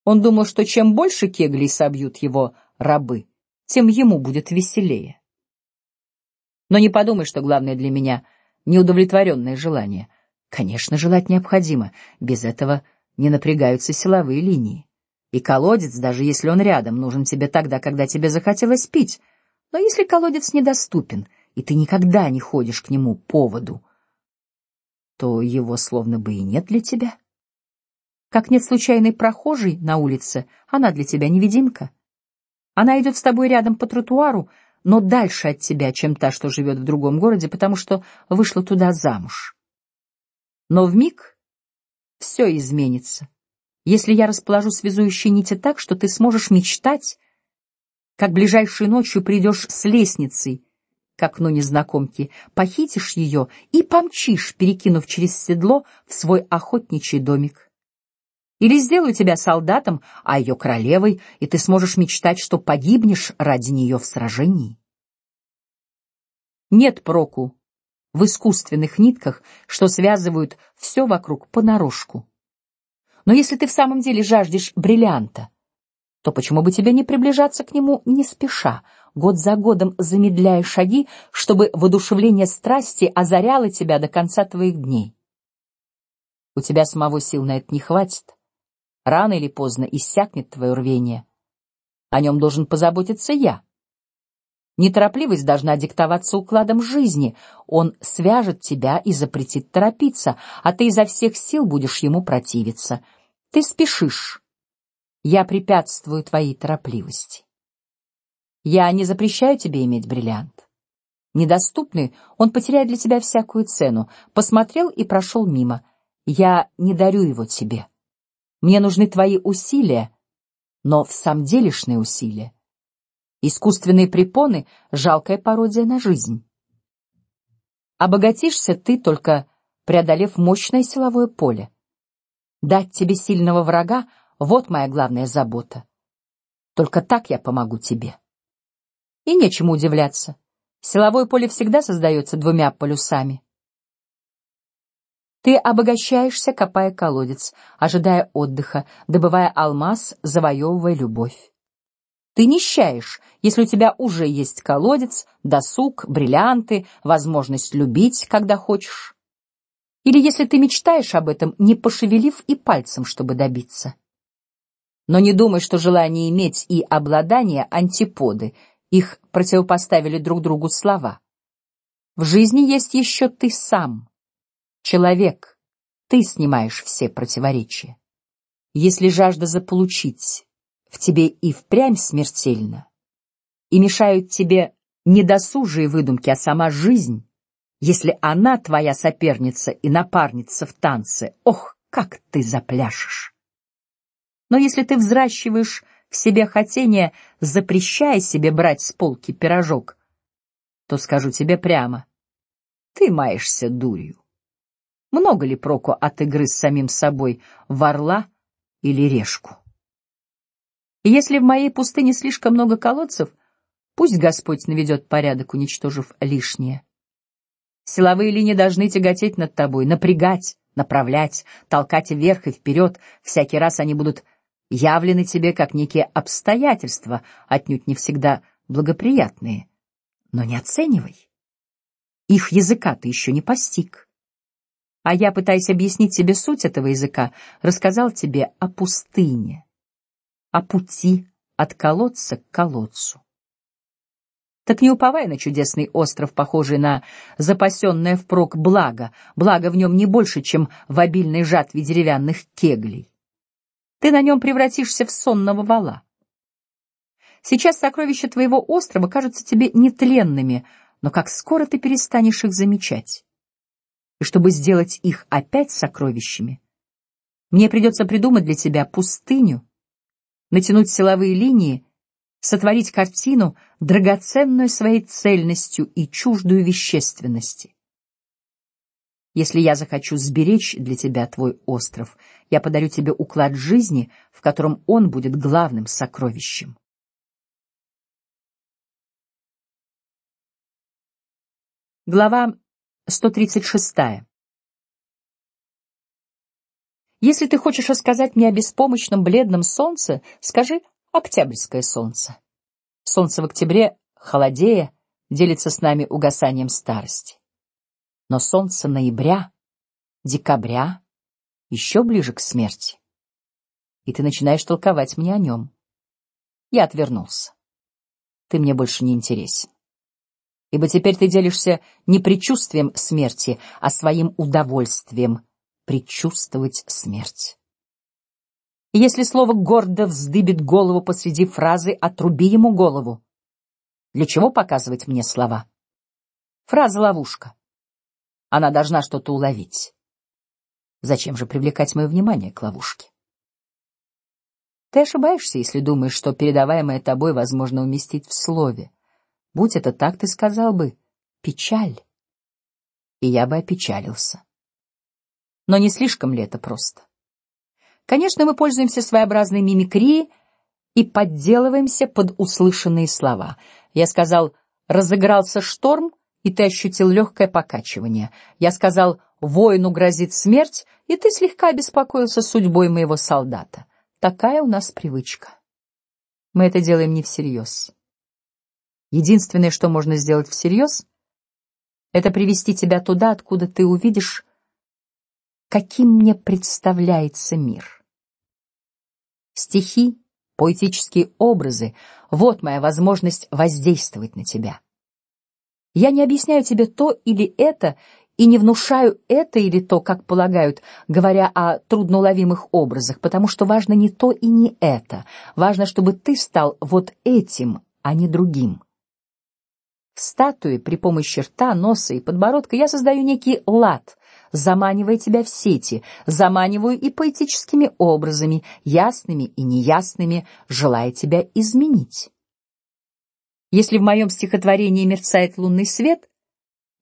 Он думал, что чем больше кеглей собьют его рабы, тем ему будет веселее. Но не подумай, что главное для меня неудовлетворенное желание. Конечно, желать необходимо. Без этого не напрягаются силовые линии. И колодец, даже если он рядом, нужен тебе тогда, когда тебе захотелось пить. Но если колодец недоступен, и ты никогда не ходишь к нему поводу, то его словно бы и нет для тебя. Как нет случайной прохожей на улице, она для тебя невидимка. Она идет с тобой рядом по тротуару, но дальше от тебя, чем та, что живет в другом городе, потому что вышла туда замуж. Но в миг все изменится. Если я расположу связующие нити так, что ты сможешь мечтать, как ближайшей ночью придешь с лестницей к окну незнакомки, похитишь ее и помчишь, перекинув через седло в свой охотничий домик. Или сделаю тебя солдатом, а ее королевой, и ты сможешь мечтать, что погибнешь ради нее в сражении. Нет проку в искусственных нитках, что связывают все вокруг понарошку. Но если ты в самом деле жаждешь бриллианта, то почему бы тебе не приближаться к нему не спеша, год за годом замедляя шаги, чтобы воодушевление страсти озаряло тебя до конца твоих дней? У тебя самого сил на это не хватит. Рано или поздно иссякнет твое рвение. О нем должен позаботиться я. Неторопливость должна диктоваться укладом жизни. Он свяжет тебя и запретит торопиться, а ты изо всех сил будешь ему противиться. Ты спешишь. Я препятствую твоей торопливости. Я не запрещаю тебе иметь бриллиант. Недоступный, он потеряет для тебя всякую цену. Посмотрел и прошел мимо. Я не дарю его тебе. Мне нужны твои усилия, но в самом делешные усилия. Искусственные препоны — жалкая пародия на жизнь. Обогатишься ты только преодолев мощное силовое поле. Дать тебе сильного врага — вот моя главная забота. Только так я помогу тебе. И нечему удивляться. Силовое поле всегда создается двумя полюсами. Ты обогащаешься, копая колодец, ожидая отдыха, добывая алмаз, завоевывая любовь. Ты нищаешь, если у тебя уже есть колодец, досуг, бриллианты, возможность любить, когда хочешь. Или если ты мечтаешь об этом, не пошевелив и пальцем, чтобы добиться. Но не думай, что желание иметь и обладание антиподы, их противопоставили друг другу слова. В жизни есть еще ты сам, человек. Ты снимаешь все противоречия. Если жажда заполучить в тебе и впрямь смертельно, и мешают тебе не досужие выдумки, а сама жизнь, если она твоя соперница и напарница в танце, ох, как ты запляшешь! Но если ты взращиваешь в себе хотение, запрещая себе брать с полки пирожок, то скажу тебе прямо, ты маешься дурью. Много ли проку от игры с самим собой в орла или решку? Если в моей пустыне слишком много колодцев, пусть Господь наведет порядок, уничтожив лишнее. Силовые линии должны тяготеть над тобой, напрягать, направлять, толкать вверх и вперед. Всякий раз они будут явлены тебе как некие обстоятельства, отнюдь не всегда благоприятные. Но не оценивай. Их языка ты еще не постиг. А я, пытаясь объяснить тебе суть этого языка, рассказал тебе о пустыне о пути от колодца к колодцу. Так не уповай на чудесный остров, похожий на запасенное впрок благо. Благо в нем не больше, чем в обильной жатве деревянных кеглей. Ты на нем превратишься в сонного вала. Сейчас сокровища твоего острова кажутся тебе нетленными, но как скоро ты перестанешь их замечать? И чтобы сделать их опять сокровищами, мне придется придумать для тебя пустыню, натянуть силовые линии, сотворить картину, драгоценную своей цельностью и чуждую вещественности. Если я захочу сберечь для тебя твой остров, я подарю тебе уклад жизни, в котором он будет главным сокровищем. Глава 136. Если ты хочешь рассказать мне о беспомощном бледном солнце, скажи октябрьское солнце. Солнце в октябре, холодея, делится с нами угасанием старости. Но солнце ноября, декабря еще ближе к смерти. И ты начинаешь толковать мне о нем. Я отвернулся. Ты мне больше не интересен. Ибо теперь ты делишься не предчувствием смерти, а своим удовольствием предчувствовать смерть. если слово гордо вздыбит голову посреди фразы, отруби ему голову. Для чего показывать мне слова? Фраза ловушка. Она должна что-то уловить. Зачем же привлекать мое внимание к ловушке? Ты ошибаешься, если думаешь, что передаваемое тобой возможно уместить в слове. Будь это так, ты сказал бы печаль, и я бы опечалился. Но не слишком ли это просто? Конечно, мы пользуемся своеобразной мимикрией и подделываемся под услышанные слова. Я сказал: разыгрался шторм, и ты ощутил легкое покачивание. Я сказал, воину грозит смерть, и ты слегка обеспокоился судьбой моего солдата. Такая у нас привычка. Мы это делаем не всерьез. Единственное, что можно сделать всерьез, это привести тебя туда, откуда ты увидишь, каким мне представляется мир. Стихи, поэтические образы — вот моя возможность воздействовать на тебя. Я не объясняю тебе то или это и не внушаю это или то, как полагают, говоря о трудноуловимых образах, потому что важно не то и не это. Важно, чтобы ты стал вот этим, а не другим. В статуе при помощи рта, носа и подбородка я создаю некий лад, заманивая тебя в сети, заманиваю и поэтическими образами, ясными и неясными, желая тебя изменить. Если в моем стихотворении мерцает лунный свет,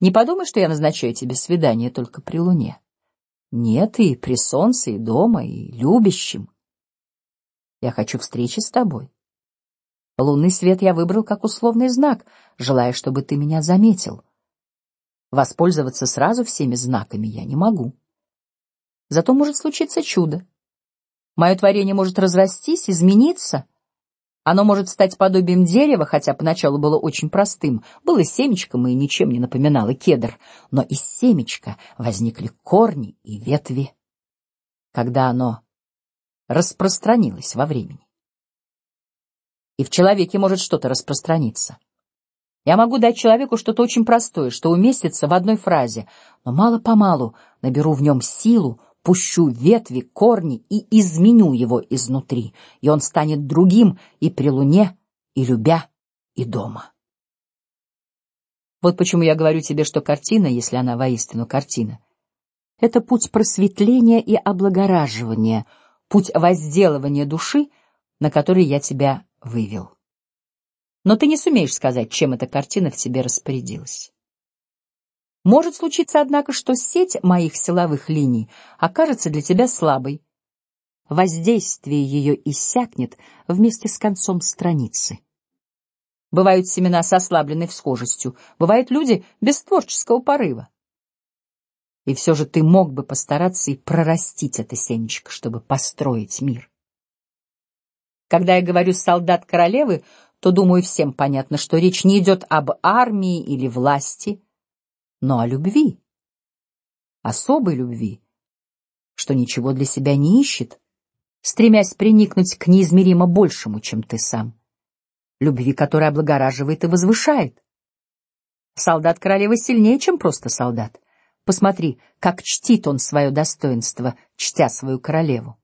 не подумай, что я назначаю тебе свидание только при луне. Нет, и при солнце, и дома, и любящим. Я хочу встречи с тобой. Лунный свет я выбрал как условный знак, желая, чтобы ты меня заметил. Воспользоваться сразу всеми знаками я не могу. Зато может случиться чудо. Мое творение может разрастись, измениться оно может стать подобием дерева, хотя поначалу было очень простым, было семечком и ничем не напоминало кедр, но из семечка возникли корни и ветви, когда оно распространилось во времени. И в человеке может что-то распространиться. Я могу дать человеку что-то очень простое, что уместится в одной фразе, но мало-помалу наберу в нем силу, пущу ветви, корни и изменю его изнутри, и он станет другим и при луне, и любя, и дома. Вот почему я говорю тебе, что картина, если она воистину картина, это путь просветления и облагораживания, путь возделывания души, на который я тебя вывел. Но ты не сумеешь сказать, чем эта картина в тебе распорядилась. Может случиться, однако, что сеть моих силовых линий окажется для тебя слабой. Воздействие ее иссякнет вместе с концом страницы. Бывают семена с ослабленной всхожестью, бывают люди без творческого порыва. И все же ты мог бы постараться и прорастить это семечко, чтобы построить мир. Когда я говорю солдат королевы, то думаю всем понятно, что речь не идет об армии или власти но о любви, особой любви, что ничего для себя не ищет, стремясь приникнуть к неизмеримо большему, чем ты сам, любви, которая облагораживает и возвышает. Солдат королевы сильнее, чем просто солдат. Посмотри, как чтит он свое достоинство, чтя свою королеву.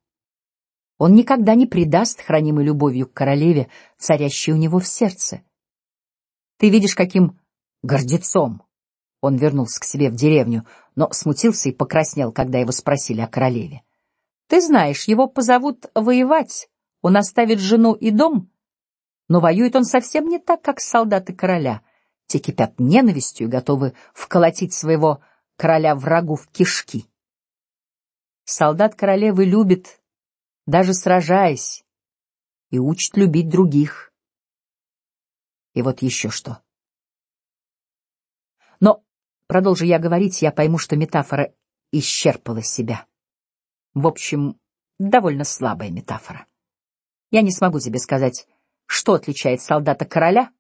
Он никогда не предаст хранимой любовью к королеве, царящей у него в сердце. Ты видишь, каким гордецом он вернулся к себе в деревню, но смутился и покраснел, когда его спросили о королеве. Ты знаешь, его позовут воевать, он оставит жену и дом, но воюет он совсем не так, как солдаты короля. Те кипят ненавистью и готовы вколотить своего короля врагу в кишки. Солдат королевы любит, даже сражаясь, и учит любить других. И вот еще что. Продолжу я говорить, я пойму, что метафора исчерпала себя. В общем, довольно слабая метафора. Я не смогу тебе сказать, что отличает солдата короля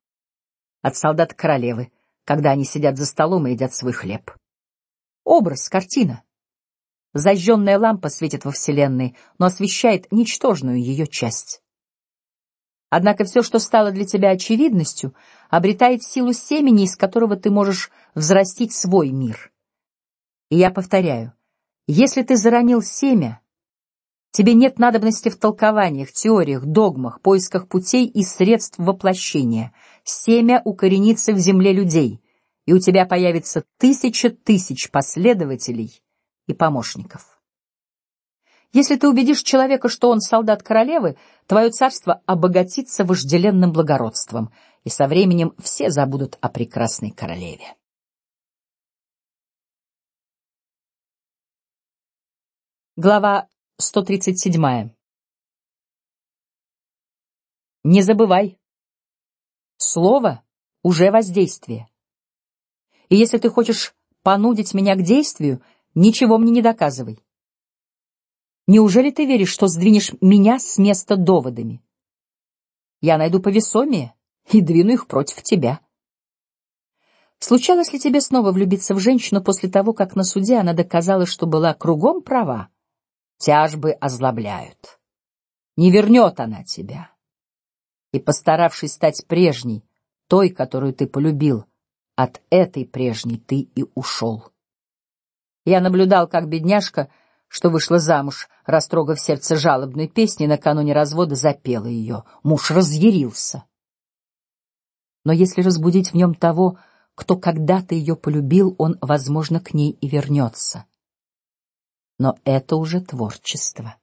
от солдата королевы, когда они сидят за столом и едят свой хлеб. Образ, картина. Зажженная лампа светит во вселенной, но освещает ничтожную ее часть. Однако все, что стало для тебя очевидностью, обретает силу семени, из которого ты можешь взрастить свой мир. И я повторяю, если ты заронил семя, тебе нет надобности в толкованиях, теориях, догмах, поисках путей и средств воплощения. Семя укоренится в земле людей, и у тебя появится тысяча тысяч последователей и помощников. Если ты убедишь человека, что он солдат королевы, твое царство обогатится вожделенным благородством, и со временем все забудут о прекрасной королеве. Глава 137. Не забывай, слово уже воздействие. И если ты хочешь понудить меня к действию, ничего мне не доказывай. Неужели ты веришь, что сдвинешь меня с места доводами? Я найду повесомее и двину их против тебя. Случалось ли тебе снова влюбиться в женщину после того, как на суде она доказала, что была кругом права? Тяжбы озлобляют. Не вернет она тебя. И постаравшись стать прежней, той, которую ты полюбил, от этой прежней ты и ушел. Я наблюдал, как бедняжка, что вышла замуж, растрогав сердце жалобной песней, накануне развода запела ее. Муж разъярился. Но если разбудить в нем того, кто когда-то ее полюбил, он, возможно, к ней и вернется. Но это уже творчество.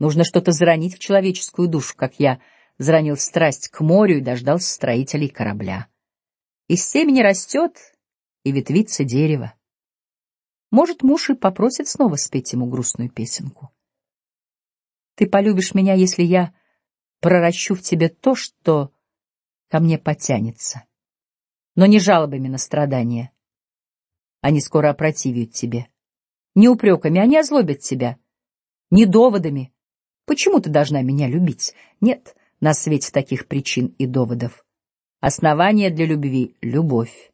Нужно что-то заронить в человеческую душу, как я заронил страсть к морю и дождался строителей корабля. Из семени растет и ветвится дерево. Может, муж и попросит снова спеть ему грустную песенку. Ты полюбишь меня, если я проращу в тебе то, что ко мне потянется но не жалобами на страдания. Они скоро опротивят тебе. Не упреками, они озлобят тебя. Не доводами. Почему ты должна меня любить? Нет на свете таких причин и доводов. Основание для любви — любовь.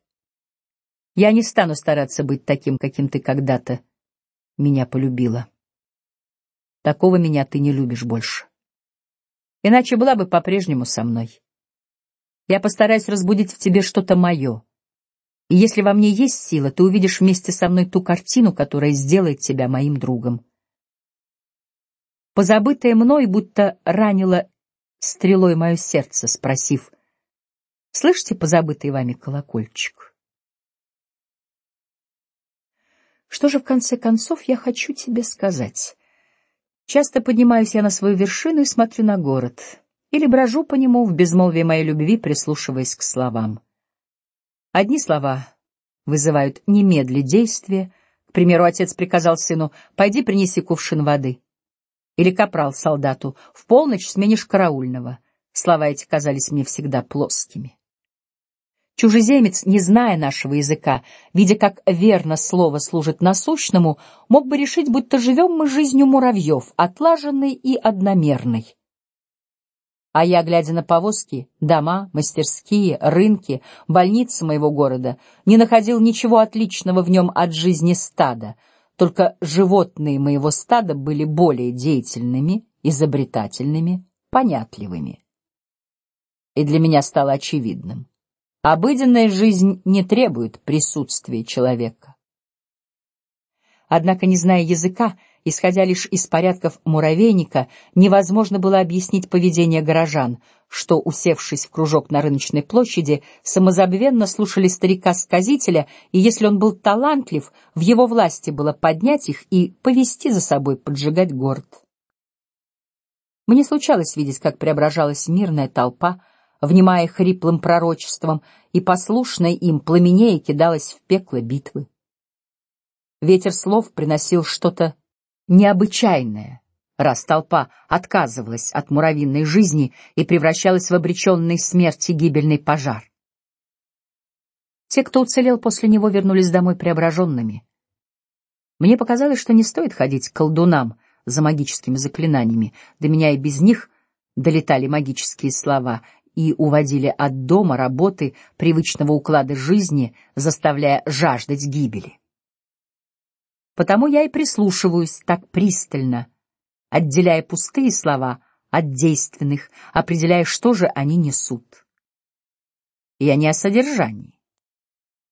Я не стану стараться быть таким, каким ты когда-то меня полюбила. Такого меня ты не любишь больше. Иначе была бы по-прежнему со мной. Я постараюсь разбудить в тебе что-то мое. И если во мне есть сила, ты увидишь вместе со мной ту картину, которая сделает тебя моим другом. Позабытое мной будто ранило стрелой мое сердце, спросив: "Слышите позабытый вами колокольчик?" Что же в конце концов я хочу тебе сказать? Часто поднимаюсь я на свою вершину и смотрю на город или брожу по нему в безмолвии моей любви, прислушиваясь к словам. Одни слова вызывают немедли действия. К примеру, отец приказал сыну: "Пойди принеси кувшин воды". Или капрал солдату: "В полночь сменишь караульного". Слова эти казались мне всегда плоскими. Чужеземец, не зная нашего языка, видя, как верно слово служит насущному, мог бы решить, будто живем мы жизнью муравьев, отлаженной и одномерной. А я, глядя на повозки, дома, мастерские, рынки, больницы моего города, не находил ничего отличного в нем от жизни стада. Только животные моего стада были более деятельными, изобретательными, понятливыми. И для меня стало очевидным: обыденная жизнь не требует присутствия человека. Однако, не зная языка, исходя лишь из порядков муравейника, невозможно было объяснить поведение горожан, что, усевшись в кружок на рыночной площади, самозабвенно слушали старика-сказителя, и если он был талантлив, в его власти было поднять их и повести за собой поджигать город. Мне случалось видеть, как преображалась мирная толпа, внимая хриплым пророчеством, и послушная им пламенея кидалась в пекло битвы. Ветер слов приносил что-то необычайное, раз толпа отказывалась от муравьиной жизни и превращалась в обреченный смерти гибельный пожар. Те, кто уцелел после него, вернулись домой преображенными. Мне показалось, что не стоит ходить к колдунам за магическими заклинаниями. До меня и без них долетали магические слова и уводили от дома, работы, привычного уклада жизни, заставляя жаждать гибели. Потому я и прислушиваюсь так пристально, отделяя пустые слова от действенных, определяя, что же они несут. Я не о содержании.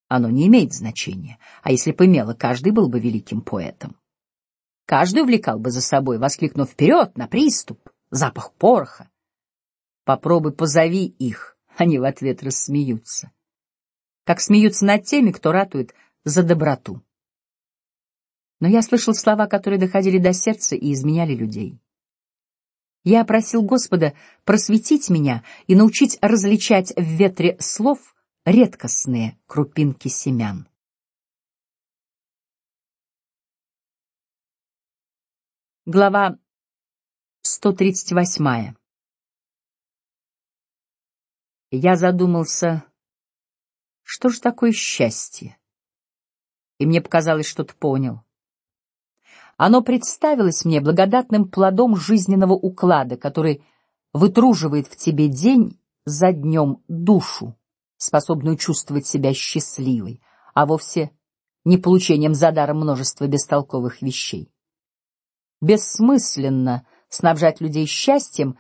Оно не имеет значения. А если бы имело, каждый был бы великим поэтом. Каждый увлекал бы за собой, воскликнув вперед на приступ, запах пороха. Попробуй позови их, они в ответ рассмеются, как смеются над теми, кто ратует за доброту но я слышал слова, которые доходили до сердца и изменяли людей. Я просил Господа просветить меня и научить различать в ветре слов редкостные крупинки семян. Глава 138. Я задумался Что же такое счастье? И мне показалось, что ты понял. Оно представилось мне благодатным плодом жизненного уклада, который вытруживает в тебе день за днем душу, способную чувствовать себя счастливой, а вовсе не получением за даром множества бестолковых вещей. Бессмысленно снабжать людей счастьем,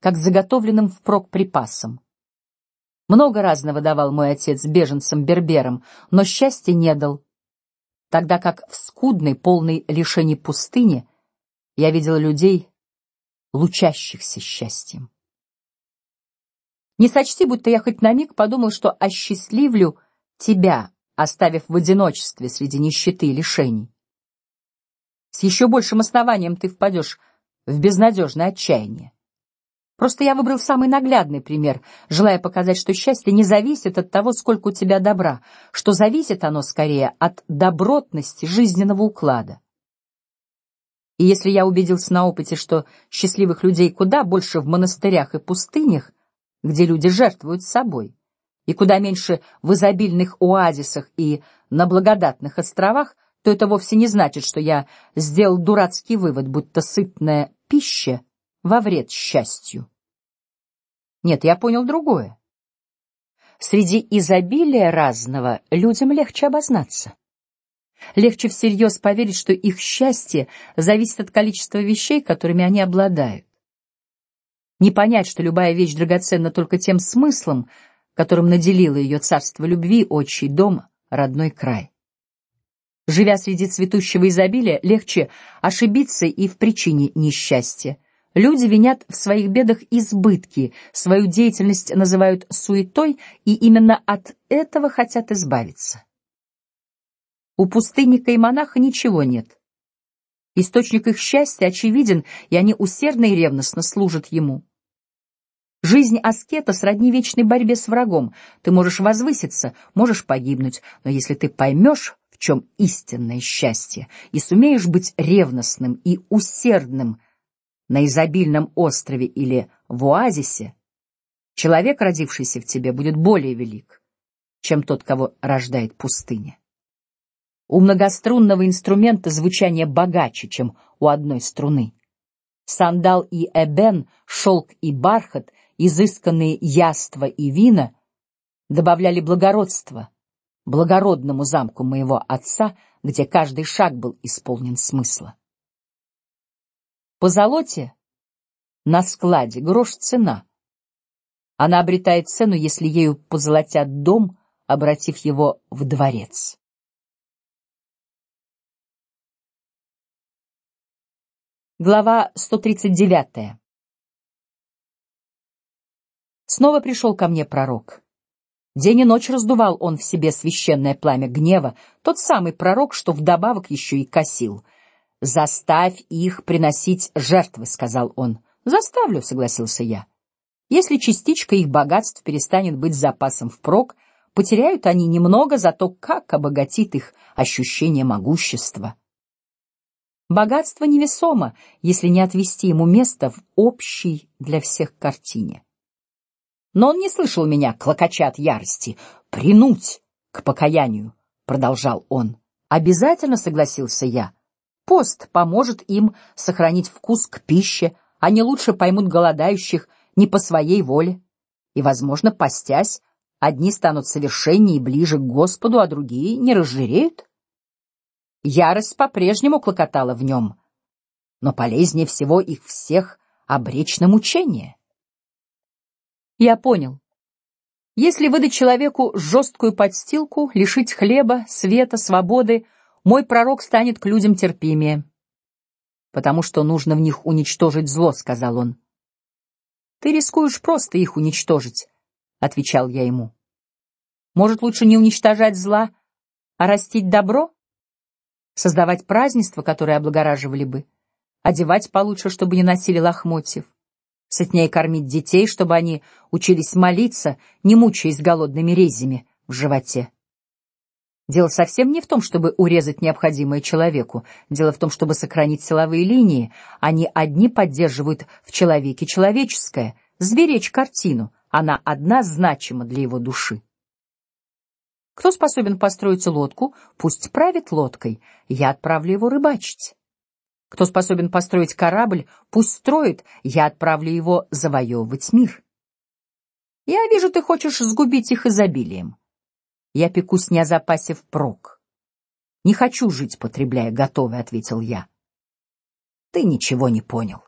как заготовленным впрок припасом. Много разного давал мой отец беженцам-берберам, но счастья не дал, тогда как в скудной, полной лишений пустыне я видел людей, лучащихся счастьем. Не сочти, будто я хоть на миг подумал, что осчастливлю тебя, оставив в одиночестве среди нищеты и лишений. С еще большим основанием ты впадешь в безнадежное отчаяние. Просто я выбрал самый наглядный пример, желая показать, что счастье не зависит от того, сколько у тебя добра, что зависит оно скорее от добротности жизненного уклада. И если я убедился на опыте, что счастливых людей куда больше в монастырях и пустынях, где люди жертвуют собой, и куда меньше в изобильных оазисах и на благодатных островах, то это вовсе не значит, что я сделал дурацкий вывод, будто сытная пища во вред счастью. Нет, я понял другое. Среди изобилия разного людям легче обознаться. Легче всерьез поверить, что их счастье зависит от количества вещей, которыми они обладают. Не понять, что любая вещь драгоценна только тем смыслом, которым наделило ее царство любви, отчий дом, родной край. Живя среди цветущего изобилия, легче ошибиться и в причине несчастья. Люди винят в своих бедах избытки, свою деятельность называют суетой, и именно от этого хотят избавиться. У пустынника и монаха ничего нет. Источник их счастья очевиден, и они усердно и ревностно служат ему. Жизнь аскета сродни вечной борьбе с врагом. Ты можешь возвыситься, можешь погибнуть, но если ты поймешь, в чем истинное счастье, и сумеешь быть ревностным и усердным на изобильном острове или в оазисе, человек, родившийся в тебе, будет более велик, чем тот, кого рождает пустыня. У многострунного инструмента звучание богаче, чем у одной струны. Сандал и эбен, шелк и бархат, изысканные яства и вина добавляли благородства благородному замку моего отца, где каждый шаг был исполнен смысла. По золоте на складе грош цена. Она обретает цену, если ею позолотят дом, обратив его в дворец. Глава 139. Снова пришел ко мне пророк. День и ночь раздувал он в себе священное пламя гнева, тот самый пророк, что вдобавок еще и косил. Заставь их приносить жертвы, сказал он. Заставлю, согласился я. Если частичка их богатств перестанет быть запасом впрок, потеряют они немного, зато как обогатит их ощущение могущества. Богатство невесомо, если не отвести ему место в общей для всех картине. Но он не слышал меня, клокоча от ярости. Принуть к покаянию, продолжал он. Обязательно согласился я. Пост поможет им сохранить вкус к пище, они лучше поймут голодающих не по своей воле, и, возможно, постясь, одни станут совершеннее и ближе к Господу, а другие не разжиреют. Ярость по-прежнему клокотала в нем, но полезнее всего их всех обречь на мучение. Я понял. Если выдать человеку жесткую подстилку, лишить хлеба, света, свободы, мой пророк станет к людям терпимее, потому что нужно в них уничтожить зло, сказал он. Ты рискуешь просто их уничтожить, отвечал я ему. Может, лучше не уничтожать зла, а растить добро? создавать празднества, которые облагораживали бы, одевать получше, чтобы не носили лохмотьев, сытнее кормить детей, чтобы они учились молиться, не мучаясь голодными резями в животе. Дело совсем не в том, чтобы урезать необходимое человеку. Дело в том, чтобы сохранить силовые линии. Они одни поддерживают в человеке человеческое, зверечь картину. Она одна значима для его души. Кто способен построить лодку, пусть правит лодкой, я отправлю его рыбачить. Кто способен построить корабль, пусть строит, я отправлю его завоевывать мир. Я вижу, ты хочешь сгубить их изобилием. Я пекусь не о запасе впрок. Не хочу жить, потребляя готовое, ответил я. Ты ничего не понял.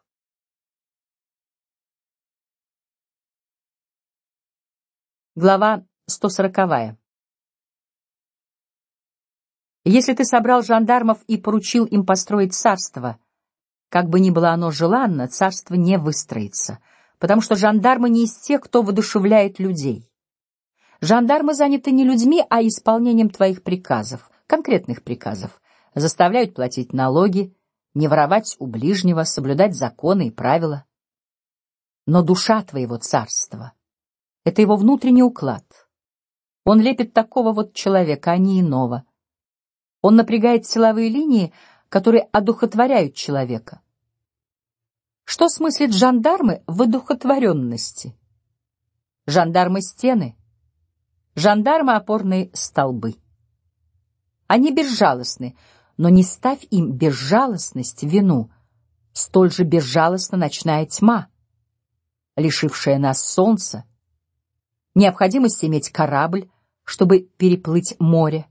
Глава 140. Если ты собрал жандармов и поручил им построить царство, как бы ни было оно желанно, царство не выстроится, потому что жандармы не из тех, кто воодушевляет людей. Жандармы заняты не людьми, а исполнением твоих приказов, конкретных приказов, заставляют платить налоги, не воровать у ближнего, соблюдать законы и правила. Но душа твоего царства — это его внутренний уклад. Он лепит такого вот человека, а не иного. Он напрягает силовые линии, которые одухотворяют человека. Что смыслит жандармы в одухотворенности? Жандармы стены, жандармы опорные столбы. Они безжалостны, но не ставь им безжалостность вину. Столь же безжалостна ночная тьма, лишившая нас солнца, необходимость иметь корабль, чтобы переплыть море,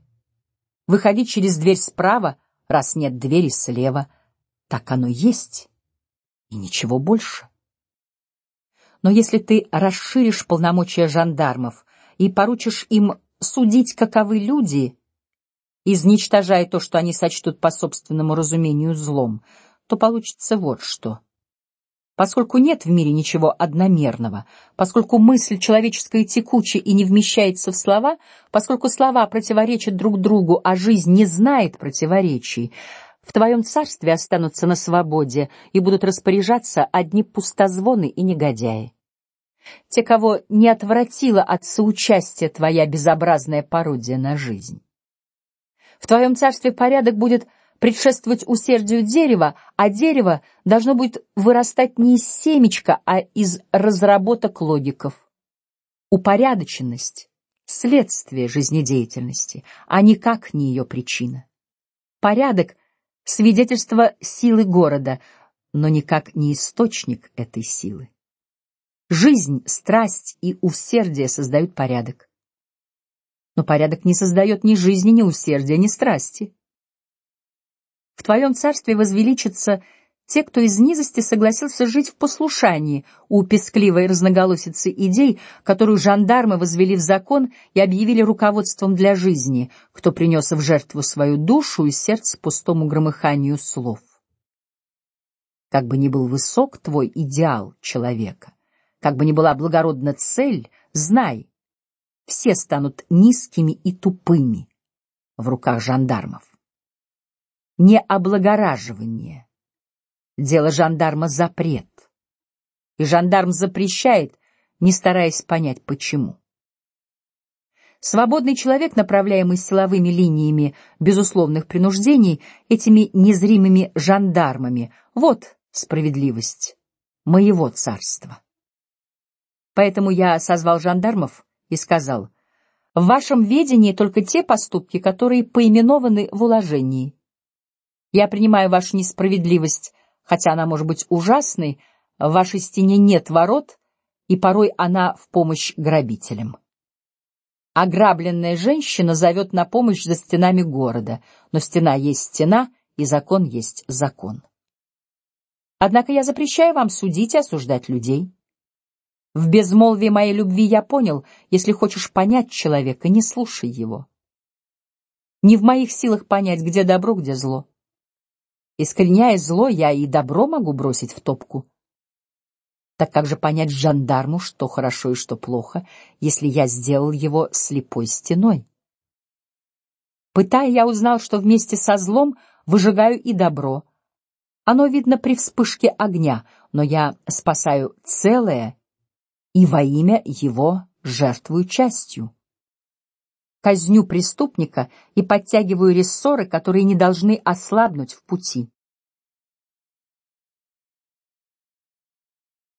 выходить через дверь справа, раз нет двери слева. Так оно есть и ничего больше. Но если ты расширишь полномочия жандармов и поручишь им судить, каковы люди, изничтожая то, что они сочтут по собственному разумению злом, то получится вот что. Поскольку нет в мире ничего одномерного, поскольку мысль человеческая текуча и не вмещается в слова, поскольку слова противоречат друг другу, а жизнь не знает противоречий, в твоем царстве останутся на свободе и будут распоряжаться одни пустозвоны и негодяи. Те, кого не отвратила от соучастия твоя безобразная пародия на жизнь. В твоем царстве порядок будет предшествовать усердию дерева, а дерево должно будет вырастать не из семечка, а из разработок логиков. Упорядоченность — следствие жизнедеятельности, а никак не ее причина. Порядок — свидетельство силы города, но никак не источник этой силы. Жизнь, страсть и усердие создают порядок. Но порядок не создает ни жизни, ни усердия, ни страсти. В твоем царстве возвеличатся те, кто из низости согласился жить в послушании у пескливой разноголосицы идей, которую жандармы возвели в закон и объявили руководством для жизни, кто принес в жертву свою душу и сердце пустому громыханию слов. Как бы ни был высок твой идеал человека, как бы ни была благородна цель, знай, все станут низкими и тупыми в руках жандармов. Не облагораживание. Дело жандарма запрет. И жандарм запрещает, не стараясь понять почему. Свободный человек, направляемый силовыми линиями безусловных принуждений, этими незримыми жандармами, вот справедливость моего царства. Поэтому я созвал жандармов и сказал: в вашем ведении только те поступки, которые поименованы в уложении. Я принимаю вашу несправедливость, хотя она может быть ужасной. В вашей стене нет ворот, и порой она в помощь грабителям. Ограбленная женщина зовет на помощь за стенами города, но стена есть стена, и закон есть закон. Однако я запрещаю вам судить и осуждать людей. В безмолвии моей любви я понял, если хочешь понять человека, не слушай его. Не в моих силах понять, где добро, где зло. Искореняя зло, я и добро могу бросить в топку. Так как же понять жандарму, что хорошо и что плохо, если я сделал его слепой стеной? Пытая, я узнал, что вместе со злом выжигаю и добро. Оно видно при вспышке огня, но я спасаю целое и во имя его жертвую частью. Казню преступника и подтягиваю рессоры, которые не должны ослабнуть в пути.